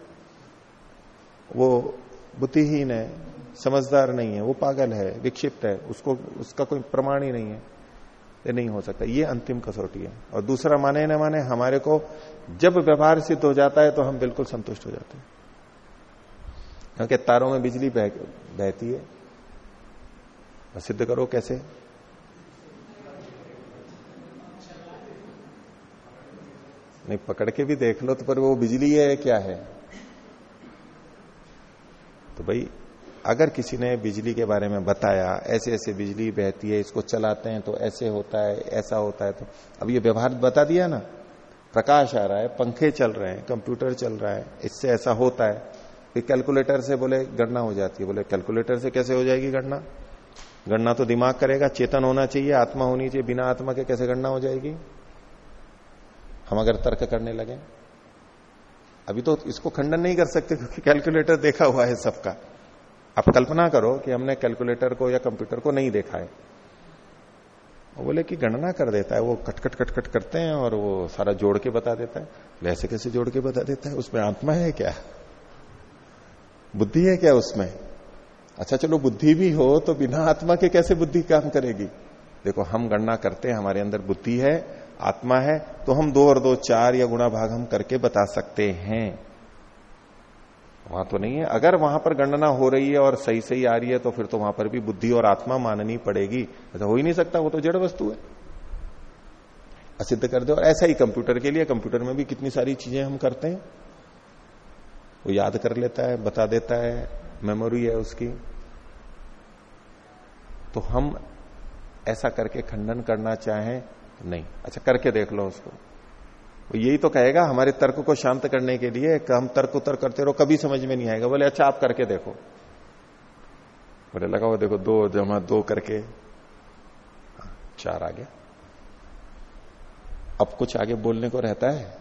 वो बुद्धिहीन है समझदार नहीं है वो पागल है विक्षिप्त है उसको उसका कोई प्रमाण ही नहीं है ये नहीं हो सकता ये अंतिम कसौटी है। और दूसरा माने न माने हमारे को जब व्यवहार सिद्ध हो जाता है तो हम बिल्कुल संतुष्ट हो जाते हैं। क्योंकि तारों में बिजली बह, बहती है। और सिद्ध करो कैसे? नहीं पकड़ के भी देख लो तो पर वो बिजली है क्या है? तो भाई, अगर किसी ने बिजली के बारे में बताया ऐसे ऐसे बिजली बहती है, इसको चलाते हैं तो ऐसे होता है, ऐसा होता है तो अब ये व्यवहार बता दिया ना। प्रकाश आ रहा है, पंखे चल रहे हैं, कंप्यूटर चल रहा है, इससे ऐसा होता है। फिर कैलकुलेटर से बोले, गणना हो जाती है। बोले, कैलकुलेटर से कैसे हो जाएगी गणना? गणना तो दिमाग करेगा, चेतन होना चाहिए, आत्मा होनी चाहिए, बिना आत्मा के कैसे गणना हो जाएगी? हम अगर तर्क करने लगे अभी तो इसको खंडन नहीं कर सकते, क्योंकि कैलकुलेटर देखा हुआ है सबका। आप कल्पना करो कि हमने कैलकुलेटर को या कंप्यूटर को नहीं देखा है। वो बोले कि गणना कर देता है, वो कट कट कट कट करते हैं और वो सारा जोड़ के बता देता है। वैसे कैसे जोड़ के बता देता है? उसमें आत्मा है क्या? बुद्धि है क्या उसमें? अच्छा चलो बुद्धि भी हो तो बिना आत्मा के कैसे बुद्धि काम करेगी? देखो, हम गणना करते हैं, हमारे अंदर बुद्धि है आत्मा है तो हम दो और दो चार या गुणा भाग हम करके बता सकते हैं। वहाँ तो नहीं है। अगर वहाँ पर गणना हो रही है और सही सही आ रही है तो फिर तो वहाँ पर भी बुद्धि और आत्मा माननी पड़ेगी। ऐसा हो ही नहीं सकता, वो तो जड़ वस्तु है। असिद्ध कर दे, और ऐसा ही कंप्यूटर के लिए, कंप्यूटर में भी कितनी सारी चीज़ें हम करते हैं। वो याद कर लेता है, बता देता है, मेमोरी है उसकी। तो हम ऐसा करके खंडन करना चाहें नहीं। अच्छा करके देख लो उसको। वो यही तो कहेगा, हमारे तर्क को शांत करने के लिए हम तर्क उतर करते रहो, कभी समझ में नहीं आएगा। बोले अच्छा आप करके देखो। बोले, लगा वो देखो, दो जमा दो करके। चार आ गया। अब कुछ आगे बोलने को रहता है।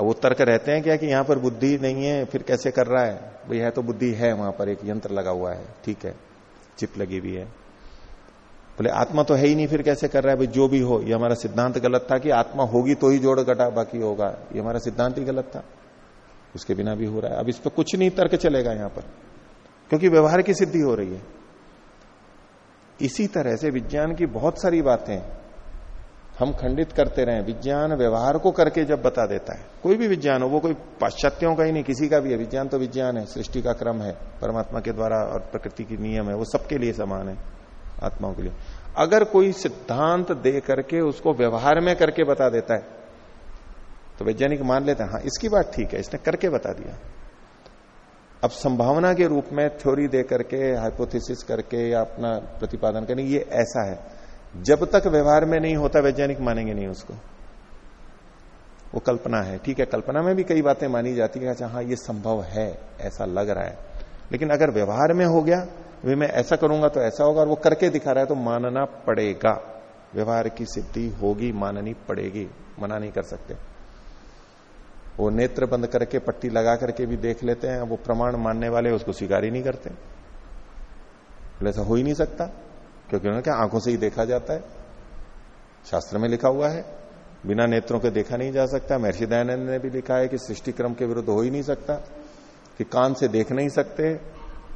अब वो तर्क रहते हैं क्या कि यहाँ पर बुद्धि नहीं है, फिर कैसे कर रहा है? भाई, है तो बुद्धि है वहाँ पर, एक यंत्र लगा हुआ है, ठीक है। चिप लगी हुई है। बोले, आत्मा तो है ही नहीं, फिर कैसे कर रहा है? भाई, जो भी हो, ये हमारा सिद्धांत गलत था कि आत्मा होगी तो ही जोड़ घटा बाकी होगा। ये हमारा सिद्धांत ही गलत था। उसके बिना भी हो रहा है। अब इस पर कुछ नहीं तर्क चलेगा यहाँ पर, क्योंकि व्यवहार की सिद्धि हो रही है। इसी तरह से विज्ञान की बहुत सारी बातें हम खंडित करते रहे। विज्ञान व्यवहार को करके जब बता देता है, कोई भी विज्ञान हो, वो कोई पाश्चात्यों का ही नहीं, किसी का भी है। विज्ञान तो विज्ञान है, सृष्टि का क्रम है, परमात्मा के द्वारा और प्रकृति की नियम है, वो सबके लिए समान है। आत्माओं के लिए। अगर कोई सिद्धांत दे करके उसको व्यवहार में करके बता देता है तो वैज्ञानिक मान लेते हैं हाँ इसकी बात ठीक है, इसने करके बता दिया। अब संभावना के रूप में थ्योरी दे करके हाइपोथेसिस करके या अपना प्रतिपादन करने, ये ऐसा है। जब तक व्यवहार में नहीं होता, वैज्ञानिक मानेंगे नहीं उसको। वो कल्पना है, ठीक है, कल्पना में भी कई बातें मानी जाती है अच्छा हाँ ये संभव है, ऐसा लग रहा है। लेकिन अगर व्यवहार में हो गया वे मैं ऐसा करूँगा तो ऐसा होगा, और वो करके दिखा रहा है तो मानना पड़ेगा। व्यवहार की सिद्धि होगी, माननी पड़ेगी, मना नहीं कर सकते। वो नेत्र बंद करके, पट्टी लगा करके भी देख लेते हैं, वो प्रमाण मानने वाले उसको स्वीकार ही नहीं करते। ऐसा हो ही नहीं सकता, क्योंकि उन्होंने क्या आँखों से ही देखा जाता है। शास्त्र में लिखा हुआ है, बिना नेत्रों के देखा नहीं जा सकता। महर्षि दयानंद ने भी लिखा है कि सृष्टि क्रम के विरुद्ध हो ही नहीं सकता, कि कान से देख नहीं सकते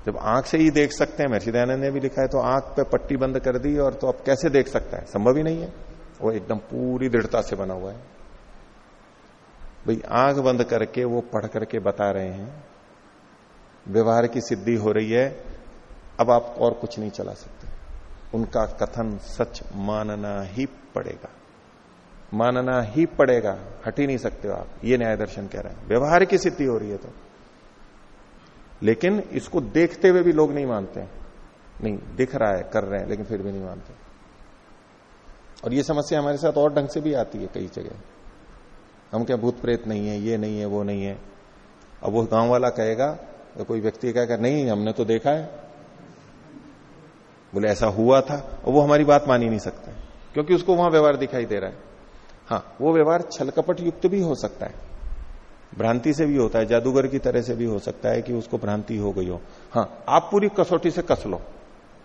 जब आँख से ही देख सकते हैं महर्षि दयानंद ने भी लिखा है तो आँख पे पट्टी बंद कर दी और तो अब कैसे देख सकता है? संभव ही नहीं है। वो एकदम पूरी दृढ़ता से बना हुआ है। भाई, आँख बंद करके वो पढ़ करके बता रहे हैं। व्यवहार की सिद्धि हो रही है। अब आप और कुछ नहीं चला सकते। उनका कथन सच मानना ही पड़ेगा। मानना ही पड़ेगा। हट ही नहीं सकते हो आप। ये न्याय दर्शन कह रहे हैं। व्यवहार की सिद्धि हो रही है तो। लेकिन इसको देखते हुए भी लोग नहीं मानते नहीं, दिख रहा है, कर रहे हैं, लेकिन फिर भी नहीं मानते। और ये समस्या हमारे साथ और ढंग से भी आती है कई जगह। हम क्या भूत प्रेत नहीं है, ये नहीं है, वो नहीं है। अब वो गाँव वाला कहेगा तो कोई व्यक्ति कहेगा, नहीं, हमने तो देखा है। बोले, ऐसा हुआ था, और वो हमारी बात मान ही नहीं सकता। क्योंकि उसको वहाँ व्यवहार दिखाई दे रहा है। हाँ वो व्यवहार छलकपट युक्त भी हो सकता है। भ्रांति से भी होता है, जादूगर की तरह से भी हो सकता है कि उसको भ्रांति हो गई हो। हाँ आप पूरी कसौटी से कस लो।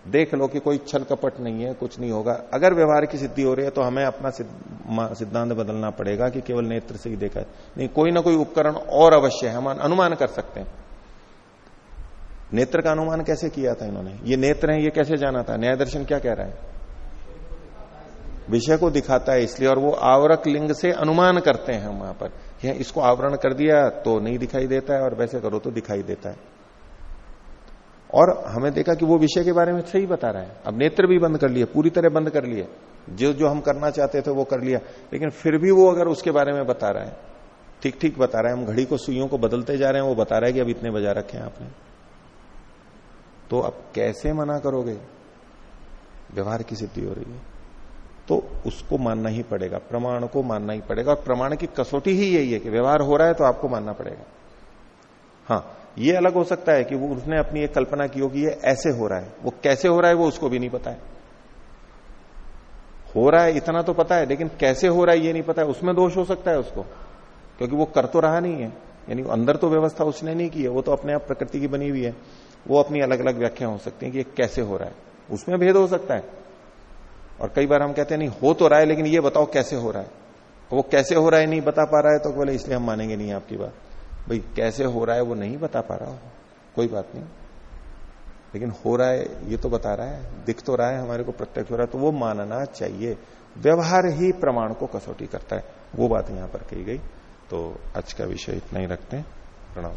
देख लो कि कोई छल कपट नहीं है, कुछ नहीं होगा। अगर व्यवहार की सिद्धि हो रही है तो हमें अपना सिद्धांत बदलना पड़ेगा कि केवल नेत्र से ही देखा है। नहीं, कोई ना कोई उपकरण और अवश्य है, हम अनुमान कर सकते हैं। नेत्र का अनुमान कैसे किया था इन्होंने? ये नेत्र है, ये कैसे जाना था? न्याय दर्शन क्या कह रहा है? विषय को दिखाता है इसलिए, और वो आवरक लिंग से अनुमान करते हैं हम वहाँ पर। यह इसको आवरण कर दिया तो नहीं दिखाई देता है और वैसे करो तो दिखाई देता है। और हमें देखा कि वो विषय के बारे में सही बता रहा है। अब नेत्र भी बंद कर लिए, पूरी तरह बंद कर लिए। जो जो हम करना चाहते थे वो कर लिया। लेकिन फिर भी वो अगर उसके बारे में बता रहा है, ठीक ठीक बता रहा है, हम घड़ी को सुइयों को बदलते जा रहे हैं, वो बता रहा है कि अब इतने बजा रखे हैं आपने। तो अब कैसे मना करोगे? व्यवहार की सिद्धि हो रही है। तो उसको मानना ही पड़ेगा, प्रमाण को मानना ही पड़ेगा, और प्रमाण की कसौटी ही यही है कि व्यवहार हो रहा है तो आपको मानना पड़ेगा। हाँ ये अलग हो सकता है कि वो उसने अपनी एक कल्पना की होगी, ये ऐसे हो रहा है। वो कैसे हो रहा है वो उसको भी नहीं पता है। हो रहा है, इतना तो पता है, लेकिन कैसे हो रहा है ये नहीं पता है। उसमें दोष हो सकता है उसको, क्योंकि वो कर तो रहा नहीं है। यानी अंदर तो व्यवस्था उसने नहीं की है, वो तो अपने आप प्रकृति की बनी हुई है। वो अपनी अलग अलग व्याख्या हो सकती है कि ये कैसे हो रहा है। उसमें भेद हो सकता है। और कई बार हम कहते हैं, नहीं, हो तो रहा है, लेकिन ये बताओ कैसे हो रहा है? वो कैसे हो रहा है, नहीं बता पा रहा है तो बोले, इसलिए हम मानेंगे नहीं आपकी बात। भाई, कैसे हो रहा है, वो नहीं बता पा रहा हो, कोई बात नहीं। लेकिन हो रहा है, ये तो बता रहा है, दिख तो रहा है, हमारे को प्रत्यक्ष हो रहा है तो वो मानना चाहिए। व्यवहार ही प्रमाण को कसौटी करता है, वो बात यहाँ पर कही गई। तो आज का विषय इतना ही रखते हैं। प्रणाम